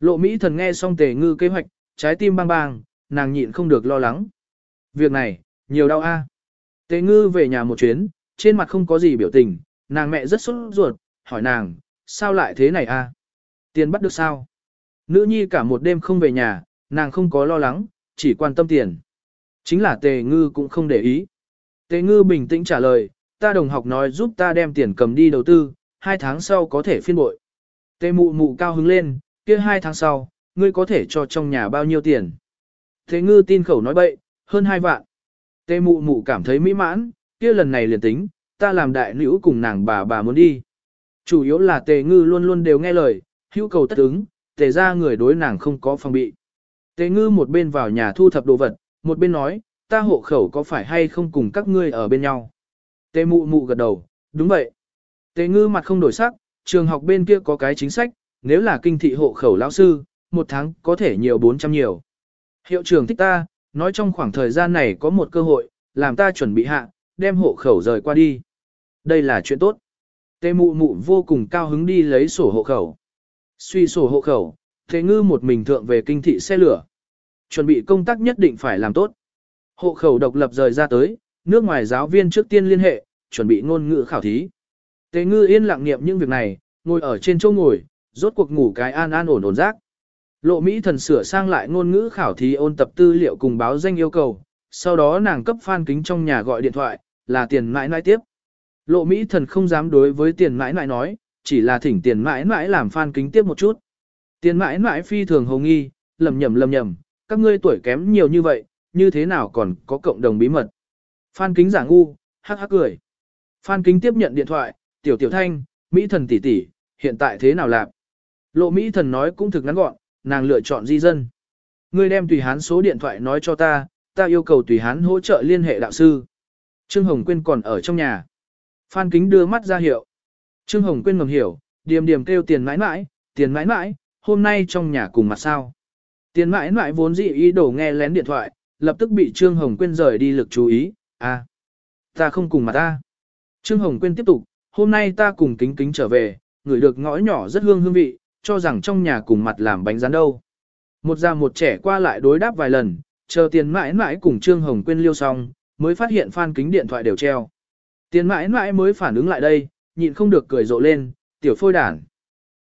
[SPEAKER 1] Lộ mỹ thần nghe xong tề ngư kế hoạch, trái tim bang bang, nàng nhịn không được lo lắng. Việc này, nhiều đau a. À. Tề ngư về nhà một chuyến, trên mặt không có gì biểu tình, nàng mẹ rất sốt ruột, hỏi nàng, sao lại thế này a? Tiền bắt được sao? Nữ nhi cả một đêm không về nhà, nàng không có lo lắng, chỉ quan tâm tiền. Chính là tề ngư cũng không để ý. Tề ngư bình tĩnh trả lời, ta đồng học nói giúp ta đem tiền cầm đi đầu tư, hai tháng sau có thể phiên bội. Tề mụ mụ cao hứng lên, kia hai tháng sau, ngươi có thể cho trong nhà bao nhiêu tiền. Tề ngư tin khẩu nói bậy, hơn hai vạn. Tề mụ mụ cảm thấy mỹ mãn, kia lần này liền tính, ta làm đại nữ cùng nàng bà bà muốn đi. Chủ yếu là tề ngư luôn luôn đều nghe lời, hữu cầu tất ứng, tề ra người đối nàng không có phòng bị. Tề ngư một bên vào nhà thu thập đồ vật, một bên nói, ta hộ khẩu có phải hay không cùng các ngươi ở bên nhau. Tề mụ mụ gật đầu, đúng vậy. Tề ngư mặt không đổi sắc, trường học bên kia có cái chính sách, nếu là kinh thị hộ khẩu lão sư, một tháng có thể nhiều 400 nhiều. Hiệu trưởng thích ta, nói trong khoảng thời gian này có một cơ hội, làm ta chuẩn bị hạ, đem hộ khẩu rời qua đi. Đây là chuyện tốt. Tề mụ mụ vô cùng cao hứng đi lấy sổ hộ khẩu. Suy sổ hộ khẩu, Thế ngư một mình thượng về kinh thị xe lửa. Chuẩn bị công tác nhất định phải làm tốt. Hộ khẩu độc lập rời ra tới, nước ngoài giáo viên trước tiên liên hệ, chuẩn bị ngôn ngữ khảo thí. Tế ngư yên lặng niệm những việc này, ngồi ở trên chỗ ngồi, rốt cuộc ngủ cái an an ổn ổn giấc. Lộ Mỹ thần sửa sang lại ngôn ngữ khảo thí ôn tập tư liệu cùng báo danh yêu cầu, sau đó nàng cấp phan kính trong nhà gọi điện thoại, là tiền mãi mãi tiếp. Lộ Mỹ thần không dám đối với tiền mãi mãi nói, chỉ là thỉnh tiền mãi mãi làm phan kính tiếp một chút. Tiền mãi mãi phi thường hồ nghi, lầm nhầm lầm nhầm, các ngươi tuổi kém nhiều như vậy, như thế nào còn có cộng đồng bí mật. Phan kính giả ngu, hắc hắc cười. Phan kính tiếp nhận điện thoại, tiểu tiểu thanh, Mỹ thần tỷ tỷ, hiện tại thế nào lạc? Lộ Mỹ thần nói cũng thực ngắn gọn, nàng lựa chọn di dân. Ngươi đem tùy hán số điện thoại nói cho ta, ta yêu cầu tùy hán hỗ trợ liên hệ đạo sư. Trương Hồng Quyên còn ở trong nhà. Phan Kính đưa mắt ra hiệu. Trương Hồng Quyên ngầm hiểu, điềm điềm kêu tiền mãi mãi, tiền mãi mãi, hôm nay trong nhà cùng mặt sao. Tiền mãi mãi vốn dị ý đồ nghe lén điện thoại, lập tức bị Trương Hồng Quyên rời đi lực chú ý, à, ta không cùng mặt ta. Trương Hồng Quyên tiếp tục, hôm nay ta cùng kính kính trở về, người được ngõ nhỏ rất hương hương vị, cho rằng trong nhà cùng mặt làm bánh rán đâu. Một già một trẻ qua lại đối đáp vài lần, chờ tiền mãi mãi cùng Trương Hồng Quyên liêu xong, mới phát hiện phan kính điện thoại đều treo. Tiền mãi mãi mới phản ứng lại đây, nhịn không được cười rộ lên, tiểu phôi đản.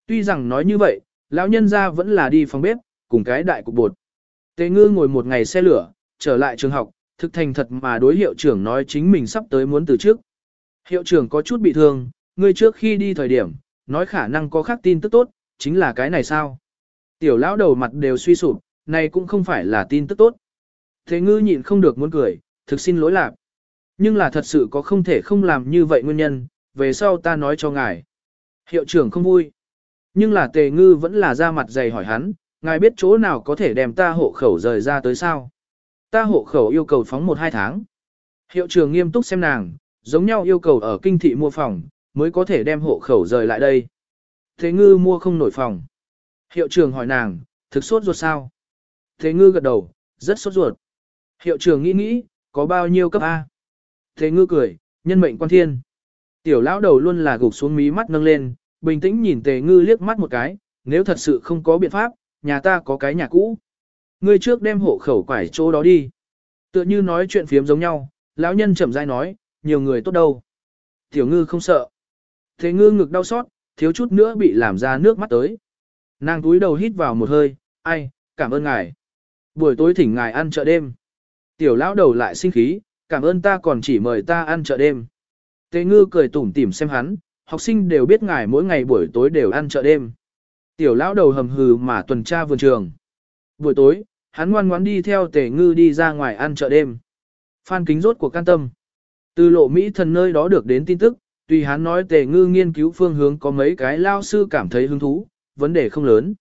[SPEAKER 1] Tuy rằng nói như vậy, lão nhân ra vẫn là đi phòng bếp, cùng cái đại cục bột. Tề ngư ngồi một ngày xe lửa, trở lại trường học, thực thành thật mà đối hiệu trưởng nói chính mình sắp tới muốn từ trước. Hiệu trưởng có chút bị thương, người trước khi đi thời điểm, nói khả năng có khác tin tức tốt, chính là cái này sao? Tiểu lão đầu mặt đều suy sụp, này cũng không phải là tin tức tốt. Thế ngư nhịn không được muốn cười, thực xin lỗi lạc. Nhưng là thật sự có không thể không làm như vậy nguyên nhân, về sau ta nói cho ngài. Hiệu trưởng không vui. Nhưng là tề ngư vẫn là ra mặt dày hỏi hắn, ngài biết chỗ nào có thể đem ta hộ khẩu rời ra tới sao? Ta hộ khẩu yêu cầu phóng một hai tháng. Hiệu trưởng nghiêm túc xem nàng, giống nhau yêu cầu ở kinh thị mua phòng, mới có thể đem hộ khẩu rời lại đây. Thế ngư mua không nổi phòng. Hiệu trưởng hỏi nàng, thực sốt ruột sao? Thế ngư gật đầu, rất sốt ruột. Hiệu trưởng nghĩ nghĩ, có bao nhiêu cấp A? Thế ngư cười, nhân mệnh quan thiên. Tiểu lão đầu luôn là gục xuống mí mắt nâng lên, bình tĩnh nhìn tề ngư liếc mắt một cái, nếu thật sự không có biện pháp, nhà ta có cái nhà cũ. Ngươi trước đem hộ khẩu quải chỗ đó đi. Tựa như nói chuyện phiếm giống nhau, lão nhân chậm rãi nói, nhiều người tốt đâu. Tiểu ngư không sợ. Thế ngư ngực đau xót, thiếu chút nữa bị làm ra nước mắt tới. Nàng túi đầu hít vào một hơi, ai, cảm ơn ngài. Buổi tối thỉnh ngài ăn chợ đêm. Tiểu lão đầu lại sinh khí, cảm ơn ta còn chỉ mời ta ăn chợ đêm. Tề ngư cười tủm tỉm xem hắn, học sinh đều biết ngài mỗi ngày buổi tối đều ăn chợ đêm. Tiểu lão đầu hầm hừ mà tuần tra vườn trường. Buổi tối, hắn ngoan ngoãn đi theo tề ngư đi ra ngoài ăn chợ đêm. Phan kính rốt của can tâm. Từ lộ Mỹ thần nơi đó được đến tin tức, tùy hắn nói tề ngư nghiên cứu phương hướng có mấy cái lao sư cảm thấy hứng thú, vấn đề không lớn.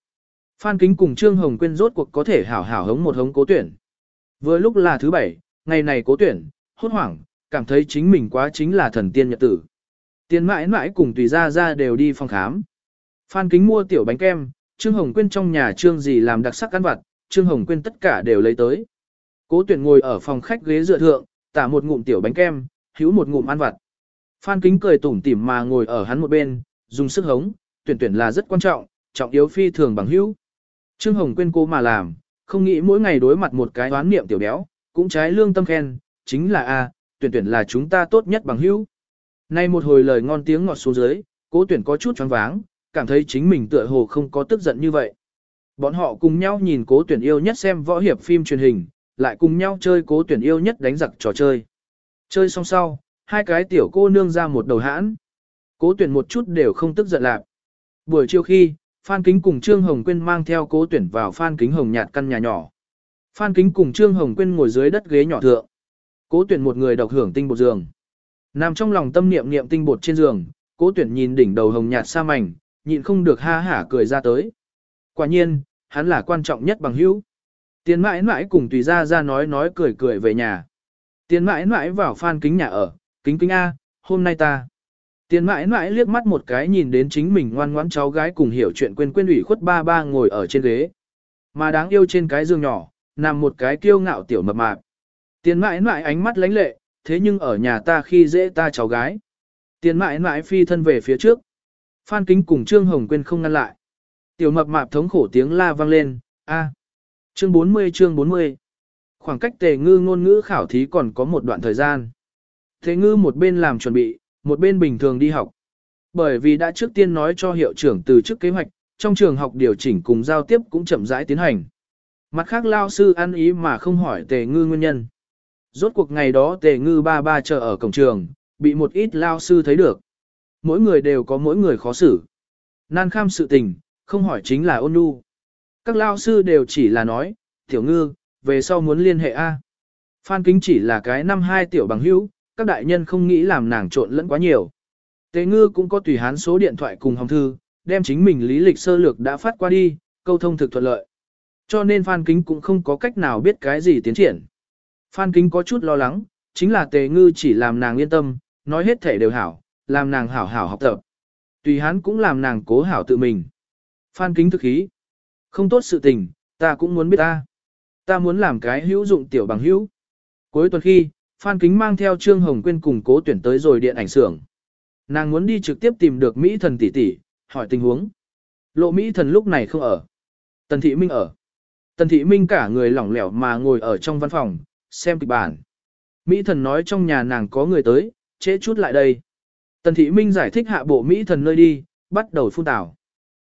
[SPEAKER 1] Phan kính cùng Trương Hồng Quyên rốt cuộc có thể hảo hảo hống một hống cố tuyển. Vừa lúc là thứ bảy, ngày này cố tuyển, hốt hoảng, cảm thấy chính mình quá chính là thần tiên nhật tử. Tiền mãi mãi cùng tùy ra ra đều đi phòng khám. Phan kính mua tiểu bánh kem, Trương Hồng Quyên trong nhà Trương gì làm đặc sắc ăn vặt, Trương Hồng Quyên tất cả đều lấy tới. Cố tuyển ngồi ở phòng khách ghế dựa thượng, tả một ngụm tiểu bánh kem, hữu một ngụm ăn vặt. Phan kính cười tủm tỉm mà ngồi ở hắn một bên, dùng sức hống, tuyển tuyển là rất quan trọng, trọng yếu phi thường bằng hữu. Trương Hồng Quyên cố mà làm, không nghĩ mỗi ngày đối mặt một cái đoán niệm tiểu béo, cũng trái lương tâm khen, chính là A, tuyển tuyển là chúng ta tốt nhất bằng hữu. Nay một hồi lời ngon tiếng ngọt xuống dưới, cố tuyển có chút choáng váng, cảm thấy chính mình tựa hồ không có tức giận như vậy. Bọn họ cùng nhau nhìn cố tuyển yêu nhất xem võ hiệp phim truyền hình, lại cùng nhau chơi cố tuyển yêu nhất đánh giặc trò chơi. Chơi xong sau, hai cái tiểu cô nương ra một đầu hãn. Cố tuyển một chút đều không tức giận lạc. Buổi chiều khi, Phan Kính cùng Trương Hồng Quyên mang theo cố tuyển vào Phan Kính Hồng nhạt căn nhà nhỏ. Phan Kính cùng Trương Hồng Quyên ngồi dưới đất ghế nhỏ thượng. Cố tuyển một người độc hưởng tinh bột giường. Nằm trong lòng tâm niệm niệm tinh bột trên giường, cố tuyển nhìn đỉnh đầu hồng nhạt sa mảnh, nhịn không được ha hả cười ra tới. Quả nhiên, hắn là quan trọng nhất bằng hữu. Tiền mãi mãi cùng tùy ra ra nói nói cười cười về nhà. Tiền mãi mãi vào phan kính nhà ở, kính kính A, hôm nay ta. Tiền mãi mãi liếc mắt một cái nhìn đến chính mình ngoan ngoãn cháu gái cùng hiểu chuyện quên quên ủy khuất ba ba ngồi ở trên ghế. Mà đáng yêu trên cái giường nhỏ, nằm một cái kiêu ngạo tiểu mập mạp. Tiền mãi mãi ánh mắt lánh lệ, thế nhưng ở nhà ta khi dễ ta cháu gái. Tiền mãi mãi phi thân về phía trước. Phan kính cùng Trương Hồng Quyên không ngăn lại. Tiểu mập mạp thống khổ tiếng la vang lên, a. Chương 40 chương 40. Khoảng cách tề ngư ngôn ngữ khảo thí còn có một đoạn thời gian. Tề ngư một bên làm chuẩn bị, một bên bình thường đi học. Bởi vì đã trước tiên nói cho hiệu trưởng từ trước kế hoạch, trong trường học điều chỉnh cùng giao tiếp cũng chậm rãi tiến hành. Mặt khác lao sư ăn ý mà không hỏi tề ngư nguyên nhân. Rốt cuộc ngày đó tề ngư ba ba chờ ở cổng trường, bị một ít lao sư thấy được. Mỗi người đều có mỗi người khó xử. Nan kham sự tình, không hỏi chính là ôn nhu. Các lao sư đều chỉ là nói, tiểu ngư, về sau muốn liên hệ A. Phan Kính chỉ là cái năm hai tiểu bằng hữu, các đại nhân không nghĩ làm nàng trộn lẫn quá nhiều. Tề ngư cũng có tùy hán số điện thoại cùng hồng thư, đem chính mình lý lịch sơ lược đã phát qua đi, câu thông thực thuận lợi. Cho nên Phan Kính cũng không có cách nào biết cái gì tiến triển. Phan Kính có chút lo lắng, chính là tề ngư chỉ làm nàng yên tâm, nói hết thể đều hảo, làm nàng hảo hảo học tập. Tùy hắn cũng làm nàng cố hảo tự mình. Phan Kính thực khí. Không tốt sự tình, ta cũng muốn biết ta. Ta muốn làm cái hữu dụng tiểu bằng hữu. Cuối tuần khi, Phan Kính mang theo Trương Hồng Quyên cùng cố tuyển tới rồi điện ảnh xưởng. Nàng muốn đi trực tiếp tìm được Mỹ thần tỷ tỷ, hỏi tình huống. Lộ Mỹ thần lúc này không ở. Tần Thị Minh ở. Tần Thị Minh cả người lỏng lẻo mà ngồi ở trong văn phòng, xem kịch bản. Mỹ thần nói trong nhà nàng có người tới, trễ chút lại đây. Tần Thị Minh giải thích hạ bộ Mỹ thần nơi đi, bắt đầu phun tảo.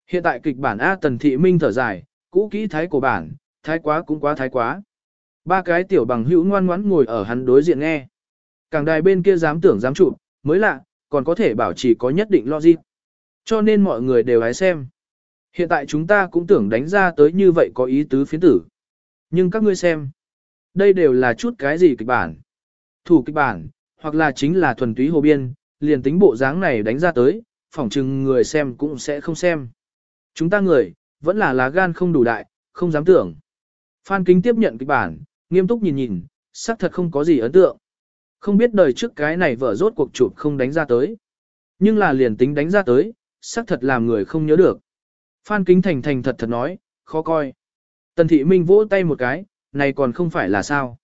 [SPEAKER 1] Hiện tại kịch bản A Tần Thị Minh thở dài, cũ kỹ thái của bản, thái quá cũng quá thái quá. Ba cái tiểu bằng hữu ngoan ngoãn ngồi ở hắn đối diện nghe. Càng đài bên kia dám tưởng dám chụp, mới lạ, còn có thể bảo trì có nhất định logic. Cho nên mọi người đều hãy xem. Hiện tại chúng ta cũng tưởng đánh ra tới như vậy có ý tứ phiến tử. Nhưng các ngươi xem. Đây đều là chút cái gì kịch bản. Thủ kịch bản, hoặc là chính là thuần túy hồ biên, liền tính bộ dáng này đánh ra tới, phỏng chừng người xem cũng sẽ không xem. Chúng ta người, vẫn là lá gan không đủ đại, không dám tưởng. Phan Kính tiếp nhận kịch bản, nghiêm túc nhìn nhìn, xác thật không có gì ấn tượng. Không biết đời trước cái này vở rốt cuộc chụp không đánh ra tới. Nhưng là liền tính đánh ra tới, xác thật làm người không nhớ được. Phan Kính thành thành thật thật nói, khó coi. Tần Thị Minh vỗ tay một cái, này còn không phải là sao.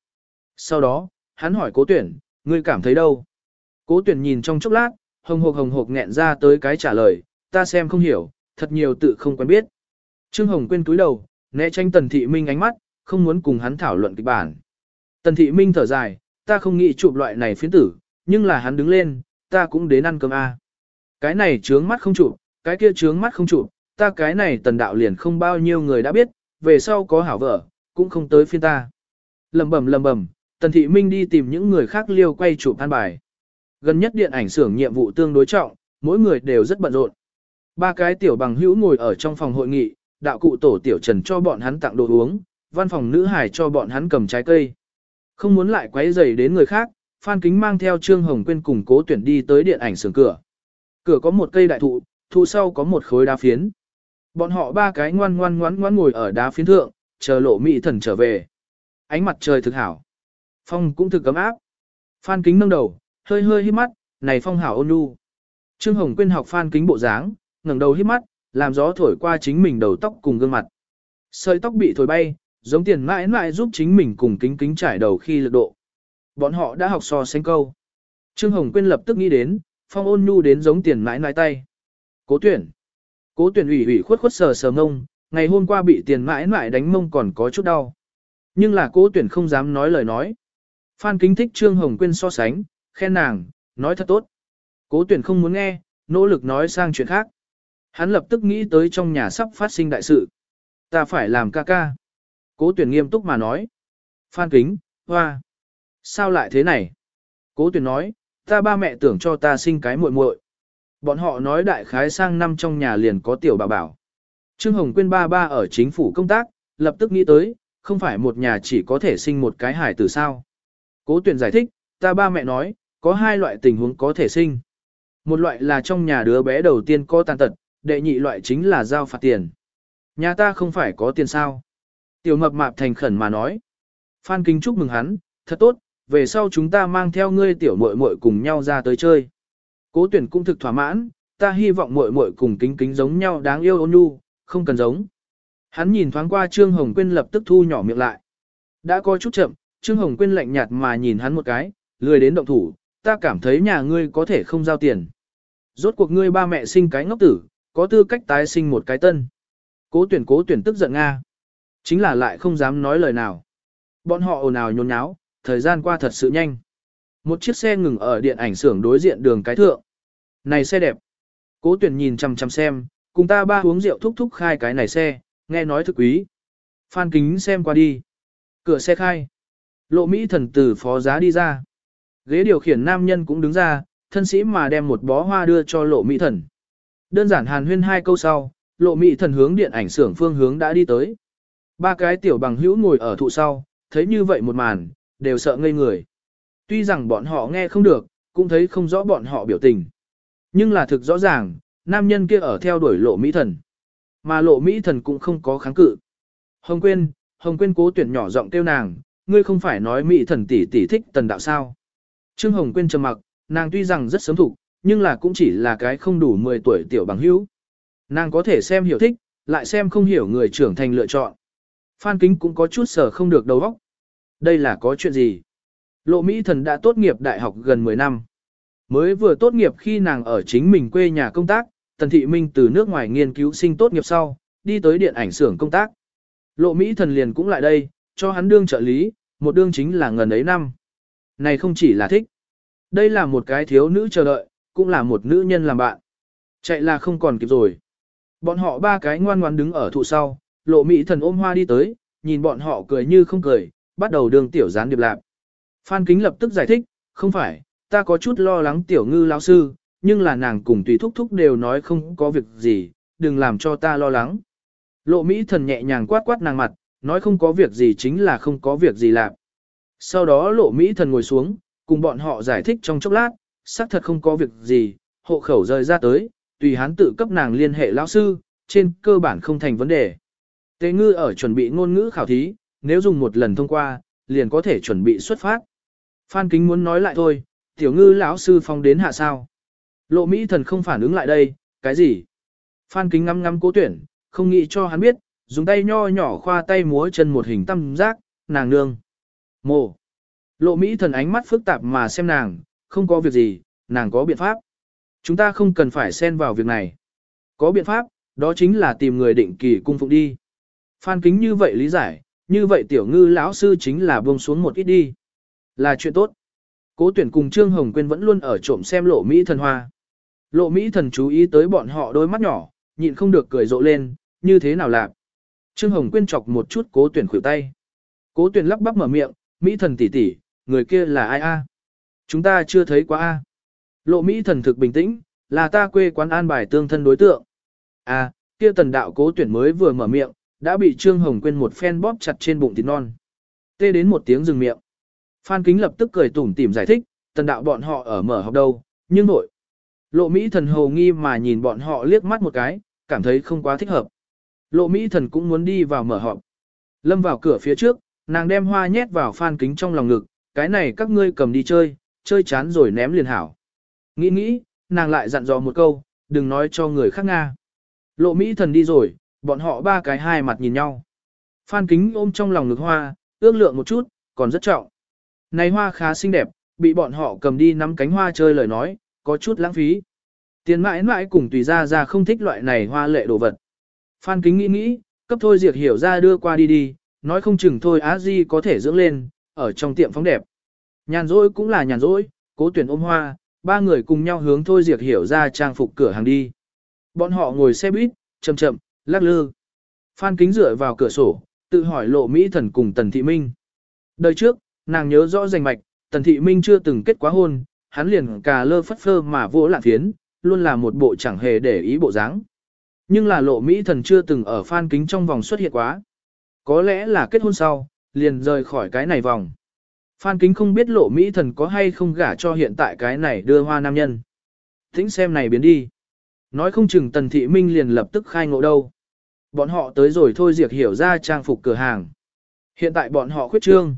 [SPEAKER 1] Sau đó, hắn hỏi cố tuyển, ngươi cảm thấy đâu? Cố tuyển nhìn trong chốc lát, hồng hộc hồng hộc nghẹn ra tới cái trả lời, ta xem không hiểu, thật nhiều tự không quen biết. Trương Hồng quên túi đầu, né tranh Tần Thị Minh ánh mắt, không muốn cùng hắn thảo luận kịch bản. Tần Thị Minh thở dài, ta không nghĩ chụp loại này phiến tử, nhưng là hắn đứng lên, ta cũng đến ăn cơm A. Cái này trướng mắt không chụp, cái kia trướng mắt không chụp, ta cái này tần đạo liền không bao nhiêu người đã biết, về sau có hảo vợ, cũng không tới phiên ta. Lầm bầm lầm bầm, Tần Thị Minh đi tìm những người khác liêu quay chụp an bài. Gần nhất điện ảnh xưởng nhiệm vụ tương đối trọng, mỗi người đều rất bận rộn. Ba cái tiểu bằng hữu ngồi ở trong phòng hội nghị, đạo cụ tổ tiểu trần cho bọn hắn tặng đồ uống, văn phòng nữ hải cho bọn hắn cầm trái cây. Không muốn lại quấy rầy đến người khác, Phan Kính mang theo Trương Hồng Quyên cùng cố tuyển đi tới điện ảnh xưởng cửa. Cửa có một cây đại thụ, thụ sau có một khối đá phiến. Bọn họ ba cái ngoan ngoan ngoan ngoan ngồi ở đá phiến thượng, chờ lộ mỹ thần trở về. Ánh mặt trời thực hảo. Phong cũng thực cấm áp. Phan Kính nâng đầu, hơi hơi hít mắt, này phong hảo ôn nhu. Trương Hồng Quyên học Phan Kính bộ dáng, ngẩng đầu hít mắt, làm gió thổi qua chính mình đầu tóc cùng gương mặt. Sợi tóc bị thổi bay, giống tiền mãi mãi giúp chính mình cùng kính kính trải đầu khi lực độ. Bọn họ đã học so sánh câu. Trương Hồng Quyên lập tức nghĩ đến, phong ôn nhu đến giống tiền mãi mãi tay. Cố tuyển. Cố tuyển ủy ủy khuất khuất sờ sờ ngông ngày hôm qua bị tiền mãi mãi đánh mông còn có chút đau. Nhưng là cố tuyển không dám nói lời nói. Phan kính thích Trương Hồng Quyên so sánh, khen nàng, nói thật tốt. Cố tuyển không muốn nghe, nỗ lực nói sang chuyện khác. Hắn lập tức nghĩ tới trong nhà sắp phát sinh đại sự. Ta phải làm ca ca. Cố tuyển nghiêm túc mà nói. Phan kính, hoa. Sao lại thế này? Cố tuyển nói, ta ba mẹ tưởng cho ta sinh cái muội muội. Bọn họ nói đại khái sang năm trong nhà liền có tiểu bảo bảo. Trương Hồng Quyên ba ba ở chính phủ công tác, lập tức nghĩ tới, không phải một nhà chỉ có thể sinh một cái hải tử sao. Cố tuyển giải thích, ta ba mẹ nói, có hai loại tình huống có thể sinh. Một loại là trong nhà đứa bé đầu tiên có tàn tật, đệ nhị loại chính là giao phạt tiền. Nhà ta không phải có tiền sao. Tiểu mập mạp thành khẩn mà nói. Phan Kinh chúc mừng hắn, thật tốt, về sau chúng ta mang theo ngươi tiểu muội muội cùng nhau ra tới chơi. Cố tuyển cũng thực thỏa mãn, ta hy vọng muội muội cùng kính kính giống nhau đáng yêu ôn nhu, không cần giống. Hắn nhìn thoáng qua Trương Hồng Quyên lập tức thu nhỏ miệng lại. Đã có chút chậm, Trương Hồng Quyên lạnh nhạt mà nhìn hắn một cái, lười đến động thủ, ta cảm thấy nhà ngươi có thể không giao tiền. Rốt cuộc ngươi ba mẹ sinh cái ngốc tử, có tư cách tái sinh một cái tân. Cố tuyển cố tuyển tức giận Nga. Chính là lại không dám nói lời nào. Bọn họ ồn ào nhốn nháo, thời gian qua thật sự nhanh. Một chiếc xe ngừng ở điện ảnh xưởng đối diện đường cái thượng. Này xe đẹp. Cố tuyển nhìn chăm chăm xem, cùng ta ba uống rượu thúc thúc khai cái này xe, nghe nói thực quý. Phan kính xem qua đi. Cửa xe khai. Lộ Mỹ thần tử phó giá đi ra. Ghế điều khiển nam nhân cũng đứng ra, thân sĩ mà đem một bó hoa đưa cho lộ Mỹ thần. Đơn giản hàn huyên hai câu sau, lộ Mỹ thần hướng điện ảnh xưởng phương hướng đã đi tới. Ba cái tiểu bằng hữu ngồi ở thụ sau, thấy như vậy một màn, đều sợ ngây người. Tuy rằng bọn họ nghe không được, cũng thấy không rõ bọn họ biểu tình. Nhưng là thực rõ ràng, nam nhân kia ở theo đuổi lộ Mỹ thần. Mà lộ Mỹ thần cũng không có kháng cự. Hồng Quyên, Hồng Quyên cố tuyển nhỏ giọng kêu nàng, ngươi không phải nói Mỹ thần tỷ tỷ thích tần đạo sao. Trương Hồng Quyên trầm mặc, nàng tuy rằng rất sớm thủ, nhưng là cũng chỉ là cái không đủ 10 tuổi tiểu bằng hữu. Nàng có thể xem hiểu thích, lại xem không hiểu người trưởng thành lựa chọn. Phan Kính cũng có chút sở không được đầu óc. Đây là có chuyện gì? Lộ Mỹ thần đã tốt nghiệp đại học gần 10 năm. Mới vừa tốt nghiệp khi nàng ở chính mình quê nhà công tác, Tần Thị Minh từ nước ngoài nghiên cứu sinh tốt nghiệp sau, đi tới điện ảnh xưởng công tác. Lộ Mỹ thần liền cũng lại đây, cho hắn đương trợ lý, một đương chính là ngần ấy năm. Này không chỉ là thích. Đây là một cái thiếu nữ chờ đợi, cũng là một nữ nhân làm bạn. Chạy là không còn kịp rồi. Bọn họ ba cái ngoan ngoan đứng ở thụ sau, lộ mỹ thần ôm hoa đi tới, nhìn bọn họ cười như không cười, bắt đầu đường tiểu gián điệp lạp. Phan Kính lập tức giải thích, không phải, ta có chút lo lắng tiểu ngư lão sư, nhưng là nàng cùng tùy thúc thúc đều nói không có việc gì, đừng làm cho ta lo lắng. Lộ Mỹ thần nhẹ nhàng quát quát nàng mặt, nói không có việc gì chính là không có việc gì làm. Sau đó lộ Mỹ thần ngồi xuống, cùng bọn họ giải thích trong chốc lát, xác thật không có việc gì, hộ khẩu rời ra tới, tùy hắn tự cấp nàng liên hệ lão sư, trên cơ bản không thành vấn đề. Tế ngư ở chuẩn bị ngôn ngữ khảo thí, nếu dùng một lần thông qua, liền có thể chuẩn bị xuất phát. Phan Kính muốn nói lại thôi, tiểu ngư lão sư phong đến hạ sao. Lộ Mỹ thần không phản ứng lại đây, cái gì? Phan Kính ngắm ngắm cố tuyển, không nghĩ cho hắn biết, dùng tay nho nhỏ khoa tay múa chân một hình tam giác, nàng nương. Mồ. Lộ Mỹ thần ánh mắt phức tạp mà xem nàng, không có việc gì, nàng có biện pháp. Chúng ta không cần phải xen vào việc này. Có biện pháp, đó chính là tìm người định kỳ cung phụng đi. Phan kính như vậy lý giải, như vậy tiểu ngư lão sư chính là buông xuống một ít đi. Là chuyện tốt. Cố tuyển cùng Trương Hồng Quyên vẫn luôn ở trộm xem lộ Mỹ thần hoa. Lộ Mỹ thần chú ý tới bọn họ đôi mắt nhỏ, nhịn không được cười rộ lên, như thế nào lạc. Trương Hồng Quyên chọc một chút cố tuyển khuỷu tay. Cố tuyển lắp bắp mở miệng, Mỹ thần tỷ tỷ, người kia là ai a? Chúng ta chưa thấy quá a. Lộ Mỹ thần thực bình tĩnh, là ta quê quán an bài tương thân đối tượng. À, kia tần đạo cố tuyển mới vừa mở miệng, đã bị Trương Hồng Quyên một phen bóp chặt trên bụng thịt non. Tê đến một tiếng dừng miệng. Phan Kính lập tức cười tủm tỉm giải thích, tần đạo bọn họ ở mở học đâu, nhưng nội. Lộ Mỹ thần hồ nghi mà nhìn bọn họ liếc mắt một cái, cảm thấy không quá thích hợp. Lộ Mỹ thần cũng muốn đi vào mở họp. Lâm vào cửa phía trước, nàng đem hoa nhét vào Phan Kính trong lòng ngực, cái này các ngươi cầm đi chơi, chơi chán rồi ném liền hảo. Nghĩ nghĩ, nàng lại dặn dò một câu, đừng nói cho người khác Nga. Lộ Mỹ thần đi rồi, bọn họ ba cái hai mặt nhìn nhau. Phan kính ôm trong lòng ngực hoa, ước lượng một chút, còn rất trọng. Này hoa khá xinh đẹp, bị bọn họ cầm đi nắm cánh hoa chơi lời nói, có chút lãng phí. Tiền mãi mãi cùng tùy ra ra không thích loại này hoa lệ đồ vật. Phan kính nghĩ nghĩ, cấp thôi diệt hiểu ra đưa qua đi đi, nói không chừng thôi á di có thể dưỡng lên, ở trong tiệm phóng đẹp. Nhàn rỗi cũng là nhàn rỗi, cố tuyển ôm hoa, ba người cùng nhau hướng thôi diệt hiểu ra trang phục cửa hàng đi. Bọn họ ngồi xe buýt, chậm chậm, lắc lư. Phan kính dựa vào cửa sổ, tự hỏi lộ Mỹ thần cùng Tần Thị Minh. Đời trước, nàng nhớ rõ rành mạch, Tần Thị Minh chưa từng kết quá hôn, hắn liền cà lơ phất phơ mà vỗ lạn phiến, luôn là một bộ chẳng hề để ý bộ dáng. Nhưng là lộ Mỹ thần chưa từng ở phan kính trong vòng xuất hiện quá. Có lẽ là kết hôn sau, liền rời khỏi cái này vòng. Phan kính không biết lộ Mỹ thần có hay không gả cho hiện tại cái này đưa hoa nam nhân. Thính xem này biến đi. Nói không chừng tần thị minh liền lập tức khai ngộ đâu. Bọn họ tới rồi thôi diệt hiểu ra trang phục cửa hàng. Hiện tại bọn họ khuyết trương.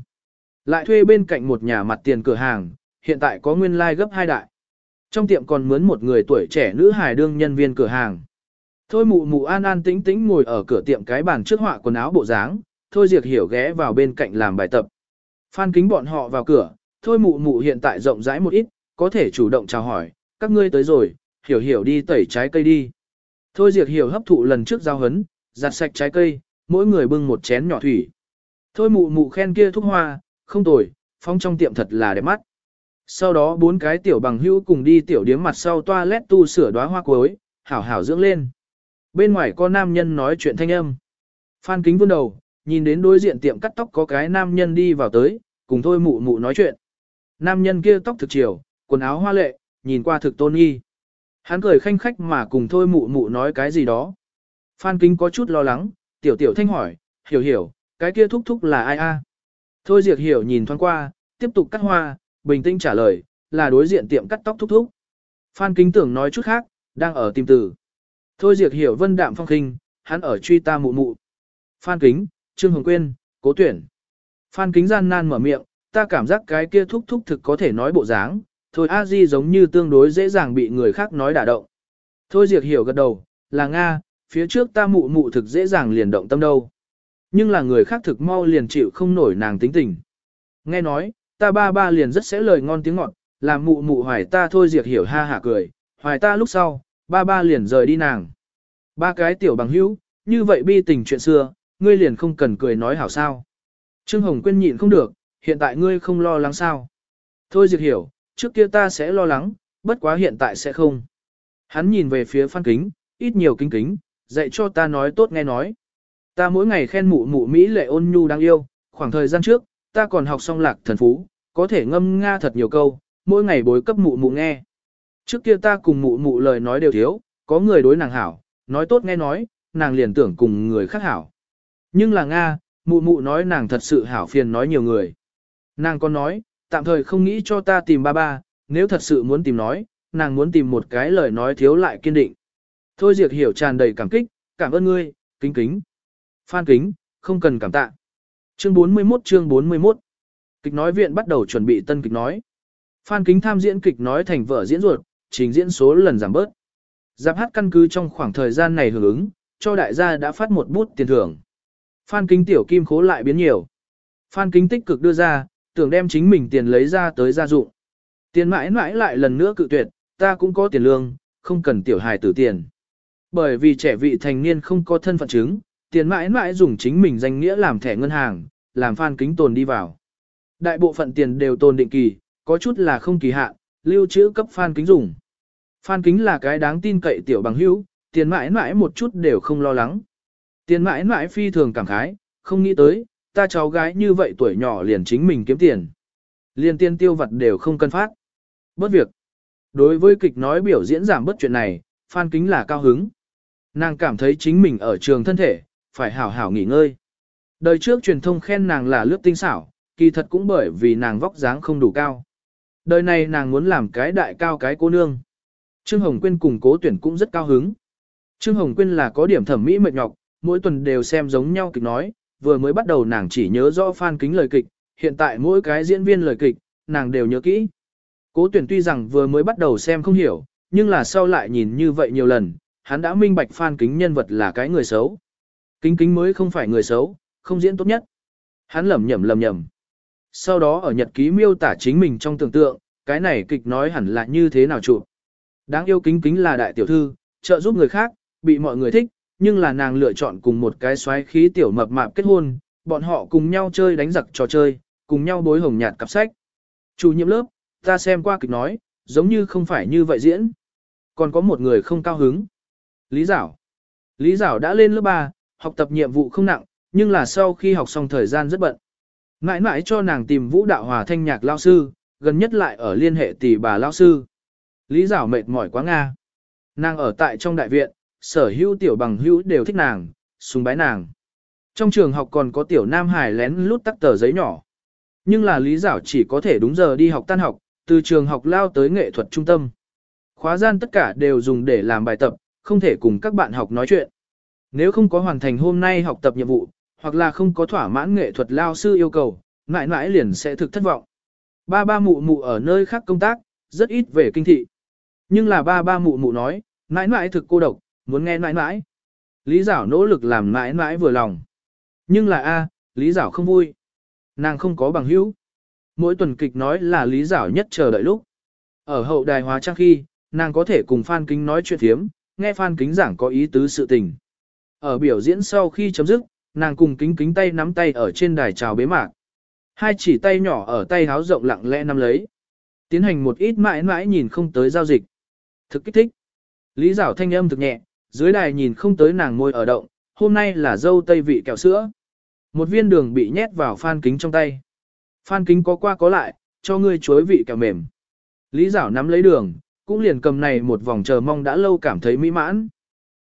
[SPEAKER 1] Lại thuê bên cạnh một nhà mặt tiền cửa hàng, hiện tại có nguyên lai like gấp hai đại. Trong tiệm còn mướn một người tuổi trẻ nữ hài đương nhân viên cửa hàng. Thôi mụ mụ an an tĩnh tĩnh ngồi ở cửa tiệm cái bàn trước họa quần áo bộ dáng, thôi diệt hiểu ghé vào bên cạnh làm bài tập. Phan kính bọn họ vào cửa, thôi mụ mụ hiện tại rộng rãi một ít, có thể chủ động chào hỏi, các ngươi tới rồi, hiểu hiểu đi tẩy trái cây đi. Thôi diệt hiểu hấp thụ lần trước giao hấn, giặt sạch trái cây, mỗi người bưng một chén nhỏ thủy. Thôi mụ mụ khen kia thuốc hoa, không tồi, phong trong tiệm thật là đẹp mắt. Sau đó bốn cái tiểu bằng hữu cùng đi tiểu điếm mặt sau toilet tu sửa đóa hoa cuối, hảo hảo dưỡng lên. Bên ngoài có nam nhân nói chuyện thanh âm. Phan kính vươn đầu, nhìn đến đối diện tiệm cắt tóc có cái nam nhân đi vào tới, cùng thôi mụ mụ nói chuyện. Nam nhân kia tóc thực chiều, quần áo hoa lệ, nhìn qua thực tôn nghi. Hắn cười khanh khách mà cùng thôi mụ mụ nói cái gì đó. Phan Kính có chút lo lắng, tiểu tiểu thanh hỏi, hiểu hiểu, cái kia thúc thúc là ai a? Thôi diệt hiểu nhìn thoáng qua, tiếp tục cắt hoa, bình tĩnh trả lời, là đối diện tiệm cắt tóc thúc thúc. Phan Kính tưởng nói chút khác, đang ở tìm từ. Thôi diệt hiểu vân đạm phong khinh, hắn ở truy ta mụ mụ. Phan Kính, Trương Hồng Quyên, cố tuyển. Phan Kính gian nan mở miệng, ta cảm giác cái kia thúc thúc thực có thể nói bộ dáng, thôi a di giống như tương đối dễ dàng bị người khác nói đả động. Thôi diệt hiểu gật đầu, là Nga, phía trước ta mụ mụ thực dễ dàng liền động tâm đâu. Nhưng là người khác thực mau liền chịu không nổi nàng tính tình. Nghe nói, ta ba ba liền rất sẽ lời ngon tiếng ngọt, làm mụ mụ hoài ta thôi diệt hiểu ha hả cười, hoài ta lúc sau, ba ba liền rời đi nàng. Ba cái tiểu bằng hữu, như vậy bi tình chuyện xưa, ngươi liền không cần cười nói hảo sao. Trương Hồng Quyên nhịn không được, hiện tại ngươi không lo lắng sao. Thôi diệt hiểu, trước kia ta sẽ lo lắng, bất quá hiện tại sẽ không. Hắn nhìn về phía phan kính, ít nhiều kính kính, dạy cho ta nói tốt nghe nói. Ta mỗi ngày khen mụ mụ Mỹ lệ ôn nhu đáng yêu, khoảng thời gian trước, ta còn học xong lạc thần phú, có thể ngâm nga thật nhiều câu, mỗi ngày bối cấp mụ mụ nghe. Trước kia ta cùng mụ mụ lời nói đều thiếu, có người đối nàng hảo, nói tốt nghe nói, nàng liền tưởng cùng người khác hảo. Nhưng là Nga, mụ mụ nói nàng thật sự hảo phiền nói nhiều người. Nàng còn nói, tạm thời không nghĩ cho ta tìm ba ba, nếu thật sự muốn tìm nói, nàng muốn tìm một cái lời nói thiếu lại kiên định. Thôi Diệt hiểu tràn đầy cảm kích, cảm ơn ngươi, kính kính. Phan kính, không cần cảm tạ. Chương 41 chương 41 Kịch nói viện bắt đầu chuẩn bị tân kịch nói. Phan kính tham diễn kịch nói thành vở diễn ruột, trình diễn số lần giảm bớt. Giáp hát căn cứ trong khoảng thời gian này hưởng ứng, cho đại gia đã phát một bút tiền thưởng. Phan kính tiểu kim khố lại biến nhiều. Phan kính tích cực đưa ra, tưởng đem chính mình tiền lấy ra tới gia dụng. Tiền mãi mãi lại lần nữa cự tuyệt, ta cũng có tiền lương, không cần tiểu hài tử tiền. Bởi vì trẻ vị thành niên không có thân phận chứng, tiền mãi mãi dùng chính mình danh nghĩa làm thẻ ngân hàng, làm phan kính tồn đi vào. Đại bộ phận tiền đều tồn định kỳ, có chút là không kỳ hạn, lưu trữ cấp phan kính dùng. Phan kính là cái đáng tin cậy tiểu bằng hữu, tiền mãi mãi một chút đều không lo lắng. Tiền mãi mãi phi thường cảm khái, không nghĩ tới, ta cháu gái như vậy tuổi nhỏ liền chính mình kiếm tiền. Liên tiên tiêu vật đều không cân phát. Bất việc. Đối với kịch nói biểu diễn giảm bất chuyện này, Phan Kính là cao hứng. Nàng cảm thấy chính mình ở trường thân thể, phải hảo hảo nghỉ ngơi. Đời trước truyền thông khen nàng là lướt tinh xảo, kỳ thật cũng bởi vì nàng vóc dáng không đủ cao. Đời này nàng muốn làm cái đại cao cái cô nương. Trương Hồng Quyên cùng cố tuyển cũng rất cao hứng. Trương Hồng Quyên là có điểm thẩm mỹ mệt nhọc, mỗi tuần đều xem giống nhau kịch nói, vừa mới bắt đầu nàng chỉ nhớ rõ phan kính lời kịch, hiện tại mỗi cái diễn viên lời kịch, nàng đều nhớ kỹ. Cố tuyển tuy rằng vừa mới bắt đầu xem không hiểu, nhưng là sau lại nhìn như vậy nhiều lần, hắn đã minh bạch phan kính nhân vật là cái người xấu. Kính kính mới không phải người xấu, không diễn tốt nhất. Hắn lầm nhầm lầm nhầm. Sau đó ở nhật ký miêu tả chính mình trong tưởng tượng, cái này kịch nói hẳn là như thế nào chụp. Đáng yêu kính kính là đại tiểu thư, trợ giúp người khác, bị mọi người thích, nhưng là nàng lựa chọn cùng một cái xoáy khí tiểu mập mạp kết hôn, bọn họ cùng nhau chơi đánh giặc trò chơi, cùng nhau bối hồng nhạt cặp sách. Chủ nhiệm lớp, ta xem qua kịch nói, giống như không phải như vậy diễn. Còn có một người không cao hứng. Lý Giảo. Lý Giảo đã lên lớp 3, học tập nhiệm vụ không nặng, nhưng là sau khi học xong thời gian rất bận. Mãi mãi cho nàng tìm vũ đạo hòa thanh nhạc lao sư, gần nhất lại ở liên hệ tỷ bà lao sư. Lý Giảo mệt mỏi quá Nga. Nàng ở tại trong đại viện, sở hữu tiểu bằng hữu đều thích nàng, sùng bái nàng. Trong trường học còn có tiểu nam hải lén lút tắt tờ giấy nhỏ. Nhưng là Lý Giảo chỉ có thể đúng giờ đi học tan học, từ trường học lao tới nghệ thuật trung tâm. Khóa gian tất cả đều dùng để làm bài tập, không thể cùng các bạn học nói chuyện. Nếu không có hoàn thành hôm nay học tập nhiệm vụ, hoặc là không có thỏa mãn nghệ thuật lao sư yêu cầu, mãi mãi liền sẽ thực thất vọng. Ba ba mụ mụ ở nơi khác công tác, rất ít về kinh thị. Nhưng là ba ba mụ mụ nói, mãi mãi thực cô độc, muốn nghe mãi mãi. Lý Giảo nỗ lực làm mãi mãi vừa lòng. Nhưng là A, Lý Giảo không vui. Nàng không có bằng hữu. Mỗi tuần kịch nói là Lý Giảo nhất chờ đợi lúc. Ở hậu đài hóa trang khi, nàng có thể cùng Phan Kính nói chuyện thiếm, nghe Phan Kính giảng có ý tứ sự tình. Ở biểu diễn sau khi chấm dứt, nàng cùng kính kính tay nắm tay ở trên đài chào bế mạc. Hai chỉ tay nhỏ ở tay háo rộng lặng lẽ nắm lấy. Tiến hành một ít mãi mãi nhìn không tới giao dịch. Thực kích thích. Lý Giảo thanh âm thực nhẹ, dưới đài nhìn không tới nàng môi ở động, hôm nay là dâu tây vị kẹo sữa. Một viên đường bị nhét vào phan kính trong tay. Phan kính có qua có lại, cho ngươi chuối vị kẹo mềm. Lý Giảo nắm lấy đường, cũng liền cầm này một vòng chờ mong đã lâu cảm thấy mỹ mãn.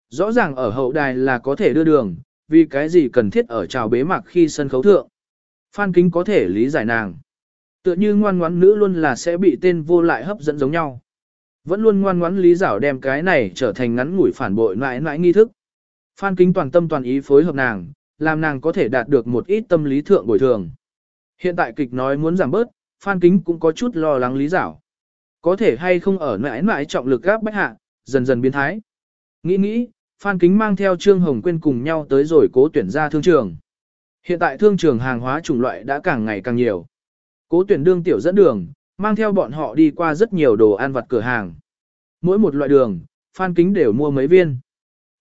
[SPEAKER 1] Rõ ràng ở hậu đài là có thể đưa đường, vì cái gì cần thiết ở trào bế mạc khi sân khấu thượng. Phan kính có thể lý giải nàng. Tựa như ngoan ngoãn nữ luôn là sẽ bị tên vô lại hấp dẫn giống nhau. Vẫn luôn ngoan ngoãn lý giảo đem cái này trở thành ngắn ngủi phản bội mãi mãi nghi thức. Phan kính toàn tâm toàn ý phối hợp nàng, làm nàng có thể đạt được một ít tâm lý thượng bồi thường. Hiện tại kịch nói muốn giảm bớt, Phan kính cũng có chút lo lắng lý giảo. Có thể hay không ở mãi mãi trọng lực gáp bách hạ, dần dần biến thái. Nghĩ nghĩ, Phan Kính mang theo Trương Hồng Quyên cùng nhau tới rồi cố tuyển ra thương trường. Hiện tại thương trường hàng hóa chủng loại đã càng ngày càng nhiều. Cố tuyển đương tiểu dẫn đường, mang theo bọn họ đi qua rất nhiều đồ ăn vặt cửa hàng. Mỗi một loại đường, Phan Kính đều mua mấy viên.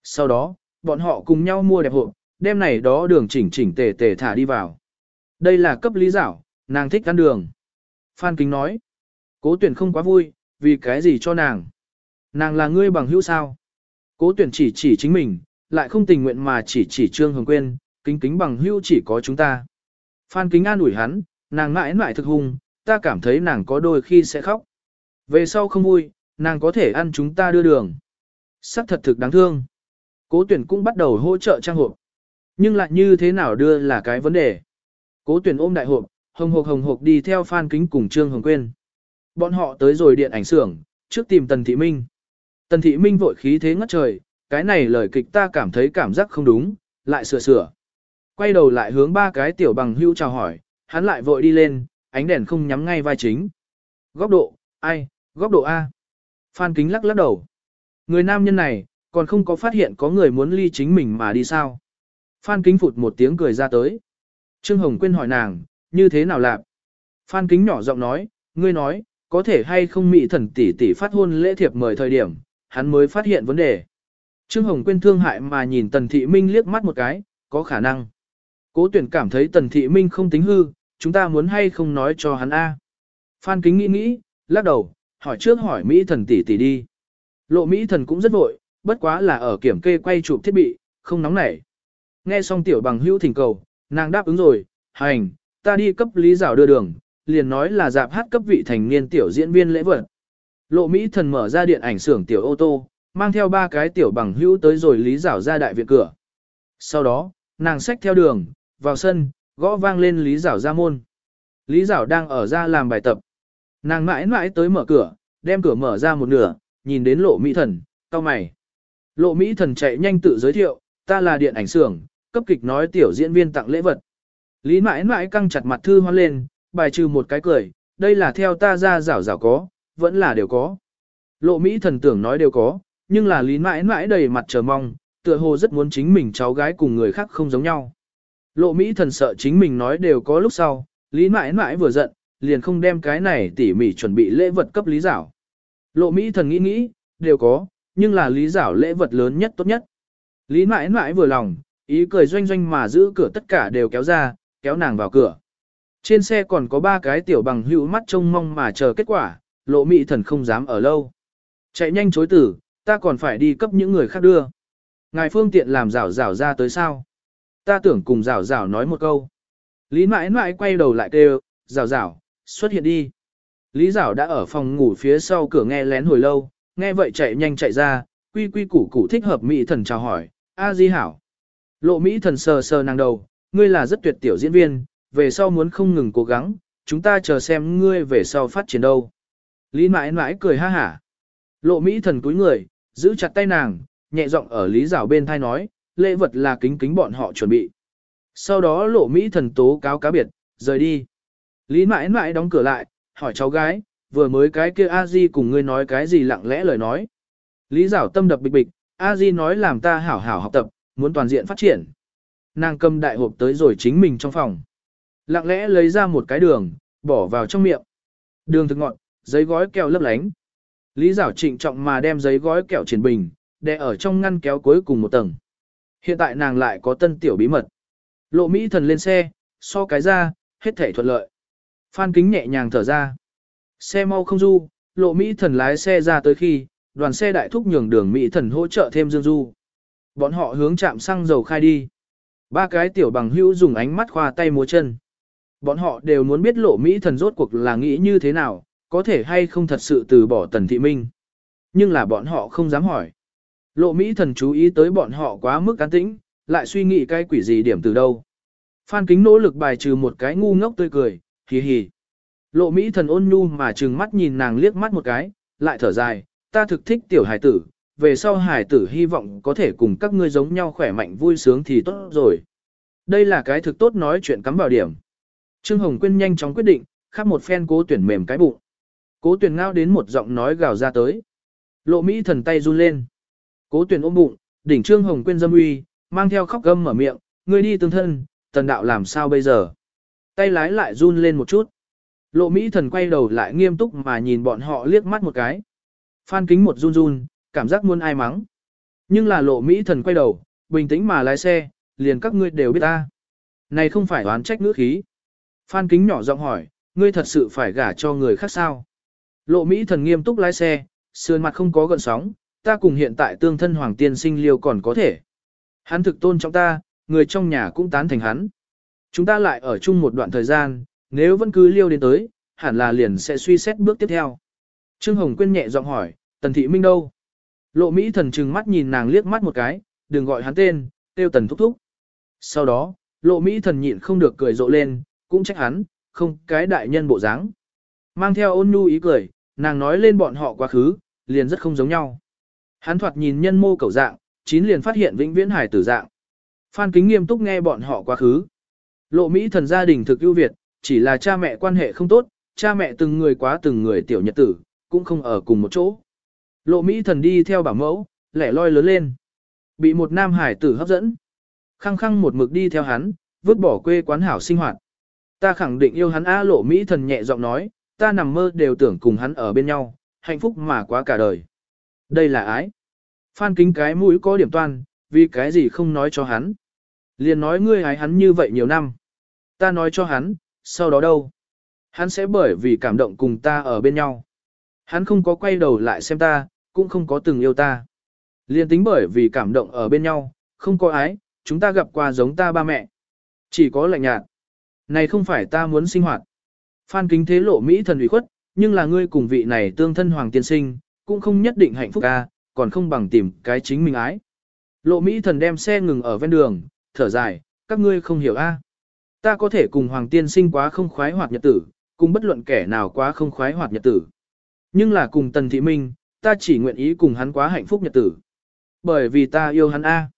[SPEAKER 1] Sau đó, bọn họ cùng nhau mua đẹp hộp, đem này đó đường chỉnh chỉnh tề tề thả đi vào. Đây là cấp lý giảo, nàng thích ăn đường. Phan Kính nói, cố tuyển không quá vui, vì cái gì cho nàng. Nàng là ngươi bằng hữu sao. Cố tuyển chỉ chỉ chính mình, lại không tình nguyện mà chỉ chỉ Trương Hồng Quyên, kính kính bằng hữu chỉ có chúng ta. Phan kính an ủi hắn, nàng mãi mãi thực hung, ta cảm thấy nàng có đôi khi sẽ khóc. Về sau không vui, nàng có thể ăn chúng ta đưa đường. Sắc thật thực đáng thương. Cố tuyển cũng bắt đầu hỗ trợ trang hộp. Nhưng lại như thế nào đưa là cái vấn đề. Cố tuyển ôm đại hộp, hồng hộp hồng hộp đi theo Phan Kính cùng Trương Hồng Quyên. Bọn họ tới rồi điện ảnh xưởng, trước tìm Tần Thị Minh. Tần Thị Minh vội khí thế ngất trời, cái này lời kịch ta cảm thấy cảm giác không đúng, lại sửa sửa. Quay đầu lại hướng ba cái tiểu bằng hưu chào hỏi, hắn lại vội đi lên, ánh đèn không nhắm ngay vai chính. Góc độ, ai, góc độ A. Phan Kính lắc lắc đầu. Người nam nhân này, còn không có phát hiện có người muốn ly chính mình mà đi sao. Phan Kính phụt một tiếng cười ra tới. Trương Hồng Quyên hỏi nàng, như thế nào lạc? Phan Kính nhỏ giọng nói, ngươi nói, có thể hay không mị thần tỷ tỷ phát hôn lễ thiệp mời thời điểm, hắn mới phát hiện vấn đề. Trương Hồng Quyên thương hại mà nhìn Tần Thị Minh liếc mắt một cái, có khả năng. Cố tuyển cảm thấy Tần Thị Minh không tính hư, chúng ta muốn hay không nói cho hắn A. Phan Kính nghĩ nghĩ, lắc đầu, hỏi trước hỏi Mỹ thần tỷ tỷ đi. Lộ Mỹ thần cũng rất vội, bất quá là ở kiểm kê quay chụp thiết bị, không nóng nảy. Nghe xong tiểu bằng hữu thỉnh cầu, nàng đáp ứng rồi, hành, ta đi cấp lý giảo đưa đường, liền nói là dạp hát cấp vị thành niên tiểu diễn viên lễ vật. Lộ Mỹ thần mở ra điện ảnh xưởng tiểu ô tô, mang theo ba cái tiểu bằng hữu tới rồi Lý Giảo ra đại viện cửa. Sau đó, nàng xách theo đường, vào sân, gõ vang lên Lý Giảo ra môn. Lý Giảo đang ở ra làm bài tập. Nàng mãi mãi tới mở cửa, đem cửa mở ra một nửa, nhìn đến lộ mỹ thần, cao mày. Lộ mỹ thần chạy nhanh tự giới thiệu, ta là điện ảnh xưởng, cấp kịch nói tiểu diễn viên tặng lễ vật. Lý mãi mãi căng chặt mặt thư hoan lên, bài trừ một cái cười, đây là theo ta ra rảo rảo có, vẫn là đều có. Lộ Mỹ thần tưởng nói đều có, nhưng là lý mãi mãi đầy mặt chờ mong, tựa hồ rất muốn chính mình cháu gái cùng người khác không giống nhau. Lộ Mỹ thần sợ chính mình nói đều có lúc sau, lý mãi mãi vừa giận, liền không đem cái này tỉ mỉ chuẩn bị lễ vật cấp lý giảo. Lộ Mỹ thần nghĩ nghĩ, đều có, nhưng là lý giảo lễ vật lớn nhất tốt nhất. Lý mãi mãi vừa lòng, ý cười doanh doanh mà giữ cửa tất cả đều kéo ra, kéo nàng vào cửa. Trên xe còn có ba cái tiểu bằng hữu mắt trông mong mà chờ kết quả, lộ Mỹ thần không dám ở lâu. Chạy nhanh chối tử, ta còn phải đi cấp những người khác đưa. Ngài phương tiện làm rảo rảo ra tới sao? Ta tưởng cùng rảo rảo nói một câu. Lý mãi mãi quay đầu lại kêu, rảo rảo, xuất hiện đi. Lý rảo đã ở phòng ngủ phía sau cửa nghe lén hồi lâu, nghe vậy chạy nhanh chạy ra, quy quy củ củ thích hợp Mỹ thần chào hỏi, a di hảo. Lộ Mỹ thần sờ sờ nàng đầu, ngươi là rất tuyệt tiểu diễn viên, về sau muốn không ngừng cố gắng, chúng ta chờ xem ngươi về sau phát triển đâu. Lý mãi mãi cười ha hả. Lộ Mỹ thần cúi người, giữ chặt tay nàng, nhẹ giọng ở Lý Giảo bên thai nói, lễ vật là kính kính bọn họ chuẩn bị. Sau đó lộ Mỹ thần tố cáo cá biệt, rời đi. Lý mãi mãi đóng cửa lại, hỏi cháu gái, vừa mới cái kia a di cùng ngươi nói cái gì lặng lẽ lời nói. Lý Giảo tâm đập bịch bịch, a di nói làm ta hảo hảo học tập, muốn toàn diện phát triển. Nàng cầm đại hộp tới rồi chính mình trong phòng. Lặng lẽ lấy ra một cái đường, bỏ vào trong miệng. Đường thực ngọn, giấy gói kẹo lấp lánh. Lý Giảo trịnh trọng mà đem giấy gói kẹo triển bình, để ở trong ngăn kéo cuối cùng một tầng. Hiện tại nàng lại có tân tiểu bí mật. Lộ Mỹ thần lên xe, so cái ra, hết thể thuận lợi. Phan kính nhẹ nhàng thở ra. Xe mau không du, lộ Mỹ thần lái xe ra tới khi, đoàn xe đại thúc nhường đường Mỹ thần hỗ trợ thêm Dương Du. Bọn họ hướng chạm xăng dầu khai đi. Ba cái tiểu bằng hữu dùng ánh mắt khoa tay múa chân. Bọn họ đều muốn biết lộ Mỹ thần rốt cuộc là nghĩ như thế nào, có thể hay không thật sự từ bỏ tần thị minh. Nhưng là bọn họ không dám hỏi. Lộ Mỹ thần chú ý tới bọn họ quá mức cán tĩnh, lại suy nghĩ cái quỷ gì điểm từ đâu. Phan kính nỗ lực bài trừ một cái ngu ngốc tươi cười, hì hì. Lộ Mỹ thần ôn nhu mà trừng mắt nhìn nàng liếc mắt một cái, lại thở dài, ta thực thích tiểu hải tử, về sau hải tử hy vọng có thể cùng các ngươi giống nhau khỏe mạnh vui sướng thì tốt rồi. Đây là cái thực tốt nói chuyện cắm vào điểm. Trương Hồng Quyên nhanh chóng quyết định, khắp một phen cố tuyển mềm cái bụng. Cố tuyển ngao đến một giọng nói gào ra tới. Lộ Mỹ thần tay run lên. Cố tuyển ôm bụng, đỉnh Trương Hồng Quyên dâm uy, mang theo khóc gâm mở miệng, ngươi đi tương thân, tần đạo làm sao bây giờ. Tay lái lại run lên một chút. Lộ Mỹ thần quay đầu lại nghiêm túc mà nhìn bọn họ liếc mắt một cái. Phan kính một run run, cảm giác muốn ai mắng. Nhưng là lộ Mỹ thần quay đầu, bình tĩnh mà lái xe, liền các ngươi đều biết ta. Này không phải oán trách ngữ khí. Phan kính nhỏ giọng hỏi, ngươi thật sự phải gả cho người khác sao? Lộ Mỹ thần nghiêm túc lái xe, sườn mặt không có gợn sóng, ta cùng hiện tại tương thân hoàng tiên sinh liêu còn có thể. Hắn thực tôn trọng ta, người trong nhà cũng tán thành hắn. Chúng ta lại ở chung một đoạn thời gian, nếu vẫn cứ liêu đến tới, hẳn là liền sẽ suy xét bước tiếp theo. Trương Hồng Quyên nhẹ giọng hỏi, Tần Thị Minh đâu? Lộ Mỹ thần trừng mắt nhìn nàng liếc mắt một cái, đừng gọi hắn tên, tiêu Tần Thúc Thúc. Sau đó, Lộ Mỹ thần nhịn không được cười rộ lên, cũng trách hắn, không cái đại nhân bộ dáng. Mang theo ôn nhu ý cười, nàng nói lên bọn họ quá khứ, liền rất không giống nhau. Hắn thoạt nhìn nhân mô cầu dạng, chín liền phát hiện vĩnh viễn hải tử dạng. Phan kính nghiêm túc nghe bọn họ quá khứ. Lộ Mỹ thần gia đình thực ưu việt, chỉ là cha mẹ quan hệ không tốt, cha mẹ từng người quá từng người tiểu nhật tử, cũng không ở cùng một chỗ. Lộ Mỹ thần đi theo bảo mẫu, lẻ loi lớn lên. Bị một nam hải tử hấp dẫn. Khăng khăng một mực đi theo hắn, vứt bỏ quê quán hảo sinh hoạt. Ta khẳng định yêu hắn A lộ Mỹ thần nhẹ giọng nói, ta nằm mơ đều tưởng cùng hắn ở bên nhau, hạnh phúc mà quá cả đời. Đây là ái. Phan kính cái mũi có điểm toan, vì cái gì không nói cho hắn. Liền nói ngươi ái hắn như vậy nhiều năm. Ta nói cho hắn, sau đó đâu? Hắn sẽ bởi vì cảm động cùng ta ở bên nhau. Hắn không có quay đầu lại xem ta, cũng không có từng yêu ta. Liên tính bởi vì cảm động ở bên nhau, không có ái, chúng ta gặp qua giống ta ba mẹ. Chỉ có lạnh nhạt. Này không phải ta muốn sinh hoạt. Phan kính thế lộ Mỹ thần ủy khuất, nhưng là ngươi cùng vị này tương thân hoàng tiên sinh, cũng không nhất định hạnh phúc ca, còn không bằng tìm cái chính mình ái. Lộ Mỹ thần đem xe ngừng ở ven đường, thở dài, các ngươi không hiểu a. Ta có thể cùng Hoàng tiên sinh quá không khoái hoạt nhật tử, cùng bất luận kẻ nào quá không khoái hoạt nhật tử. Nhưng là cùng Tần Thị Minh, ta chỉ nguyện ý cùng hắn quá hạnh phúc nhật tử. Bởi vì ta yêu hắn a.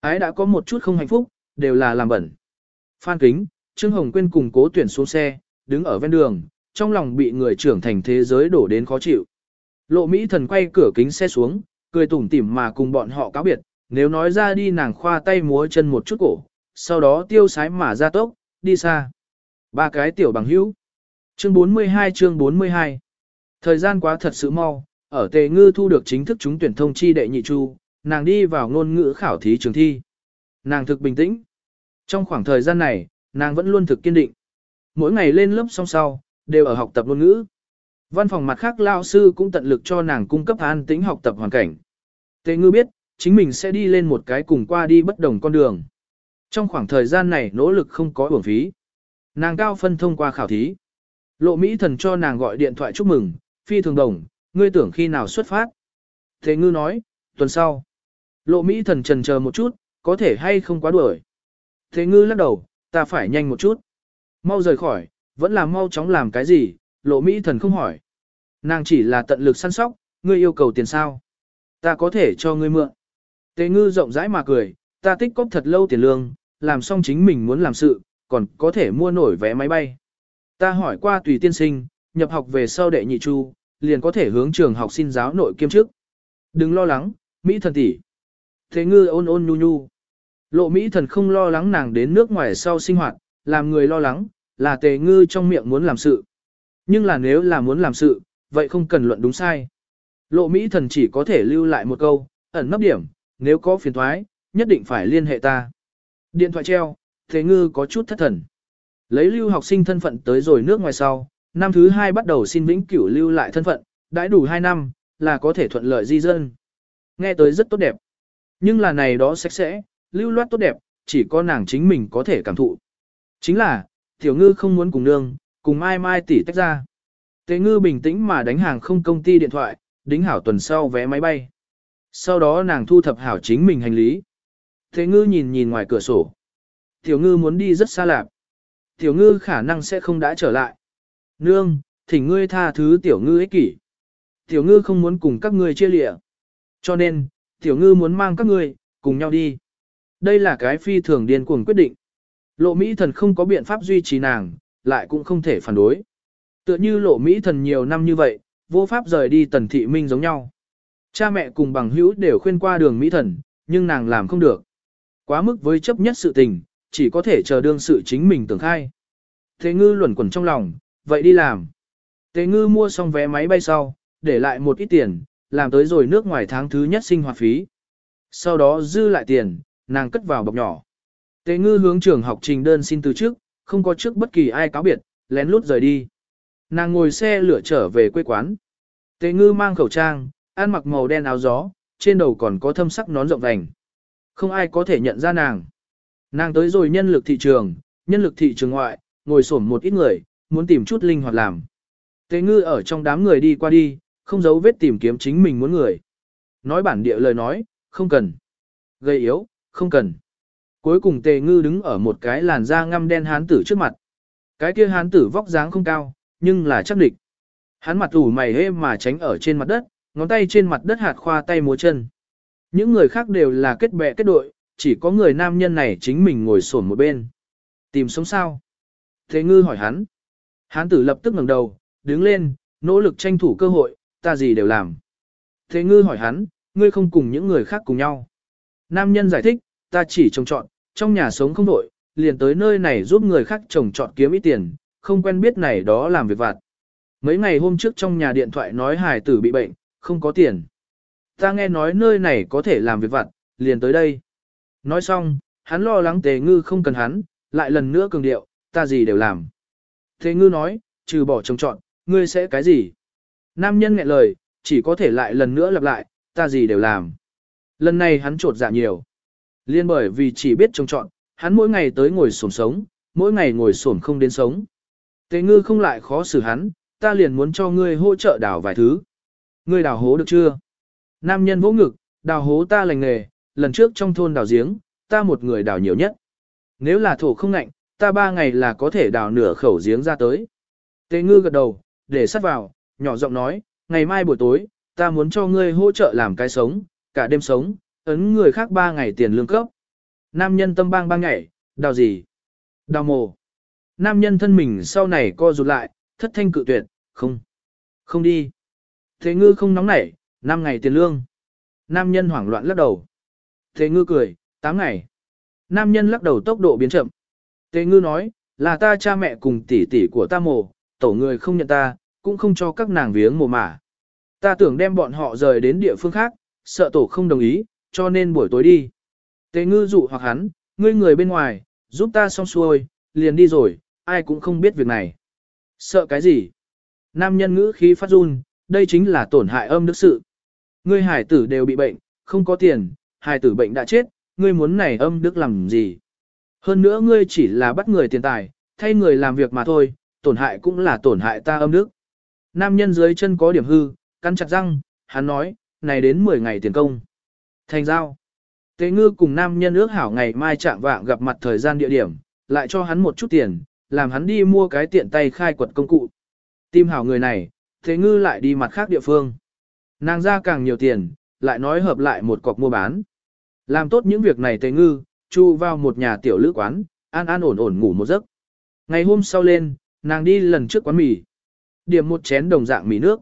[SPEAKER 1] Ái đã có một chút không hạnh phúc, đều là làm bẩn. Phan Kính, Trương Hồng Quyên cùng cố tuyển xuống xe, đứng ở ven đường, trong lòng bị người trưởng thành thế giới đổ đến khó chịu. Lộ Mỹ thần quay cửa kính xe xuống, cười tủm tỉm mà cùng bọn họ cáo biệt, nếu nói ra đi nàng khoa tay múa chân một chút cổ, sau đó tiêu sái mà ra tốc, đi xa. Ba cái tiểu bằng hữu. Chương 42 chương 42 Thời gian quá thật sự mau, ở Tề Ngư thu được chính thức chúng tuyển thông chi đệ nhị chu, nàng đi vào ngôn ngữ khảo thí trường thi. Nàng thực bình tĩnh. Trong khoảng thời gian này, nàng vẫn luôn thực kiên định. Mỗi ngày lên lớp song sau, đều ở học tập ngôn ngữ. Văn phòng mặt khác lao sư cũng tận lực cho nàng cung cấp an tĩnh học tập hoàn cảnh. Tề ngư biết, chính mình sẽ đi lên một cái cùng qua đi bất đồng con đường. Trong khoảng thời gian này nỗ lực không có uổng phí. Nàng cao phân thông qua khảo thí. Lộ Mỹ thần cho nàng gọi điện thoại chúc mừng, phi thường đồng, ngươi tưởng khi nào xuất phát. Tề ngư nói, tuần sau. Lộ Mỹ thần trần chờ một chút, có thể hay không quá đuổi. Thế ngư lắc đầu, ta phải nhanh một chút. Mau rời khỏi, vẫn là mau chóng làm cái gì, lộ Mỹ thần không hỏi. Nàng chỉ là tận lực săn sóc, ngươi yêu cầu tiền sao. Ta có thể cho ngươi mượn. Tế ngư rộng rãi mà cười, ta tích cóp thật lâu tiền lương, làm xong chính mình muốn làm sự, còn có thể mua nổi vé máy bay. Ta hỏi qua tùy tiên sinh, nhập học về sau đệ nhị chu, liền có thể hướng trường học xin giáo nội kiêm chức. Đừng lo lắng, Mỹ thần tỷ. Thế ngư ôn ôn nhu nhu. Lộ Mỹ thần không lo lắng nàng đến nước ngoài sau sinh hoạt, làm người lo lắng, là tề ngư trong miệng muốn làm sự. Nhưng là nếu là muốn làm sự, vậy không cần luận đúng sai. Lộ Mỹ thần chỉ có thể lưu lại một câu, ẩn nấp điểm, nếu có phiền thoái, nhất định phải liên hệ ta. Điện thoại treo, Tề ngư có chút thất thần. Lấy lưu học sinh thân phận tới rồi nước ngoài sau, năm thứ hai bắt đầu xin vĩnh cửu lưu lại thân phận, đãi đủ 2 năm, là có thể thuận lợi di dân. Nghe tới rất tốt đẹp. Nhưng là này đó sạch sẽ, lưu loát tốt đẹp, chỉ có nàng chính mình có thể cảm thụ. Chính là, tiểu ngư không muốn cùng nương, cùng mai mai tỷ tách ra. Tế ngư bình tĩnh mà đánh hàng không công ty điện thoại, đính hảo tuần sau vé máy bay. Sau đó nàng thu thập hảo chính mình hành lý. Tế ngư nhìn nhìn ngoài cửa sổ. Tiểu ngư muốn đi rất xa lạc. Tiểu ngư khả năng sẽ không đã trở lại. Nương, thỉnh ngươi tha thứ tiểu ngư ích kỷ. Tiểu ngư không muốn cùng các ngươi chia lịa. Cho nên, tiểu ngư muốn mang các ngươi, cùng nhau đi. Đây là cái phi thường điên cuồng quyết định. Lộ Mỹ thần không có biện pháp duy trì nàng, lại cũng không thể phản đối. Tựa như lộ Mỹ thần nhiều năm như vậy, vô pháp rời đi tần thị minh giống nhau. Cha mẹ cùng bằng hữu đều khuyên qua đường Mỹ thần, nhưng nàng làm không được. Quá mức với chấp nhất sự tình, chỉ có thể chờ đương sự chính mình tưởng khai. Thế ngư luẩn quẩn trong lòng, vậy đi làm. Thế ngư mua xong vé máy bay sau, để lại một ít tiền, làm tới rồi nước ngoài tháng thứ nhất sinh hoạt phí. Sau đó dư lại tiền, nàng cất vào bọc nhỏ. Tế ngư hướng trường học trình đơn xin từ trước, không có trước bất kỳ ai cáo biệt, lén lút rời đi. Nàng ngồi xe lửa trở về quê quán. Tế ngư mang khẩu trang, ăn mặc màu đen áo gió, trên đầu còn có thâm sắc nón rộng vành. Không ai có thể nhận ra nàng. Nàng tới rồi nhân lực thị trường, nhân lực thị trường ngoại, ngồi xổm một ít người, muốn tìm chút linh hoạt làm. Tế ngư ở trong đám người đi qua đi, không giấu vết tìm kiếm chính mình muốn người. Nói bản địa lời nói, không cần. Gây yếu, không cần. Cuối cùng tề ngư đứng ở một cái làn da ngăm đen hán tử trước mặt. Cái kia hán tử vóc dáng không cao, nhưng là chắc địch. Hắn mặt ủ mày hê mà tránh ở trên mặt đất, ngón tay trên mặt đất hạt khoa tay múa chân. Những người khác đều là kết bè kết đội, chỉ có người nam nhân này chính mình ngồi sổn một bên. Tìm sống sao? Thế ngư hỏi hắn. Hán tử lập tức ngẩng đầu, đứng lên, nỗ lực tranh thủ cơ hội, ta gì đều làm. Thế ngư hỏi hắn, ngươi không cùng những người khác cùng nhau. Nam nhân giải thích, ta chỉ trông trọn trong nhà sống không đổi, liền tới nơi này giúp người khác trồng trọt kiếm ít tiền, không quen biết này đó làm việc vặt. Mấy ngày hôm trước trong nhà điện thoại nói hài tử bị bệnh, không có tiền. Ta nghe nói nơi này có thể làm việc vặt, liền tới đây. Nói xong, hắn lo lắng tề ngư không cần hắn, lại lần nữa cường điệu, ta gì đều làm. Tề ngư nói, trừ bỏ trồng trọt, ngươi sẽ cái gì? Nam nhân nghẹn lời, chỉ có thể lại lần nữa lặp lại, ta gì đều làm. Lần này hắn trột dạ nhiều. Liên bởi vì chỉ biết trông trọn, hắn mỗi ngày tới ngồi xổm sống, mỗi ngày ngồi xổm không đến sống. Tề ngư không lại khó xử hắn, ta liền muốn cho ngươi hỗ trợ đào vài thứ. Ngươi đào hố được chưa? Nam nhân vỗ ngực, đào hố ta lành nghề, lần trước trong thôn đào giếng, ta một người đào nhiều nhất. Nếu là thổ không ngạnh, ta ba ngày là có thể đào nửa khẩu giếng ra tới. Tề ngư gật đầu, để sắt vào, nhỏ giọng nói, ngày mai buổi tối, ta muốn cho ngươi hỗ trợ làm cái sống, cả đêm sống, ấn người khác ba ngày tiền lương cấp. Nam nhân tâm bang bang nhảy, đào gì? Đào mồ. Nam nhân thân mình sau này co rụt lại, thất thanh cự tuyệt, không. Không đi. Thế ngư không nóng nảy, 5 ngày tiền lương. Nam nhân hoảng loạn lắc đầu. Thế ngư cười, 8 ngày. Nam nhân lắc đầu tốc độ biến chậm. Thế ngư nói, là ta cha mẹ cùng tỷ tỷ của ta mồ, tổ người không nhận ta, cũng không cho các nàng viếng mồ mả. Ta tưởng đem bọn họ rời đến địa phương khác, sợ tổ không đồng ý, cho nên buổi tối đi. Tế ngư dụ hoặc hắn, ngươi người bên ngoài, giúp ta xong xuôi, liền đi rồi, ai cũng không biết việc này. Sợ cái gì? Nam nhân ngữ khí phát run, đây chính là tổn hại âm đức sự. Ngươi hải tử đều bị bệnh, không có tiền, hải tử bệnh đã chết, ngươi muốn này âm đức làm gì? Hơn nữa ngươi chỉ là bắt người tiền tài, thay người làm việc mà thôi, tổn hại cũng là tổn hại ta âm đức. Nam nhân dưới chân có điểm hư, cắn chặt răng, hắn nói, này đến 10 ngày tiền công. Thành giao. Tế ngư cùng nam nhân ước hảo ngày mai chạm vạng gặp mặt thời gian địa điểm, lại cho hắn một chút tiền, làm hắn đi mua cái tiện tay khai quật công cụ. Tìm hảo người này, Tế ngư lại đi mặt khác địa phương. Nàng ra càng nhiều tiền, lại nói hợp lại một cọc mua bán. Làm tốt những việc này Tế ngư, chu vào một nhà tiểu lữ quán, an an ổn ổn ngủ một giấc. Ngày hôm sau lên, nàng đi lần trước quán mì. Điểm một chén đồng dạng mì nước.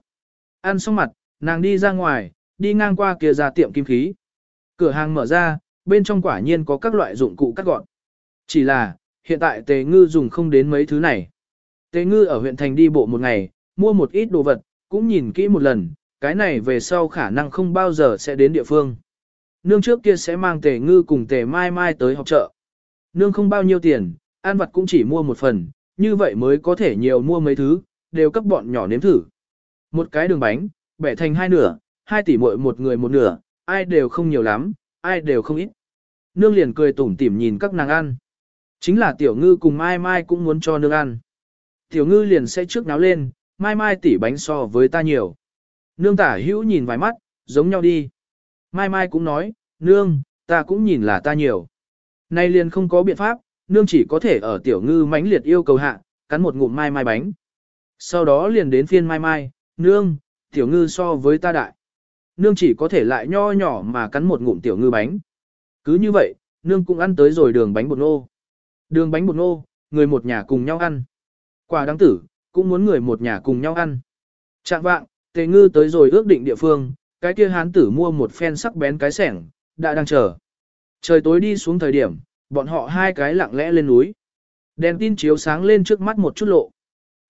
[SPEAKER 1] Ăn xong mặt, nàng đi ra ngoài, đi ngang qua kia ra tiệm kim khí. Cửa hàng mở ra, bên trong quả nhiên có các loại dụng cụ cắt gọn. Chỉ là, hiện tại tề ngư dùng không đến mấy thứ này. Tề ngư ở huyện thành đi bộ một ngày, mua một ít đồ vật, cũng nhìn kỹ một lần, cái này về sau khả năng không bao giờ sẽ đến địa phương. Nương trước kia sẽ mang tề ngư cùng tề mai mai tới học chợ. Nương không bao nhiêu tiền, ăn vật cũng chỉ mua một phần, như vậy mới có thể nhiều mua mấy thứ, đều cấp bọn nhỏ nếm thử. Một cái đường bánh, bẻ thành hai nửa, hai tỷ muội một người một nửa, ai đều không nhiều lắm, ai đều không ít. Nương liền cười tủm tỉm nhìn các nàng ăn. Chính là tiểu ngư cùng mai mai cũng muốn cho nương ăn. Tiểu ngư liền sẽ trước náo lên, mai mai tỷ bánh so với ta nhiều. Nương tả hữu nhìn vài mắt, giống nhau đi. Mai mai cũng nói, nương, ta cũng nhìn là ta nhiều. Nay liền không có biện pháp, nương chỉ có thể ở tiểu ngư mãnh liệt yêu cầu hạ, cắn một ngụm mai mai bánh. Sau đó liền đến phiên mai mai, nương, tiểu ngư so với ta đại. Nương chỉ có thể lại nho nhỏ mà cắn một ngụm tiểu ngư bánh. Cứ như vậy, nương cũng ăn tới rồi đường bánh bột nô. Đường bánh bột nô, người một nhà cùng nhau ăn. Quả đáng tử, cũng muốn người một nhà cùng nhau ăn. Trạng vạng, tề ngư tới rồi ước định địa phương, cái kia hán tử mua một phen sắc bén cái sẻng, đã đang chờ. Trời tối đi xuống thời điểm, bọn họ hai cái lặng lẽ lên núi. Đèn tin chiếu sáng lên trước mắt một chút lộ.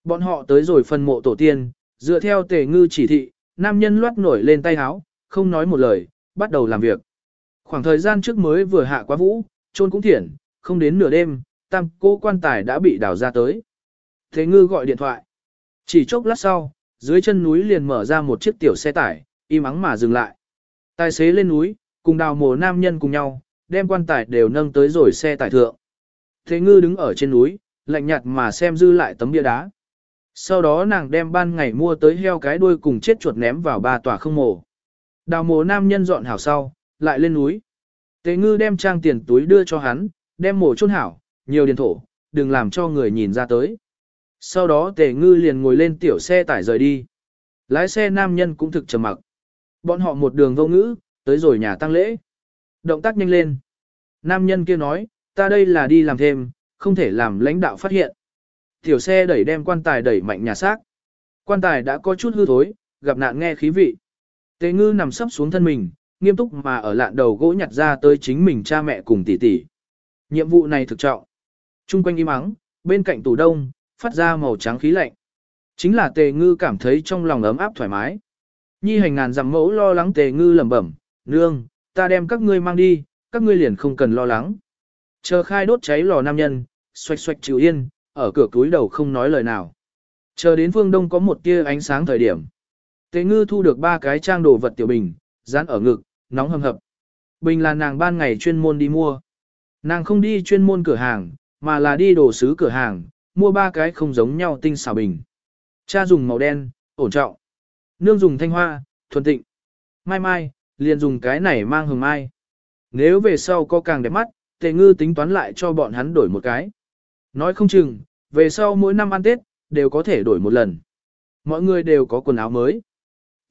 [SPEAKER 1] Bọn họ tới rồi phần mộ tổ tiên, dựa theo tề ngư chỉ thị, nam nhân loát nổi lên tay áo, không nói một lời, bắt đầu làm việc. Khoảng thời gian trước mới vừa hạ quá vũ, trôn cũng thiển, không đến nửa đêm, tam cô quan tài đã bị đào ra tới. Thế ngư gọi điện thoại. Chỉ chốc lát sau, dưới chân núi liền mở ra một chiếc tiểu xe tải, im ắng mà dừng lại. Tài xế lên núi, cùng đào mồ nam nhân cùng nhau, đem quan tài đều nâng tới rồi xe tải thượng. Thế ngư đứng ở trên núi, lạnh nhạt mà xem dư lại tấm bia đá. Sau đó nàng đem ban ngày mua tới heo cái đuôi cùng chết chuột ném vào ba tòa không mổ. Đào mồ nam nhân dọn hảo sau, lại lên núi. Tế ngư đem trang tiền túi đưa cho hắn, đem mổ chôn hảo, nhiều điền thổ, đừng làm cho người nhìn ra tới. Sau đó tề ngư liền ngồi lên tiểu xe tải rời đi. Lái xe nam nhân cũng thực trầm mặc. Bọn họ một đường vô ngữ, tới rồi nhà tăng lễ. Động tác nhanh lên. Nam nhân kia nói, ta đây là đi làm thêm, không thể làm lãnh đạo phát hiện. Tiểu xe đẩy đem quan tài đẩy mạnh nhà xác. Quan tài đã có chút hư thối, gặp nạn nghe khí vị. Tề ngư nằm sấp xuống thân mình, nghiêm túc mà ở lạn đầu gỗ nhặt ra tới chính mình cha mẹ cùng tỷ tỷ. Nhiệm vụ này thực trọng. Trung quanh im ắng, bên cạnh tủ đông, phát ra màu trắng khí lạnh. Chính là tề ngư cảm thấy trong lòng ấm áp thoải mái. Nhi hành ngàn dặm mẫu lo lắng tề ngư lẩm bẩm, nương, ta đem các ngươi mang đi, các ngươi liền không cần lo lắng. Chờ khai đốt cháy lò nam nhân, xoạch xoạch chịu yên, ở cửa túi đầu không nói lời nào. Chờ đến phương đông có một tia ánh sáng thời điểm. Tế ngư thu được ba cái trang đồ vật tiểu bình, dán ở ngực, nóng hầm hập. Bình là nàng ban ngày chuyên môn đi mua. Nàng không đi chuyên môn cửa hàng, mà là đi đồ sứ cửa hàng, mua ba cái không giống nhau tinh xảo bình. Cha dùng màu đen, ổn trọng. Nương dùng thanh hoa, thuần tịnh. Mai mai, liền dùng cái này mang hừng mai. Nếu về sau có càng đẹp mắt, tề ngư tính toán lại cho bọn hắn đổi một cái. Nói không chừng, về sau mỗi năm ăn Tết, đều có thể đổi một lần. Mọi người đều có quần áo mới.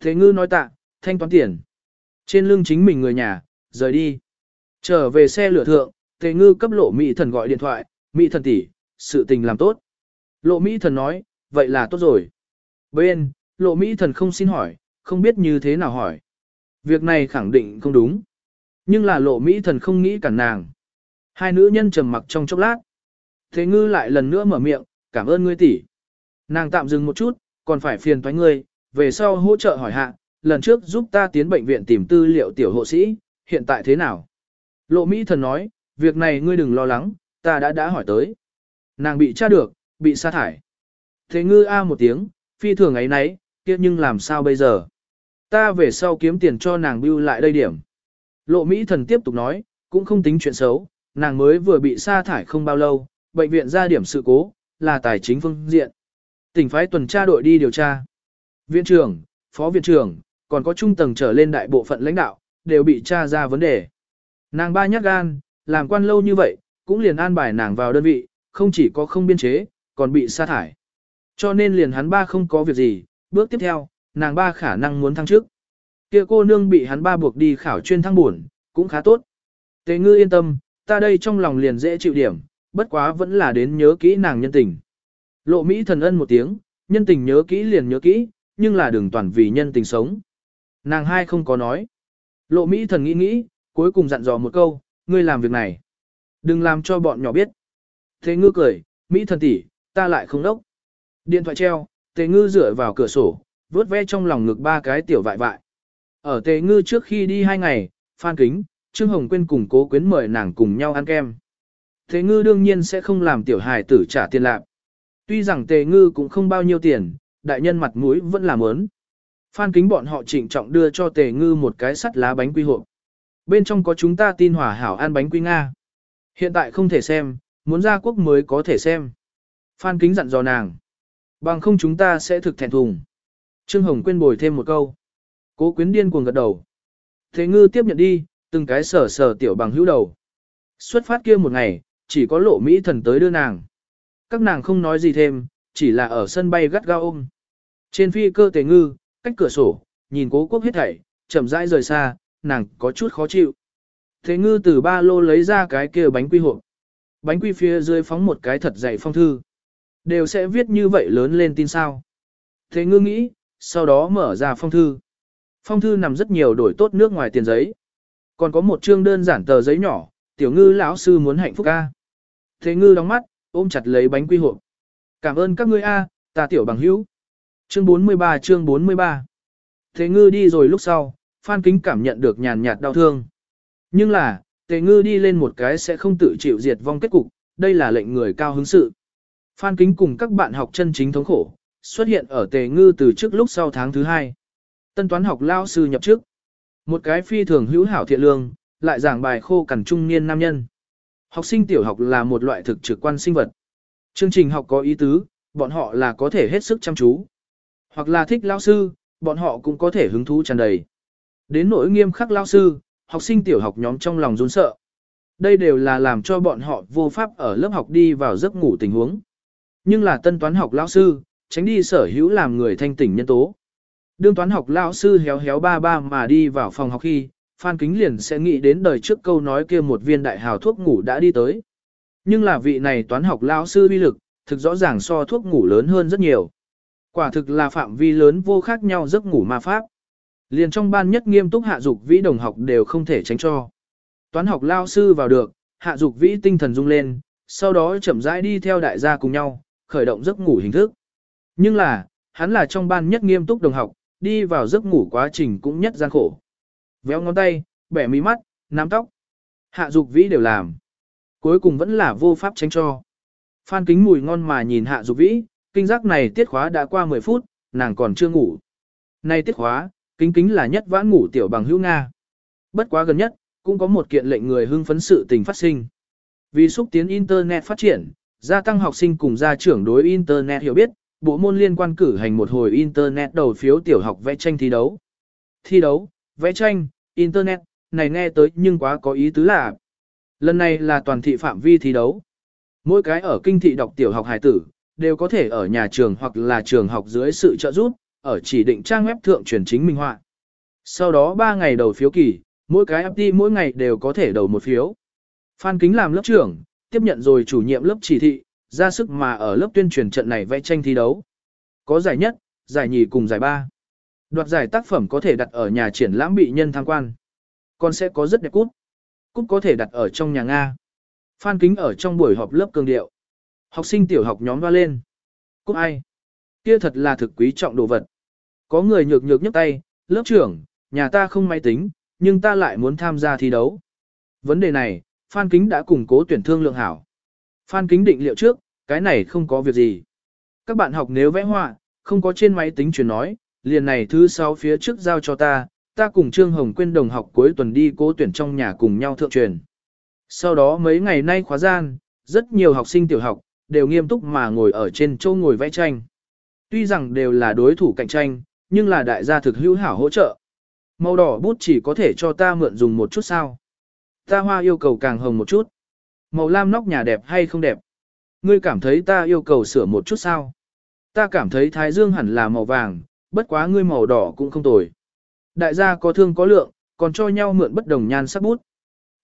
[SPEAKER 1] Thế ngư nói tạ, thanh toán tiền. Trên lưng chính mình người nhà, rời đi. Trở về xe lửa thượng, tề ngư cấp lộ mỹ thần gọi điện thoại, mỹ thần tỷ, sự tình làm tốt. Lộ mỹ thần nói, vậy là tốt rồi. Bên, lộ mỹ thần không xin hỏi, không biết như thế nào hỏi. Việc này khẳng định không đúng. Nhưng là lộ mỹ thần không nghĩ cản nàng. Hai nữ nhân trầm mặc trong chốc lát. Thế ngư lại lần nữa mở miệng, cảm ơn ngươi tỷ. Nàng tạm dừng một chút, còn phải phiền toái ngươi, về sau hỗ trợ hỏi hạ, lần trước giúp ta tiến bệnh viện tìm tư liệu tiểu hộ sĩ, hiện tại thế nào? Lộ Mỹ thần nói, việc này ngươi đừng lo lắng, ta đã đã hỏi tới. Nàng bị tra được, bị sa thải. Thế ngư a một tiếng, phi thường ấy nấy, kia nhưng làm sao bây giờ? Ta về sau kiếm tiền cho nàng bưu lại đây điểm. Lộ Mỹ thần tiếp tục nói, cũng không tính chuyện xấu, nàng mới vừa bị sa thải không bao lâu, bệnh viện ra điểm sự cố, là tài chính phương diện. Tỉnh phái tuần tra đội đi điều tra. Viện trưởng, phó viện trưởng, còn có trung tầng trở lên đại bộ phận lãnh đạo, đều bị tra ra vấn đề. Nàng ba nhát gan, làm quan lâu như vậy, cũng liền an bài nàng vào đơn vị, không chỉ có không biên chế, còn bị sa thải. Cho nên liền hắn ba không có việc gì, bước tiếp theo, nàng ba khả năng muốn thăng chức. Kia cô nương bị hắn ba buộc đi khảo chuyên thăng buồn, cũng khá tốt. Tề ngư yên tâm, ta đây trong lòng liền dễ chịu điểm, bất quá vẫn là đến nhớ kỹ nàng nhân tình. Lộ Mỹ thần ân một tiếng, nhân tình nhớ kỹ liền nhớ kỹ, nhưng là đừng toàn vì nhân tình sống. Nàng hai không có nói. Lộ Mỹ thần nghĩ nghĩ, cuối cùng dặn dò một câu, ngươi làm việc này. Đừng làm cho bọn nhỏ biết. Thế ngư cười, Mỹ thần tỷ, ta lại không đốc. Điện thoại treo, tề ngư dựa vào cửa sổ, vớt ve trong lòng ngực ba cái tiểu vại vại. Ở tề ngư trước khi đi hai ngày, Phan Kính, Trương Hồng Quyên cùng cố quyến mời nàng cùng nhau ăn kem. Thế ngư đương nhiên sẽ không làm tiểu hài tử trả tiền lạc. Tuy rằng tề ngư cũng không bao nhiêu tiền, đại nhân mặt mũi vẫn là mớn. Phan kính bọn họ trịnh trọng đưa cho tề ngư một cái sắt lá bánh quy hộp. Bên trong có chúng ta tin hòa hảo ăn bánh quy Nga. Hiện tại không thể xem, muốn ra quốc mới có thể xem. Phan kính dặn dò nàng. Bằng không chúng ta sẽ thực thẹn thùng. Trương Hồng quên bồi thêm một câu. Cố quyến điên cuồng gật đầu. Thế ngư tiếp nhận đi, từng cái sở sở tiểu bằng hữu đầu. Xuất phát kia một ngày, chỉ có lộ Mỹ thần tới đưa nàng. Các nàng không nói gì thêm, chỉ là ở sân bay gắt gao ôm. Trên phi cơ tề ngư, cách cửa sổ, nhìn cố quốc hết thảy, chậm rãi rời xa, nàng có chút khó chịu. Thế ngư từ ba lô lấy ra cái kia bánh quy hộp. Bánh quy phía dưới phóng một cái thật dày phong thư. Đều sẽ viết như vậy lớn lên tin sao. Thế ngư nghĩ, sau đó mở ra phong thư. Phong thư nằm rất nhiều đổi tốt nước ngoài tiền giấy. Còn có một chương đơn giản tờ giấy nhỏ, tiểu ngư lão sư muốn hạnh phúc ca. Thế ngư đóng mắt, ôm chặt lấy bánh quy hộp. Cảm ơn các ngươi a, ta tiểu bằng hữu. Chương 43 chương 43 Thế ngư đi rồi lúc sau, Phan Kính cảm nhận được nhàn nhạt đau thương. Nhưng là, Tề ngư đi lên một cái sẽ không tự chịu diệt vong kết cục, đây là lệnh người cao hứng sự. Phan Kính cùng các bạn học chân chính thống khổ, xuất hiện ở Tề ngư từ trước lúc sau tháng thứ hai. Tân toán học lao sư nhập trước. Một cái phi thường hữu hảo thiện lương, lại giảng bài khô cằn trung niên nam nhân. Học sinh tiểu học là một loại thực trực quan sinh vật. Chương trình học có ý tứ, bọn họ là có thể hết sức chăm chú. Hoặc là thích lao sư, bọn họ cũng có thể hứng thú tràn đầy. Đến nỗi nghiêm khắc lao sư, học sinh tiểu học nhóm trong lòng run sợ. Đây đều là làm cho bọn họ vô pháp ở lớp học đi vào giấc ngủ tình huống. Nhưng là tân toán học lao sư, tránh đi sở hữu làm người thanh tỉnh nhân tố. Đương toán học lao sư héo héo ba ba mà đi vào phòng học khi, Phan Kính liền sẽ nghĩ đến đời trước câu nói kia một viên đại hào thuốc ngủ đã đi tới. Nhưng là vị này toán học lão sư uy lực, thực rõ ràng so thuốc ngủ lớn hơn rất nhiều. Quả thực là phạm vi lớn vô khác nhau giấc ngủ ma pháp. Liền trong ban nhất nghiêm túc hạ dục vĩ đồng học đều không thể tránh cho. Toán học lao sư vào được, hạ dục vĩ tinh thần rung lên, sau đó chậm rãi đi theo đại gia cùng nhau, khởi động giấc ngủ hình thức. Nhưng là, hắn là trong ban nhất nghiêm túc đồng học, đi vào giấc ngủ quá trình cũng nhất gian khổ. Véo ngón tay, bẻ mí mắt, nắm tóc. Hạ dục vĩ đều làm. Cuối cùng vẫn là vô pháp tránh cho. Phan kính mùi ngon mà nhìn hạ dục vĩ, kinh giác này tiết khóa đã qua 10 phút, nàng còn chưa ngủ. Nay tiết khóa, kính kính là nhất vãn ngủ tiểu bằng hữu Nga. Bất quá gần nhất, cũng có một kiện lệnh người hưng phấn sự tình phát sinh. Vì xúc tiến Internet phát triển, gia tăng học sinh cùng gia trưởng đối Internet hiểu biết, bộ môn liên quan cử hành một hồi Internet đầu phiếu tiểu học vẽ tranh thi đấu. Thi đấu, vẽ tranh, Internet, này nghe tới nhưng quá có ý tứ là. Lần này là toàn thị phạm vi thi đấu. Mỗi cái ở kinh thị đọc tiểu học hải tử, đều có thể ở nhà trường hoặc là trường học dưới sự trợ giúp, ở chỉ định trang web thượng truyền chính minh họa. Sau đó 3 ngày đầu phiếu kỳ, mỗi cái FT mỗi ngày đều có thể đầu một phiếu. Phan Kính làm lớp trưởng, tiếp nhận rồi chủ nhiệm lớp chỉ thị, ra sức mà ở lớp tuyên truyền trận này vẽ tranh thi đấu. Có giải nhất, giải nhì cùng giải ba. Đoạt giải tác phẩm có thể đặt ở nhà triển lãm bị nhân tham quan. Còn sẽ có rất đẹp cút. Cút có thể đặt ở trong nhà Nga. Phan Kính ở trong buổi họp lớp cường điệu. Học sinh tiểu học nhóm va lên. Cút ai? Kia thật là thực quý trọng đồ vật. Có người nhược nhược nhấc tay, lớp trưởng, nhà ta không máy tính, nhưng ta lại muốn tham gia thi đấu. Vấn đề này, Phan Kính đã củng cố tuyển thương lượng hảo. Phan Kính định liệu trước, cái này không có việc gì. Các bạn học nếu vẽ họa, không có trên máy tính truyền nói, liền này thứ sáu phía trước giao cho ta, ta cùng Trương Hồng Quyên đồng học cuối tuần đi cố tuyển trong nhà cùng nhau thượng truyền. Sau đó mấy ngày nay khóa gian, rất nhiều học sinh tiểu học, đều nghiêm túc mà ngồi ở trên châu ngồi vẽ tranh. Tuy rằng đều là đối thủ cạnh tranh, nhưng là đại gia thực hữu hảo hỗ trợ. Màu đỏ bút chỉ có thể cho ta mượn dùng một chút sao. Ta hoa yêu cầu càng hồng một chút. Màu lam nóc nhà đẹp hay không đẹp? Ngươi cảm thấy ta yêu cầu sửa một chút sao? Ta cảm thấy thái dương hẳn là màu vàng, bất quá ngươi màu đỏ cũng không tồi. Đại gia có thương có lượng, còn cho nhau mượn bất đồng nhan sắc bút.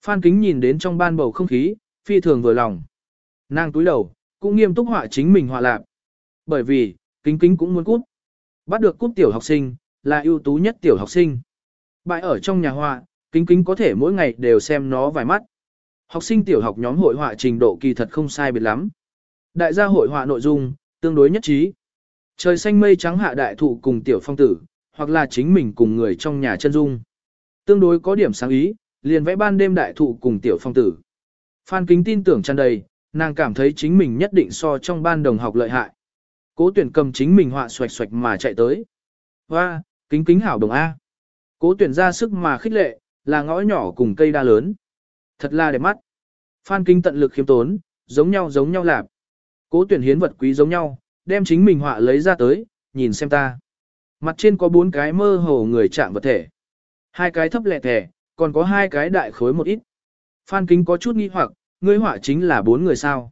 [SPEAKER 1] Phan Kính nhìn đến trong ban bầu không khí, phi thường vừa lòng. Nàng túi đầu, cũng nghiêm túc họa chính mình họa lạp. Bởi vì, kính kính cũng muốn cút. Bắt được cút tiểu học sinh, là ưu tú nhất tiểu học sinh. Bại ở trong nhà họa, kính kính có thể mỗi ngày đều xem nó vài mắt. Học sinh tiểu học nhóm hội họa trình độ kỳ thật không sai biệt lắm. Đại gia hội họa nội dung, tương đối nhất trí. Trời xanh mây trắng hạ đại thụ cùng tiểu phong tử, hoặc là chính mình cùng người trong nhà chân dung. Tương đối có điểm sáng ý, liền vẽ ban đêm đại thụ cùng tiểu phong tử. Phan kính tin tưởng tràn đầy, nàng cảm thấy chính mình nhất định so trong ban đồng học lợi hại. Cố tuyển cầm chính mình họa xoạch xoạch mà chạy tới. Hoa, kính kính hảo đồng A. Cố tuyển ra sức mà khích lệ, là ngõ nhỏ cùng cây đa lớn. Thật là đẹp mắt. Phan kính tận lực khiêm tốn, giống nhau giống nhau lạp. Cố tuyển hiến vật quý giống nhau, đem chính mình họa lấy ra tới, nhìn xem ta. Mặt trên có bốn cái mơ hồ người chạm vật thể. Hai cái thấp lẹ thẻ, còn có hai cái đại khối một ít. Phan kính có chút nghi hoặc, ngươi họa chính là bốn người sao.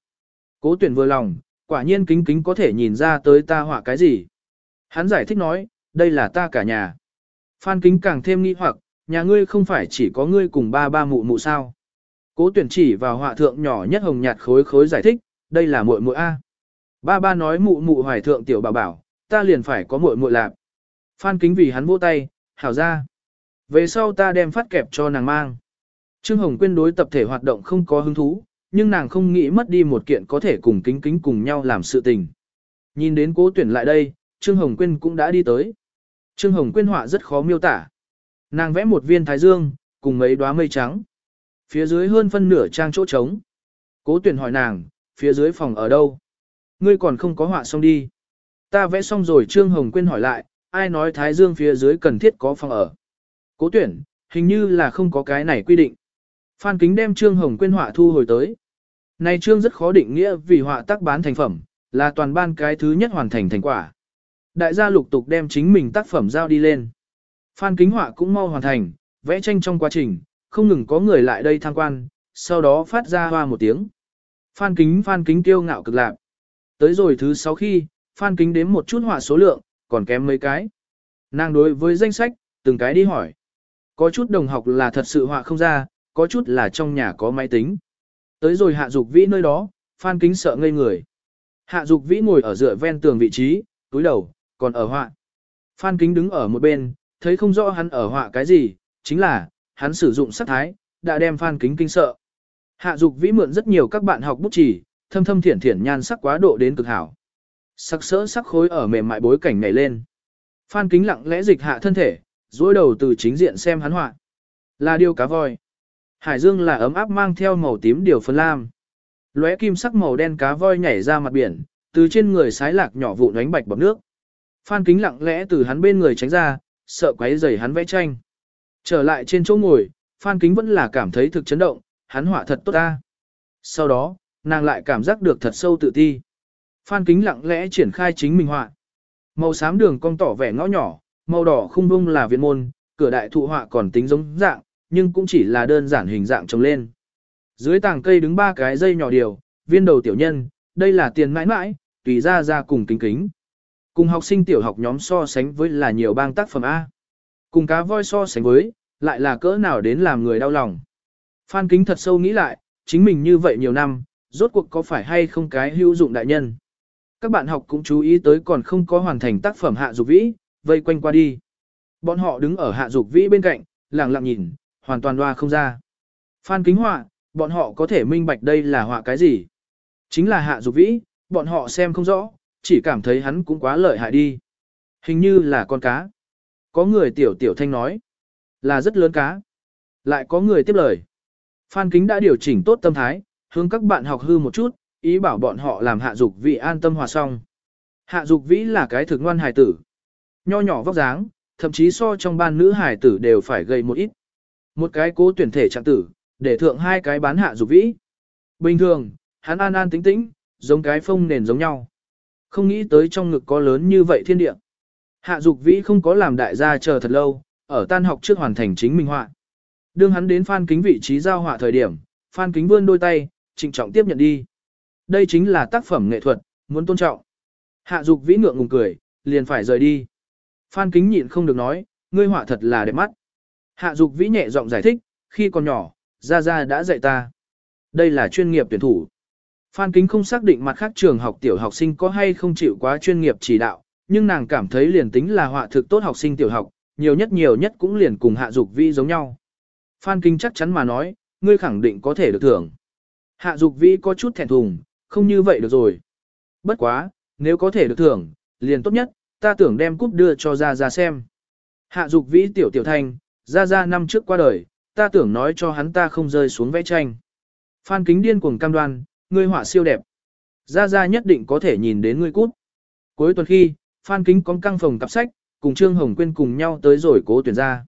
[SPEAKER 1] Cố tuyển vừa lòng, quả nhiên kính kính có thể nhìn ra tới ta họa cái gì. Hắn giải thích nói, đây là ta cả nhà. Phan kính càng thêm nghi hoặc, nhà ngươi không phải chỉ có ngươi cùng ba ba mụ mụ sao. Cố tuyển chỉ vào họa thượng nhỏ nhất hồng nhạt khối khối giải thích, đây là muội muội A. Ba ba nói mụ mụ hoài thượng tiểu bảo bảo, ta liền phải có muội muội lạp. Phan kính vì hắn vỗ tay, hảo ra. Về sau ta đem phát kẹp cho nàng mang. Trương Hồng Quyên đối tập thể hoạt động không có hứng thú, nhưng nàng không nghĩ mất đi một kiện có thể cùng kính kính cùng nhau làm sự tình. Nhìn đến cố tuyển lại đây, Trương Hồng Quyên cũng đã đi tới. Trương Hồng Quyên họa rất khó miêu tả. Nàng vẽ một viên thái dương, cùng mấy đóa mây trắng. Phía dưới hơn phân nửa trang chỗ trống. Cố tuyển hỏi nàng, phía dưới phòng ở đâu? Ngươi còn không có họa xong đi. Ta vẽ xong rồi Trương Hồng Quyên hỏi lại, ai nói Thái Dương phía dưới cần thiết có phòng ở. Cố tuyển, hình như là không có cái này quy định. Phan Kính đem Trương Hồng Quyên họa thu hồi tới. Này Trương rất khó định nghĩa vì họa tác bán thành phẩm, là toàn ban cái thứ nhất hoàn thành thành quả. Đại gia lục tục đem chính mình tác phẩm giao đi lên. Phan Kính họa cũng mau hoàn thành, vẽ tranh trong quá trình, không ngừng có người lại đây tham quan, sau đó phát ra hoa một tiếng. Phan Kính Phan Kính tiêu ngạo cực lạc. Tới rồi thứ sáu khi, Phan Kính đếm một chút họa số lượng, còn kém mấy cái. Nàng đối với danh sách, từng cái đi hỏi. Có chút đồng học là thật sự họa không ra, có chút là trong nhà có máy tính. Tới rồi hạ dục vĩ nơi đó, Phan Kính sợ ngây người. Hạ dục vĩ ngồi ở dựa ven tường vị trí, túi đầu, còn ở họa. Phan Kính đứng ở một bên, thấy không rõ hắn ở họa cái gì, chính là, hắn sử dụng sắc thái, đã đem Phan Kính kinh sợ. Hạ dục vĩ mượn rất nhiều các bạn học bút chỉ, thâm thâm thiển thiển nhan sắc quá độ đến cực hảo. Sắc sỡ sắc khối ở mềm mại bối cảnh nhảy lên. Phan kính lặng lẽ dịch hạ thân thể, duỗi đầu từ chính diện xem hắn họa. Là điều cá voi. Hải dương là ấm áp mang theo màu tím điều phân lam. Lóe kim sắc màu đen cá voi nhảy ra mặt biển, từ trên người sái lạc nhỏ vụn đánh bạch bọc nước. Phan kính lặng lẽ từ hắn bên người tránh ra, sợ quấy rầy hắn vẽ tranh. Trở lại trên chỗ ngồi, Phan kính vẫn là cảm thấy thực chấn động, hắn họa thật tốt ta. Sau đó, nàng lại cảm giác được thật sâu tự ti. Phan kính lặng lẽ triển khai chính mình họa. Màu xám đường cong tỏ vẻ ngõ nhỏ, màu đỏ khung bông là viện môn, cửa đại thụ họa còn tính giống dạng, nhưng cũng chỉ là đơn giản hình dạng trồng lên. Dưới tàng cây đứng ba cái dây nhỏ điều, viên đầu tiểu nhân, đây là tiền mãi mãi, tùy ra ra cùng kính kính. Cùng học sinh tiểu học nhóm so sánh với là nhiều bang tác phẩm A. Cùng cá voi so sánh với, lại là cỡ nào đến làm người đau lòng. Phan kính thật sâu nghĩ lại, chính mình như vậy nhiều năm, rốt cuộc có phải hay không cái hữu dụng đại nhân. Các bạn học cũng chú ý tới còn không có hoàn thành tác phẩm hạ dục vĩ, vây quanh qua đi. Bọn họ đứng ở hạ dục vĩ bên cạnh, lặng lặng nhìn, hoàn toàn loa không ra. Phan kính họa, bọn họ có thể minh bạch đây là họa cái gì. Chính là hạ dục vĩ, bọn họ xem không rõ, chỉ cảm thấy hắn cũng quá lợi hại đi. Hình như là con cá. Có người tiểu tiểu thanh nói, là rất lớn cá. Lại có người tiếp lời. Phan Kính đã điều chỉnh tốt tâm thái, hướng các bạn học hư một chút, ý bảo bọn họ làm hạ dục vị an tâm hòa xong. Hạ dục vĩ là cái thực ngoan hài tử. Nho nhỏ vóc dáng, thậm chí so trong ban nữ hài tử đều phải gầy một ít. Một cái cố tuyển thể trạng tử, để thượng hai cái bán hạ dục vĩ. Bình thường, hắn an an tĩnh tĩnh, giống cái phông nền giống nhau. Không nghĩ tới trong ngực có lớn như vậy thiên địa. Hạ dục vĩ không có làm đại gia chờ thật lâu, ở tan học trước hoàn thành chính minh họa. Đương hắn đến Phan Kính vị trí giao họa thời điểm, Phan Kính vươn đôi tay, trịnh trọng tiếp nhận đi. Đây chính là tác phẩm nghệ thuật, muốn tôn trọng. Hạ dục vĩ ngượng ngùng cười, liền phải rời đi. Phan Kính nhịn không được nói, ngươi họa thật là đẹp mắt. Hạ dục vĩ nhẹ giọng giải thích, khi còn nhỏ, Gia Gia đã dạy ta. Đây là chuyên nghiệp tuyển thủ. Phan Kính không xác định mặt khác trường học tiểu học sinh có hay không chịu quá chuyên nghiệp chỉ đạo, nhưng nàng cảm thấy liền tính là họa thực tốt học sinh tiểu học, nhiều nhất nhiều nhất cũng liền cùng hạ dục vĩ giống nhau. Phan Kính chắc chắn mà nói, ngươi khẳng định có thể được thưởng. Hạ dục vĩ có chút thẹn thùng, không như vậy được rồi. Bất quá, nếu có thể được thưởng, liền tốt nhất, ta tưởng đem cúp đưa cho Gia Gia xem. Hạ dục vĩ tiểu tiểu thanh, Gia Gia năm trước qua đời, ta tưởng nói cho hắn ta không rơi xuống vẽ tranh. Phan kính điên cuồng cam đoan, ngươi họa siêu đẹp. Gia Gia nhất định có thể nhìn đến ngươi cút. Cuối tuần khi, Phan kính có căng phòng cặp sách, cùng Trương Hồng Quyên cùng nhau tới rồi cố tuyển ra.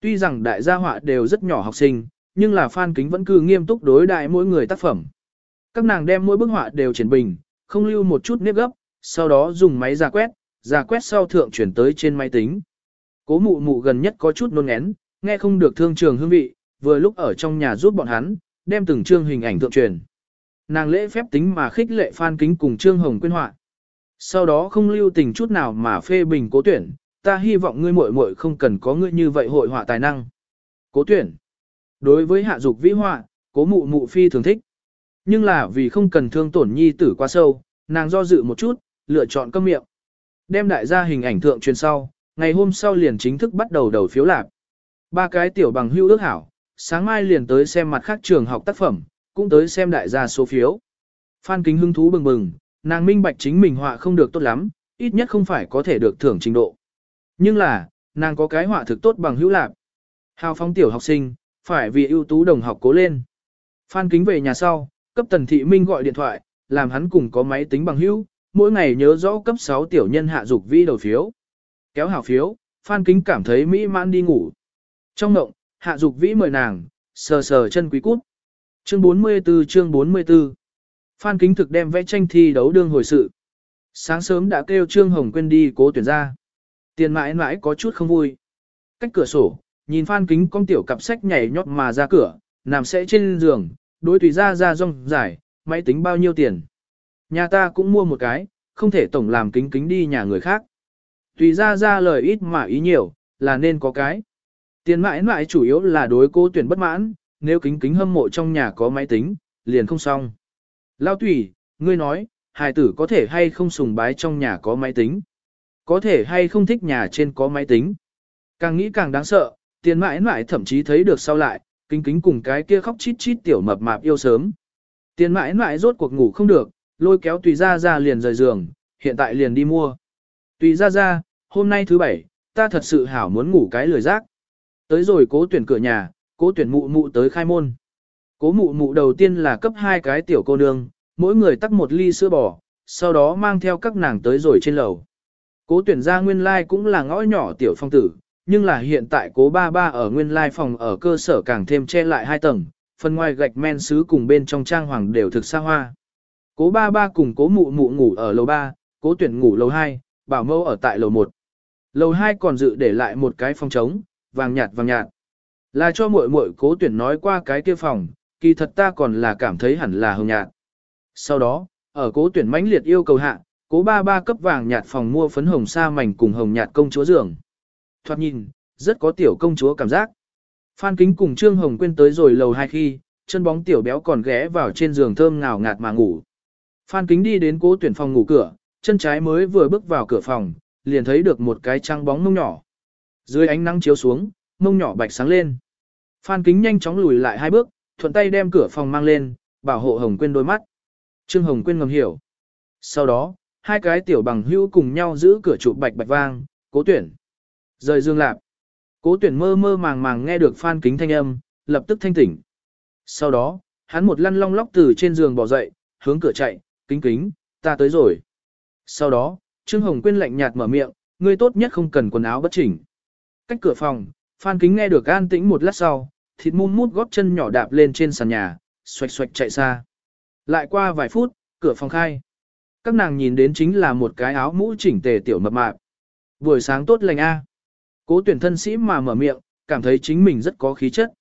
[SPEAKER 1] Tuy rằng đại gia họa đều rất nhỏ học sinh, nhưng là Phan Kính vẫn cứ nghiêm túc đối đại mỗi người tác phẩm. Các nàng đem mỗi bức họa đều triển bình, không lưu một chút nếp gấp, sau đó dùng máy giả quét, giả quét sau thượng chuyển tới trên máy tính. Cố mụ mụ gần nhất có chút nôn ngén, nghe không được thương trường hương vị, vừa lúc ở trong nhà giúp bọn hắn, đem từng chương hình ảnh thượng truyền. Nàng lễ phép tính mà khích lệ Phan Kính cùng Trương Hồng quyên họa. Sau đó không lưu tình chút nào mà phê bình cố tuyển, ta hy vọng ngươi muội muội không cần có ngươi như vậy hội họa tài năng. Cố tuyển. Đối với hạ dục vĩ họa, cố mụ mụ phi thường thích. Nhưng là vì không cần thương tổn nhi tử quá sâu, nàng do dự một chút, lựa chọn câm miệng. Đem đại gia hình ảnh thượng truyền sau, ngày hôm sau liền chính thức bắt đầu đầu phiếu lạp. Ba cái tiểu bằng hưu ước hảo, sáng mai liền tới xem mặt khác trường học tác phẩm, cũng tới xem đại gia số phiếu. Phan kính hứng thú bừng bừng, nàng minh bạch chính mình họa không được tốt lắm, ít nhất không phải có thể được thưởng trình độ. Nhưng là, nàng có cái họa thực tốt bằng hữu lạc. Hào phóng tiểu học sinh, phải vì ưu tú đồng học cố lên. Phan kính về nhà sau, cấp tần thị minh gọi điện thoại, làm hắn cùng có máy tính bằng hữu, mỗi ngày nhớ rõ cấp 6 tiểu nhân hạ dục vi đầu phiếu. Kéo hảo phiếu, Phan kính cảm thấy mỹ mãn đi ngủ. Trong ngộng, hạ dục vĩ mời nàng, sờ sờ chân quý cút. Chương 44 chương 44 Phan kính thực đem vẽ tranh thi đấu đương hồi sự. Sáng sớm đã kêu Trương Hồng quên đi cố tuyển ra. Tiền mãi mãi có chút không vui. Cách cửa sổ, nhìn Phan Kính con tiểu cặp sách nhảy nhót mà ra cửa, nằm sẽ trên giường, đối tùy ra ra rong giải, máy tính bao nhiêu tiền. Nhà ta cũng mua một cái, không thể tổng làm kính kính đi nhà người khác. Tùy ra ra lời ít mà ý nhiều, là nên có cái. Tiền mãi mãi chủ yếu là đối cô tuyển bất mãn, nếu kính kính hâm mộ trong nhà có máy tính, liền không xong. Lao tùy, ngươi nói, hài tử có thể hay không sùng bái trong nhà có máy tính. Có thể hay không thích nhà trên có máy tính. Càng nghĩ càng đáng sợ, tiền mãi mãi thậm chí thấy được sau lại, kính kính cùng cái kia khóc chít chít tiểu mập mạp yêu sớm. Tiền mãi mãi rốt cuộc ngủ không được, lôi kéo tùy ra ra liền rời giường, hiện tại liền đi mua. Tùy ra ra, hôm nay thứ bảy, ta thật sự hảo muốn ngủ cái lười rác. Tới rồi cố tuyển cửa nhà, cố tuyển mụ mụ tới khai môn. Cố mụ mụ đầu tiên là cấp hai cái tiểu cô nương, mỗi người tắc một ly sữa bò, sau đó mang theo các nàng tới rồi trên lầu. Cố tuyển gia nguyên lai cũng là ngõ nhỏ tiểu phong tử, nhưng là hiện tại cố ba ba ở nguyên lai phòng ở cơ sở càng thêm che lại hai tầng, phần ngoài gạch men sứ cùng bên trong trang hoàng đều thực xa hoa. Cố ba ba cùng cố mụ mụ ngủ ở lầu 3, cố tuyển ngủ lầu 2, bảo mẫu ở tại lầu 1. Lầu 2 còn dự để lại một cái phòng trống, vàng nhạt vàng nhạt. Là cho muội muội cố tuyển nói qua cái kia phòng, kỳ thật ta còn là cảm thấy hẳn là hồng nhạt. Sau đó, ở cố tuyển mãnh liệt yêu cầu hạ, cố ba ba cấp vàng nhạt phòng mua phấn hồng sa mảnh cùng hồng nhạt công chúa giường. Thoạt nhìn, rất có tiểu công chúa cảm giác. Phan Kính cùng Trương Hồng quên tới rồi lầu hai khi, chân bóng tiểu béo còn ghé vào trên giường thơm ngào ngạt mà ngủ. Phan Kính đi đến cố tuyển phòng ngủ cửa, chân trái mới vừa bước vào cửa phòng, liền thấy được một cái trăng bóng mông nhỏ. Dưới ánh nắng chiếu xuống, mông nhỏ bạch sáng lên. Phan Kính nhanh chóng lùi lại hai bước, thuận tay đem cửa phòng mang lên, bảo hộ Hồng Quyên đôi mắt. Trương Hồng Quyên ngầm hiểu. Sau đó, hai cái tiểu bằng hữu cùng nhau giữ cửa trụ bạch bạch vang, cố tuyển. Rời dương lạp. Cố tuyển mơ mơ màng màng nghe được Phan Kính thanh âm, lập tức thanh tỉnh. Sau đó, hắn một lăn long lóc từ trên giường bỏ dậy, hướng cửa chạy, kính kính, ta tới rồi. Sau đó, Trương Hồng Quyên lạnh nhạt mở miệng, ngươi tốt nhất không cần quần áo bất chỉnh. Cách cửa phòng, Phan Kính nghe được an tĩnh một lát sau, thịt mum mút góp chân nhỏ đạp lên trên sàn nhà, xoạch xoạch chạy xa. Lại qua vài phút, cửa phòng khai. Các nàng nhìn đến chính là một cái áo mũ chỉnh tề tiểu mập mạp. Buổi sáng tốt lành a. Cố tuyển thân sĩ mà mở miệng, cảm thấy chính mình rất có khí chất.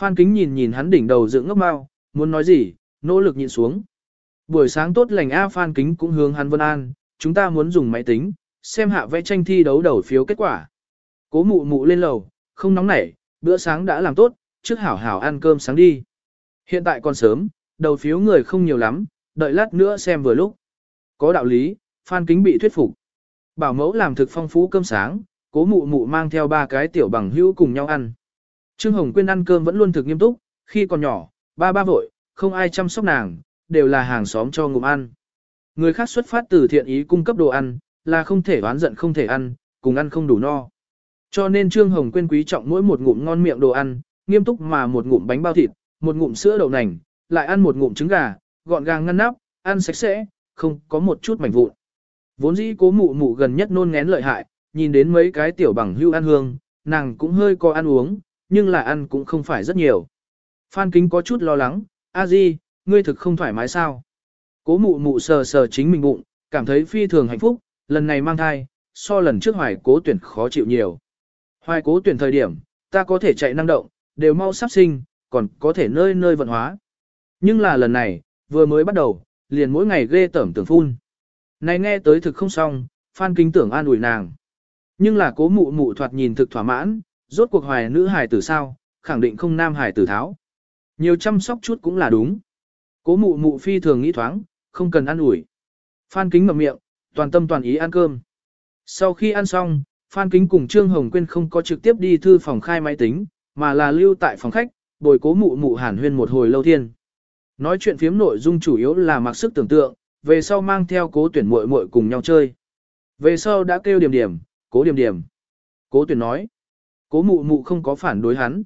[SPEAKER 1] Phan Kính nhìn nhìn hắn đỉnh đầu dựng ngốc mau, muốn nói gì, nỗ lực nhịn xuống. Buổi sáng tốt lành A Phan Kính cũng hướng hắn vân an, chúng ta muốn dùng máy tính, xem hạ vẽ tranh thi đấu đầu phiếu kết quả. Cố mụ mụ lên lầu, không nóng nảy, bữa sáng đã làm tốt, trước hảo hảo ăn cơm sáng đi. Hiện tại còn sớm, đầu phiếu người không nhiều lắm, đợi lát nữa xem vừa lúc. Có đạo lý, Phan Kính bị thuyết phục. Bảo mẫu làm thực phong phú cơm sáng, cố mụ mụ mang theo ba cái tiểu bằng hữu cùng nhau ăn. Trương Hồng Quyên ăn cơm vẫn luôn thực nghiêm túc, khi còn nhỏ, ba ba vội, không ai chăm sóc nàng, đều là hàng xóm cho ngụm ăn. Người khác xuất phát từ thiện ý cung cấp đồ ăn, là không thể oán giận không thể ăn, cùng ăn không đủ no. Cho nên Trương Hồng Quyên quý trọng mỗi một ngụm ngon miệng đồ ăn, nghiêm túc mà một ngụm bánh bao thịt, một ngụm sữa đậu nành, lại ăn một ngụm trứng gà, gọn gàng ngăn nắp, ăn sạch sẽ, không có một chút mảnh vụn. Vốn dĩ cố mụ mụ gần nhất nôn ngén lợi hại, nhìn đến mấy cái tiểu bằng hưu ăn hương, nàng cũng hơi có ăn uống, nhưng là ăn cũng không phải rất nhiều. Phan Kính có chút lo lắng, a di, ngươi thực không thoải mái sao? Cố mụ mụ sờ sờ chính mình bụng, cảm thấy phi thường hạnh phúc, lần này mang thai, so lần trước hoài cố tuyển khó chịu nhiều. Hoài cố tuyển thời điểm, ta có thể chạy năng động, đều mau sắp sinh, còn có thể nơi nơi vận hóa. Nhưng là lần này, vừa mới bắt đầu, liền mỗi ngày ghê tởm tưởng phun. Này nghe tới thực không xong, Phan Kính tưởng an ủi nàng. Nhưng là cố mụ mụ thoạt nhìn thực thỏa mãn, rốt cuộc hoài nữ hài tử sao, khẳng định không nam hài tử tháo. Nhiều chăm sóc chút cũng là đúng. Cố mụ mụ phi thường nghĩ thoáng, không cần ăn ủi. Phan Kính mở miệng, toàn tâm toàn ý ăn cơm. Sau khi ăn xong, Phan Kính cùng Trương Hồng Quyên không có trực tiếp đi thư phòng khai máy tính, mà là lưu tại phòng khách, bồi cố mụ mụ hàn huyên một hồi lâu thiên. Nói chuyện phiếm nội dung chủ yếu là mặc sức tưởng tượng, về sau mang theo cố tuyển muội muội cùng nhau chơi. Về sau đã kêu điểm điểm, cố điểm điểm. Cố tuyển nói, cố mụ mụ không có phản đối hắn.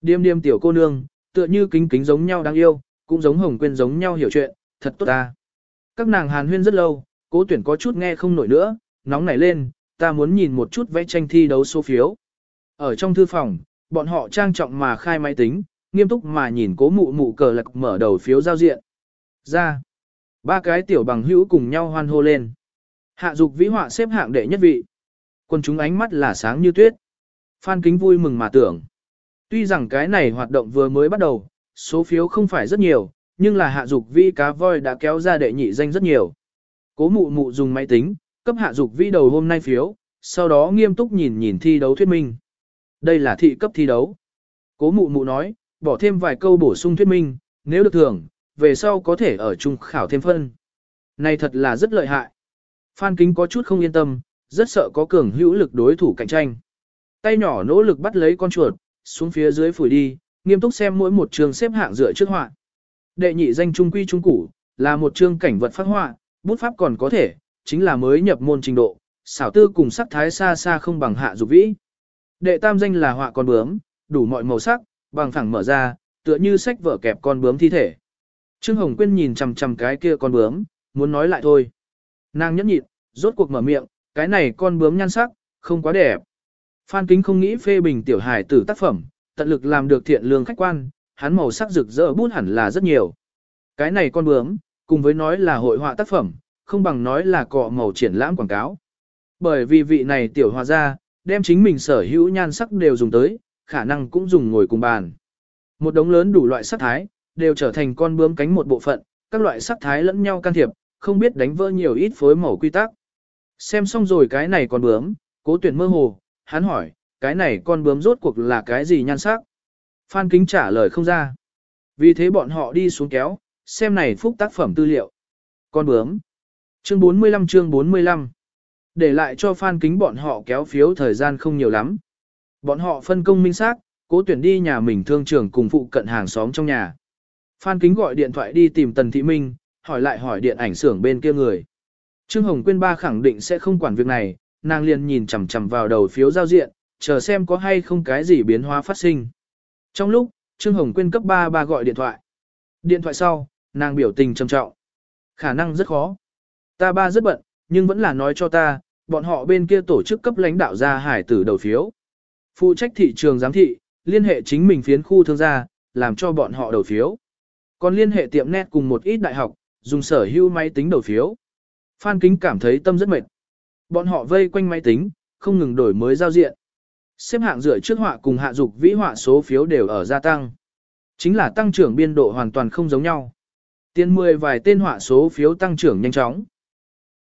[SPEAKER 1] Điềm điềm tiểu cô nương, tựa như kính kính giống nhau đáng yêu, cũng giống hồng quên giống nhau hiểu chuyện, thật tốt ta. Các nàng hàn huyên rất lâu, cố tuyển có chút nghe không nổi nữa, nóng nảy lên, ta muốn nhìn một chút vẽ tranh thi đấu số phiếu. Ở trong thư phòng, bọn họ trang trọng mà khai máy tính, nghiêm túc mà nhìn cố mụ mụ cờ lạc mở đầu phiếu giao diện. Ra, ba cái tiểu bằng hữu cùng nhau hoan hô lên. Hạ dục vĩ họa xếp hạng đệ nhất vị. Quân chúng ánh mắt là sáng như tuyết. Phan kính vui mừng mà tưởng. Tuy rằng cái này hoạt động vừa mới bắt đầu, số phiếu không phải rất nhiều, nhưng là hạ dục Vi cá voi đã kéo ra đệ nhị danh rất nhiều. Cố mụ mụ dùng máy tính, cấp hạ dục Vi đầu hôm nay phiếu, sau đó nghiêm túc nhìn nhìn thi đấu thuyết minh. Đây là thị cấp thi đấu. Cố mụ mụ nói, bỏ thêm vài câu bổ sung thuyết minh, nếu được thưởng, về sau có thể ở chung khảo thêm phân. Này thật là rất lợi hại. Phan Kính có chút không yên tâm, rất sợ có cường hữu lực đối thủ cạnh tranh. Tay nhỏ nỗ lực bắt lấy con chuột, xuống phía dưới phủi đi, nghiêm túc xem mỗi một trường xếp hạng dựa trước họa. Đệ nhị danh trung quy trung củ, là một chương cảnh vật phát họa, bút pháp còn có thể, chính là mới nhập môn trình độ, xảo tư cùng sắc thái xa xa không bằng hạ dục vĩ. Đệ tam danh là họa con bướm, đủ mọi màu sắc, bằng phẳng mở ra, tựa như sách vở kẹp con bướm thi thể. Trương Hồng Quyên nhìn chằm chằm cái kia con bướm, muốn nói lại thôi. Nàng nhẫn nhịn, rốt cuộc mở miệng, cái này con bướm nhan sắc, không quá đẹp. Phan Kính không nghĩ phê bình tiểu hài tử tác phẩm, tận lực làm được thiện lương khách quan, hắn màu sắc rực rỡ bút hẳn là rất nhiều. Cái này con bướm, cùng với nói là hội họa tác phẩm, không bằng nói là cọ màu triển lãm quảng cáo. Bởi vì vị này tiểu hòa gia, đem chính mình sở hữu nhan sắc đều dùng tới, khả năng cũng dùng ngồi cùng bàn. Một đống lớn đủ loại sắc thái, đều trở thành con bướm cánh một bộ phận, các loại sắc thái lẫn nhau can thiệp, không biết đánh vỡ nhiều ít phối màu quy tắc. Xem xong rồi cái này con bướm, cố tuyển mơ hồ, hắn hỏi, cái này con bướm rốt cuộc là cái gì nhan sắc? Phan Kính trả lời không ra. Vì thế bọn họ đi xuống kéo, xem này phúc tác phẩm tư liệu. Con bướm. Chương 45 chương 45. Để lại cho Phan Kính bọn họ kéo phiếu thời gian không nhiều lắm. Bọn họ phân công minh xác, cố tuyển đi nhà mình thương trưởng cùng phụ cận hàng xóm trong nhà. Phan Kính gọi điện thoại đi tìm Tần Thị Minh, hỏi lại hỏi điện ảnh xưởng bên kia người. Trương Hồng Quyên ba khẳng định sẽ không quản việc này, nàng liền nhìn chằm chằm vào đầu phiếu giao diện, chờ xem có hay không cái gì biến hóa phát sinh. Trong lúc, Trương Hồng Quyên cấp ba ba gọi điện thoại. Điện thoại sau, nàng biểu tình trầm trọng. Khả năng rất khó. Ta ba rất bận, nhưng vẫn là nói cho ta, bọn họ bên kia tổ chức cấp lãnh đạo ra hải tử đầu phiếu. Phụ trách thị trường giám thị, liên hệ chính mình phiến khu thương gia, làm cho bọn họ đầu phiếu. Còn liên hệ tiệm net cùng một ít đại học, dùng sở hữu máy tính đầu phiếu. Phan Kính cảm thấy tâm rất mệt. Bọn họ vây quanh máy tính, không ngừng đổi mới giao diện. Xếp hạng rửa trước họa cùng hạ dục vĩ họa số phiếu đều ở gia tăng. Chính là tăng trưởng biên độ hoàn toàn không giống nhau. Tiên 10 vài tên họa số phiếu tăng trưởng nhanh chóng.